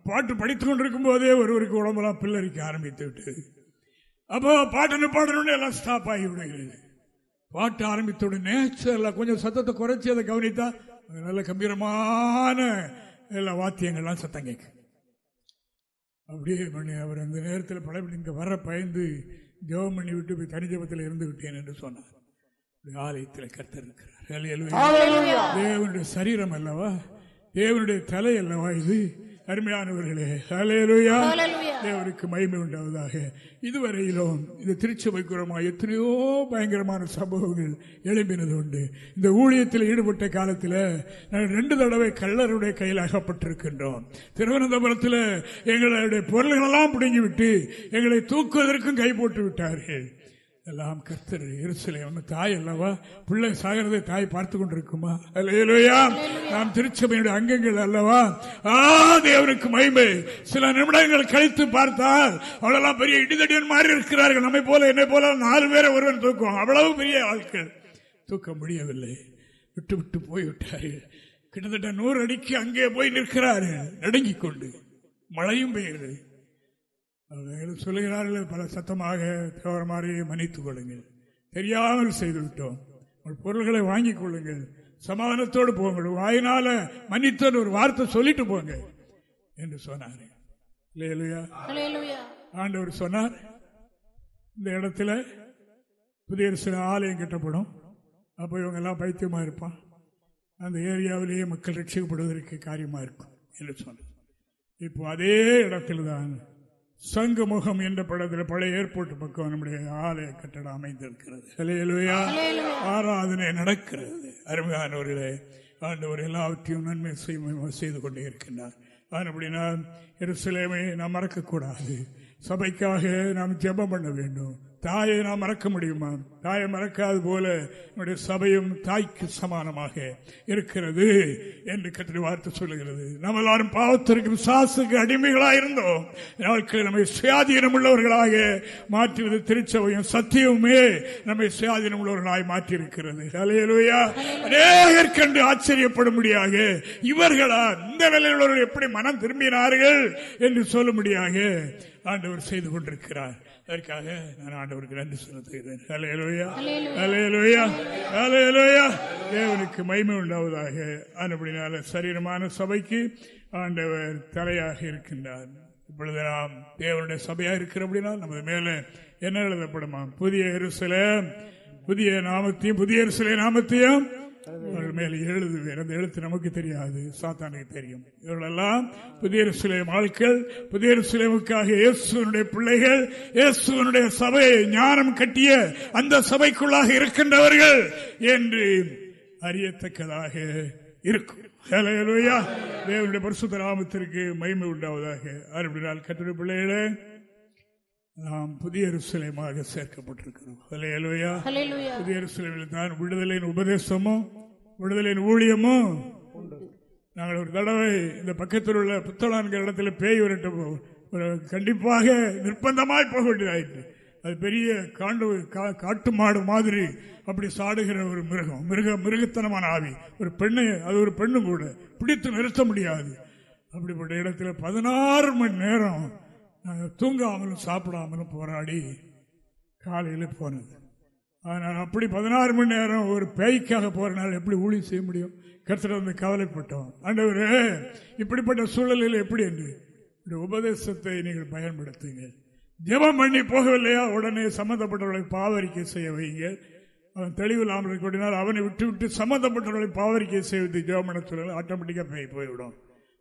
பாட்டு படித்து கொண்டிருக்கும் போதே ஒருவருக்கு உடம்பெல்லாம் பில்லரிக்க ஆரம்பித்து விட்டு அப்போ பாட்டு பாடணும்னு எல்லாம் ஸ்டாப் ஆகி விடுகிறது. பாட்டு ஆரம்பித்தவுடன் நேச்சுரலாக கொஞ்சம் சத்தத்தை குறைச்சி அதை கவனித்தா நல்ல கம்பீரமான எல்லா வாத்தியங்கள்லாம் சத்தம் கேட்கும். அப்படியே பண்ணி அவர் அந்த நேரத்தில் படம் இங்கே வர பயந்து ஜெபம் பண்ணி விட்டு போய் தனிஜபத்தில் இருந்து விட்டேன் என்று சொன்னார். ஆலயத்தில் கர்த்தர் இருக்கிறார். தேவனுடைய சரீரம் அல்லவா? தேவனுடைய தலை அல்லவா இது? அருமையானவர்களே அலையலுயா தேவனுக்கு மகிமை உண்டாவதாக. இதுவரையிலும் இந்த திருச்சபைக்குறமா எத்தனையோ பயங்கரமான சம்பவங்கள் எழும்பினது உண்டு. இந்த ஊழியத்தில் ஈடுபட்ட காலத்தில் நாங்கள் ரெண்டு தடவை கள்ளருடைய கையில் அகப்பட்டிருக்கின்றோம். திருவனந்தபுரத்தில் எங்களுடைய பொருள்களெல்லாம் பிடுங்கிவிட்டு எங்களை தூக்குவதற்கும் கை போட்டு விட்டார்கள் எல்லாம் கர்த்தர் எருசலேம் தாய் அல்லவா? பிள்ளை சாகிறதை தாய் பார்த்து கொண்டிருக்குமா? அல்லையா நாம் திருச்சபையுடைய அங்கங்கள் அல்லவா? ஆ தேவனுக்கு மகிமை. சில நிமிடங்கள் கழித்து பார்த்தால் அவ்வளவு பெரிய இடிதடியன் மாதிரி இருக்கிறார்கள். நம்மை போல என்னை போல நாலு பேரை ஒருவன் தூக்கும் அவ்வளவு பெரிய ஆட்கள். தூக்க முடியவில்லை. விட்டு விட்டு போய்விட்டார்கள். கிட்டத்தட்ட நூறு அடிக்கு அங்கே போய் நிற்கிறார்கள். நடுங்கிக் கொண்டு. மழையும் அவர்கள் சொல்லுகிறார்கள் பல சத்தமாக மாதிரி மன்னித்துக் கொள்ளுங்கள். தெரியாமல் செய்துவிட்டோம். உங்கள் பொருள்களை வாங்கிக் கொள்ளுங்கள். சமாதானத்தோடு போங்க வாயினால மன்னித்தோடு ஒரு வார்த்தை சொல்லிட்டு போங்க என்று சொன்னார். ஆண்டவர் சொன்னார் இந்த இடத்துல புதிய சில ஆலயம் கட்டப்படும். அப்போ இவங்க எல்லாம் பைத்தியமா இருப்பான். அந்த ஏரியாவிலேயே மக்கள் ரட்சிக்கப்படுவதற்கு காரியமா இருக்கும் என்று சொன்னார். இப்போ அதே இடத்தில் தான் சங்கமுகம் என்ற படத்தில் பழைய ஏர்போர்ட் பக்கம் நம்முடைய ஆலய கட்டடம் அமைந்திருக்கிறது. ஆராதனை நடக்கிறது. அருமையானவர்களே ஆண்டவர் எல்லாவற்றையும் நன்மை செய்து கொண்டே இருக்கின்றார். அப்படின்னா எருசலேமை நாம் மறக்கக்கூடாது. சபைக்காக நாம் ஜெபம் பண்ண வேண்டும். தாயை நாம் மறக்க முடியுமா? தாயை மறக்காது போல என்னுடைய சபையும் தாய்க்கு சமானமாக இருக்கிறது என்று கத்திரி வார்த்தை சொல்லுகிறது. நம்ம எல்லாரும் பாவத்திற்கு சாசுக்கு அடிமைகளாக இருந்தோம். நம்மை சுயாதீனம் உள்ளவர்களாக மாற்றுவது திருச்சபையும் சத்தியமுமே நம்மை சுயாதீனம் உள்ளவர்களாக மாற்றியிருக்கிறது. அலையலுயா அநேகற்கண்டு ஆச்சரியப்படும்படியாக இவர்களா இந்த நிலையில் எப்படி மனம் திரும்பினார்கள் என்று சொல்ல முடியாது ஆண்டவர் செய்து கொண்டிருக்கிறார். அதற்காக நான் ஆண்டவருக்கு நன்றி செலுத்துகிறேன். தேவனுக்கு மைமை உண்டாவதாக. அதுபடினால சரீரமான சபைக்கு ஆண்டவர் தலையாக இருக்கின்றார். இப்பொழுது நாம் தேவனுடைய சபையா அப்படின்னா நமது மேல என்ன எழுதப்படுமா புதிய எருசலேம் புதிய நாமத்தையும் புதிய எருசலே நாமத்தையும் மேல் எழுதுவேன் அந்த எழுத்து நமக்கு தெரியாது சாத்தானுக்கு தெரியும். இவர்களெல்லாம் புதிய சிலையம் ஆட்கள் புதிய சிலைமுக்காக இயேசுவனுடைய பிள்ளைகள் இயேசுவனுடைய சபையை ஞானம் கட்டிய அந்த சபைக்குள்ளாக இருக்கின்றவர்கள் என்று அறியத்தக்கதாக இருக்கும். தேவனுடைய பரிசுத்த ராமத்திற்கு மயிமை உண்டாவதாக அறுபடினால் கட்டுரை பிள்ளைகளே நாம் புதிய சிலைமாக சேர்க்கப்பட்டிருக்கிறோம். புதிய சிலையில் தான் விடுதலையின் உபதேசமும் விடுதலையின் ஊழியமும் நாங்கள் ஒரு தடவை இந்த பக்கத்தில் உள்ள புத்தளான்கிற இடத்துல பேய் விரட்ட கண்டிப்பாக நிர்பந்தமாய் போக வேண்டியதாயிற்று அது பெரிய காண்டு காட்டு மாடு மாதிரி அப்படி சாடுகிற ஒரு மிருகம் மிருக மிருகத்தனமான ஆவி. ஒரு பெண்ணை அது ஒரு பெண்ணும் கூட பிடித்து நிறுத்த முடியாது. அப்படிப்பட்ட இடத்துல பதினாறு மணி நேரம் தூங்காமலும் சாப்பிடாமலும் போராடி காலையில் போனது. அதனால் அப்படி பதினாறு மணி நேரம் ஒரு பேய்க்காக போகிறனால எப்படி ஊழி செய்ய முடியும்? கருத்துல வந்து கவலைப்பட்டோம். ஆண்டவர் இப்படிப்பட்ட சூழலில் எப்படி என்று? உபதேசத்தை நீங்கள் பயன்படுத்துங்கள் ஜபம் பண்ணி போகவில்லையா? உடனே சம்மந்தப்பட்டவர்களை பாவரிக்கை செய்ய வைங்க. அவன் தெளிவு இல்லாமல் அவனை விட்டு விட்டு சம்மந்தப்பட்டவர்களை பாவரிக்கை செய்வது ஜெபம் பண்ண ஆட்டோமேட்டிக்காக பேய் போய்விடும்.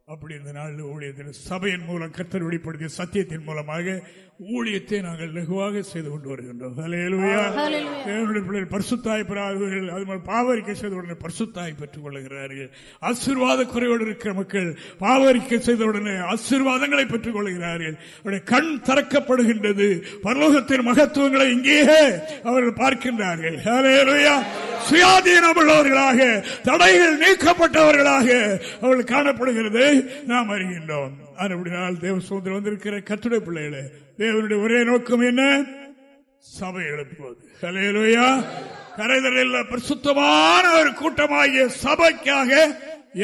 அப்படி இந்த நாளில் ஊழியத்தில் சபையின் மூலம் கத்தர் வெளிப்படுத்திய சத்தியத்தின் மூலமாக ஊழியத்தை நாங்கள் லகுவாக செய்து கொண்டு வருகின்றோம். பரிசுத்தாய் பெறாதவர்கள் அது மாதிரி பாவரிக்கை செய்தவுடனே பரிசுத்தாய் பெற்றுக் கொள்ளுகிறார்கள் ஆசீர்வாத குறையோடு இருக்கிற மக்கள் பாவரிக்கை செய்தவுடனே ஆசீர்வாதங்களை பெற்றுக் கொள்கிறார்கள் அவருடைய கண் திறக்கப்படுகின்றது. பரலோகத்தின் மகத்துவங்களை இங்கேயே அவர்கள் பார்க்கின்றார்கள். சுயாதீனம் உள்ளவர்களாக தடைகள் நீக்கப்பட்டவர்களாக அவர்கள் காணப்படுகிறது. நாம் அறிகின்றோம். அப்படினால் தேவ சுதந்திரம் வந்திருக்கிற கத்துடை பிள்ளைகளே தேவனுடைய ஒரே நோக்கம் என்ன? சபை எழுப்புவது. கலையிலோயா கரைதலில் பிரசுத்தமான ஒரு கூட்டமாகிய சபைக்காக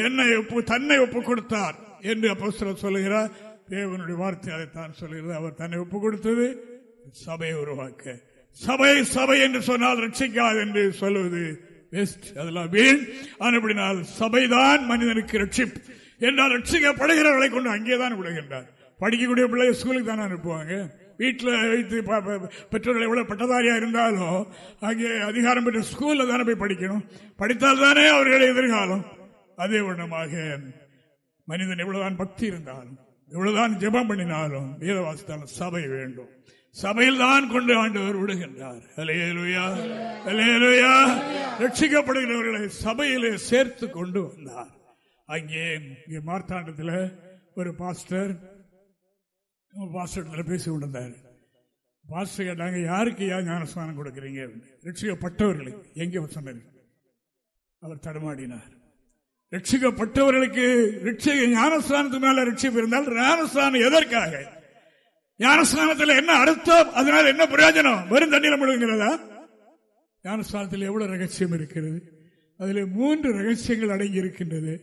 என்னை ஒப்பு தன்னை ஒப்பு கொடுத்தார் என்று அப்போ சொல்லுகிறார். தேவனுடைய வார்த்தை அதைத்தான் சொல்லுகிறது. அவர் தன்னை ஒப்பு கொடுத்தது சபையை உருவாக்க. சபை சபை என்று சொன்னால் ரட்சிக்காது என்று சொல்லுவது பெஸ்ட் அதெல்லாம் வீண். ஆனப்படினால் சபைதான் மனிதனுக்கு ரட்சிப்பு. என்றால் ரட்சிக்கப்படுகிறவர்களை கொண்டு அங்கே தான் விடுகின்றார். படிக்கக்கூடிய பிள்ளைய ஸ்கூலுக்கு தானே அனுப்புவாங்க. வீட்டில் வைத்து பெற்றோர்கள் எவ்வளோ பட்டதாரியாக இருந்தாலும் அங்கே அதிகாரம் பெற்ற ஸ்கூலில் தானே போய் படிக்கணும். படித்தால் தானே அவர்களை எதிர்காலம். அதே வண்ணமாக மனிதன் எவ்வளவுதான் பக்தி இருந்தாலும் எவ்வளவுதான் ஜெபம் பண்ணினாலும் வேத வாசித்தாலும் சபை வேண்டும். சபையில் தான் கொண்டு ஆண்டவர் விடுகின்றார். ரட்சிக்கப்படுகிறவர்களை சபையிலே சேர்த்து கொண்டு வந்தார். அங்கே இங்கே மார்த்தாண்டத்தில் ஒரு பாஸ்டர் பாஸ்டர் பேசி கொண்டிருந்தார். பாஸ்டர் கேட்டாங்க யாருக்கு ஏன் ஞானஸ்தானம் கொடுக்குறீங்க? ரட்சிக்கப்பட்டவர்களுக்கு எங்கே சொன்னது அவர் தடுமாடினார். ரட்சிக்கப்பட்டவர்களுக்கு ஞானஸ்தானத்துக்கு மேல ரட்சிப்பு இருந்தால் ஞானஸ்தானம் எதற்காக? ஞானஸ்தானத்தில் என்ன அர்த்தம்? அதனால என்ன பிரயோஜனம்? வெறும் தண்ணீர் முழுங்கிறதா ஞானஸ்தானத்தில் எவ்வளவு ரகசியம் இருக்கிறது? அதில் மூன்று ரகசியங்கள் அடங்கி இருக்கின்றது.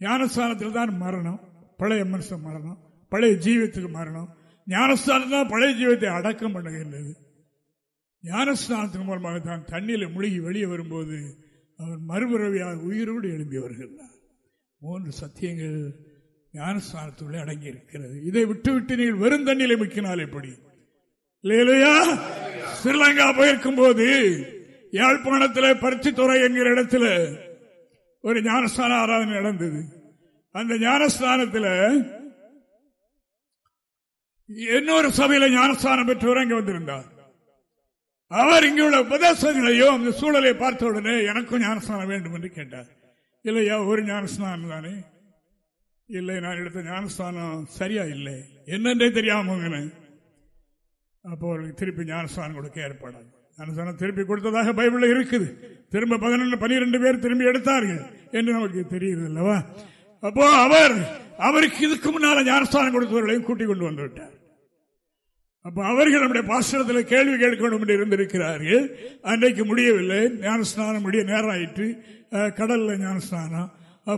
ஞானஸ்தானத்தில் தான் மரணம். பழைய மனுஷன் மரணம். பழைய ஜீவத்துக்கு மரணம். ஞானஸ்தானம் தான் பழைய ஜீவத்தை அடக்கம் பண்ணுகின்றது. ஞானஸ்தானத்தின் மூலமாக தான் தண்ணியில் முழுகி வெளியே வரும்போது அவர் மறுபிறவியாக உயிரோடு எழும்பி வருகிறார் மூன்று சத்தியங்கள் ஞானஸ்தானத்துள்ளே அடங்கி இருக்கிறது. இதை விட்டு விட்டு நீங்கள் வெறும் தண்ணியில முக்கினால் எப்படி? இல்லையா ஸ்ரீலங்கா போயிருக்கும் போது யாழ்ப்பாணத்தில் பருத்தித்துறை என்கிற இடத்துல ஒரு ஞானஸ்தான ஆராதனை நடந்தது. அந்த ஞானஸ்தானத்தில் இன்னொரு சபையில ஞானஸ்தானம் பெற்றவர் அங்கே வந்திருந்தார். அவர் இங்குள்ள உபதேசங்களையோ அந்த சூழலை பார்த்த உடனே எனக்கும் ஞானஸ்தானம் வேண்டும் என்று கேட்டார். இல்லையா ஒரு ஞானஸ்தானம் தானே? இல்லை நான் எடுத்த ஞானஸ்தானம் சரியா இல்லை. என்னென்றே தெரியாம அப்போ அவர்களுக்கு திருப்பி ஞானஸ்தானம் கொடுக்க ஏற்பாடாங்க திருப்பி கொடுத்ததாக பைபிள் இருக்குது. திரும்ப பதினொன்று பனிரெண்டு பேர் திரும்பி எடுத்தார்கள் என்று நமக்கு தெரியுது அல்லவா அப்போ அவர் அவருக்கு இதுக்கு முன்னால ஞானஸ்தானம் கொடுத்தவர்களையும் கூட்டிக் கொண்டு வந்து விட்டார். அப்ப அவர்கள் நம்முடைய பாசனத்தில் கேள்வி கேட்கணும் என்று இருந்திருக்கிறார்கள். அன்றைக்கு முடியவில்லை. ஞானஸ்நானம் முடிய நேரம் ஆயிற்று கடல்ல ஞானஸ்நானம்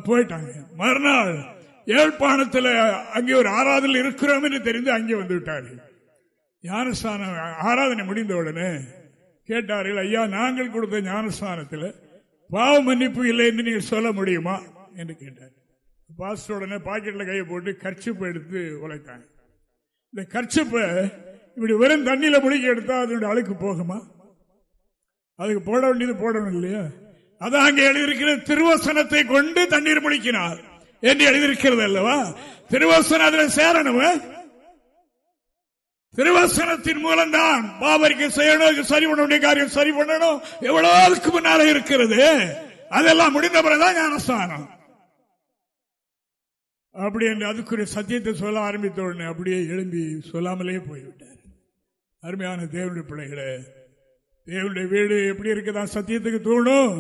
போயிட்டாங்க. மறுநாள் ஏழ்பாணத்தில் அங்கே ஒரு ஆராதனை இருக்கிறோம் என்று தெரிந்து அங்கே வந்து விட்டார்கள். ஞானஸ்தானம் ஆராதனை முடிந்த உடனே கேட்டார்கள் ஐயா நாங்கள் கொடுத்த ஞானஸ்தானத்தில் பாவ மன்னிப்பு இல்லை என்று நீங்கள் சொல்ல முடியுமா? என்று கேட்டார். பாஸ்டர் உடனே பாக்கெட்டில் கையை போட்டு கர்ச்சிப்பு எடுத்து உழைத்தாங்க இந்த கர்ச்சிப்பை இப்படி வெறும் தண்ணியில் முடிக்க எடுத்தால் அதனுடைய அழுக்கு போகுமா? அதுக்கு போட வேண்டியது போடணும் இல்லையா? அதான் அங்கே எழுதியிருக்கிற திருவசனத்தை கொண்டு தண்ணீர் முடிக்கினார் என்று எழுதியிருக்கிறது அல்லவா? திருவசனம் அதில் சேரணும்? திருவசனத்தின் மூலம் தான் பாபருக்கு செய்யணும் சரி பண்ண காரியம் சரி பண்ணணும். எவ்வளவுக்கு அதுக்கு முன்னால இருக்கிறது? அதெல்லாம் முடிந்த பிறகுதான் ஞானஸ்தானம். அப்படி என்று அதுக்குரிய சத்தியத்தை சொல்ல ஆரம்பித்த உடனே அப்படியே எழும்பி சொல்லாமலே போய்விட்டார். அருமையான தேவனுடைய பிள்ளைகளே தேவனுடைய வீடு எப்படி இருக்குதான் சத்தியத்துக்கு தூணும்.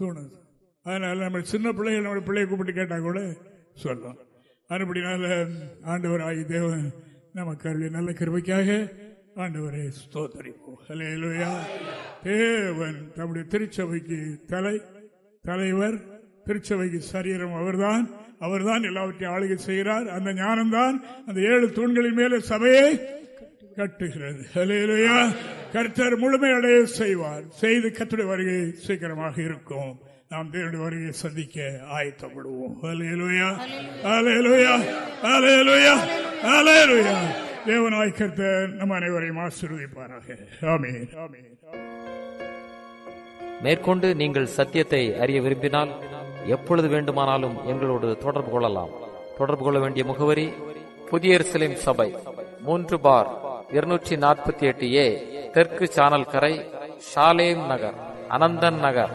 தூணும். அதனால நம்ம சின்ன பிள்ளைகள் நம்ம பிள்ளைய கூப்பிட்டு கேட்டா கூட சொல்லும் அதுபடினால ஆண்டவர் ஆகி தேவன் நமக்கு அருளி நல்ல கருவைக்காக ஆண்டவரை ஸ்தோத்தரிப்போம். தேவன் தம்முடைய திருச்சபைக்கு தலை தலைவர் திருச்சபைக்கு சரீரம் அவர்தான். அவர்தான் எல்லாவற்றையும் ஆளுகை செய்கிறார். அந்த ஞானம்தான் அந்த ஏழு தூண்களின் மேலே சபையை கட்டுகிறது. கர்த்தர் முழுமையடைய செய்வார். செய்து கத்துடைய வருகை சீக்கிரமாக இருக்கும். நாம் தேவனுடைய வருகையை சந்திக்க ஆயத்தப்படுவோம். தேவனாய் கர்த்தர் நம் அனைவரையும் ஆசீர்வதிப்பாராக. ஆமே ஆமே மேற்கொண்டு நீங்கள் சத்தியத்தை அறிய விரும்பினால் எப்பொழுது வேண்டுமானாலும் எங்களோடு தொடர்பு கொள்ளலாம். தொடர்பு கொள்ள வேண்டிய முகவரி புதிய சபை மூன்று பார் இருநூற்றி நாற்பத்தி எட்டு ஏ தெற்கு சானல் கரை ஷாலேம் நகர் அனந்தன் நகர்.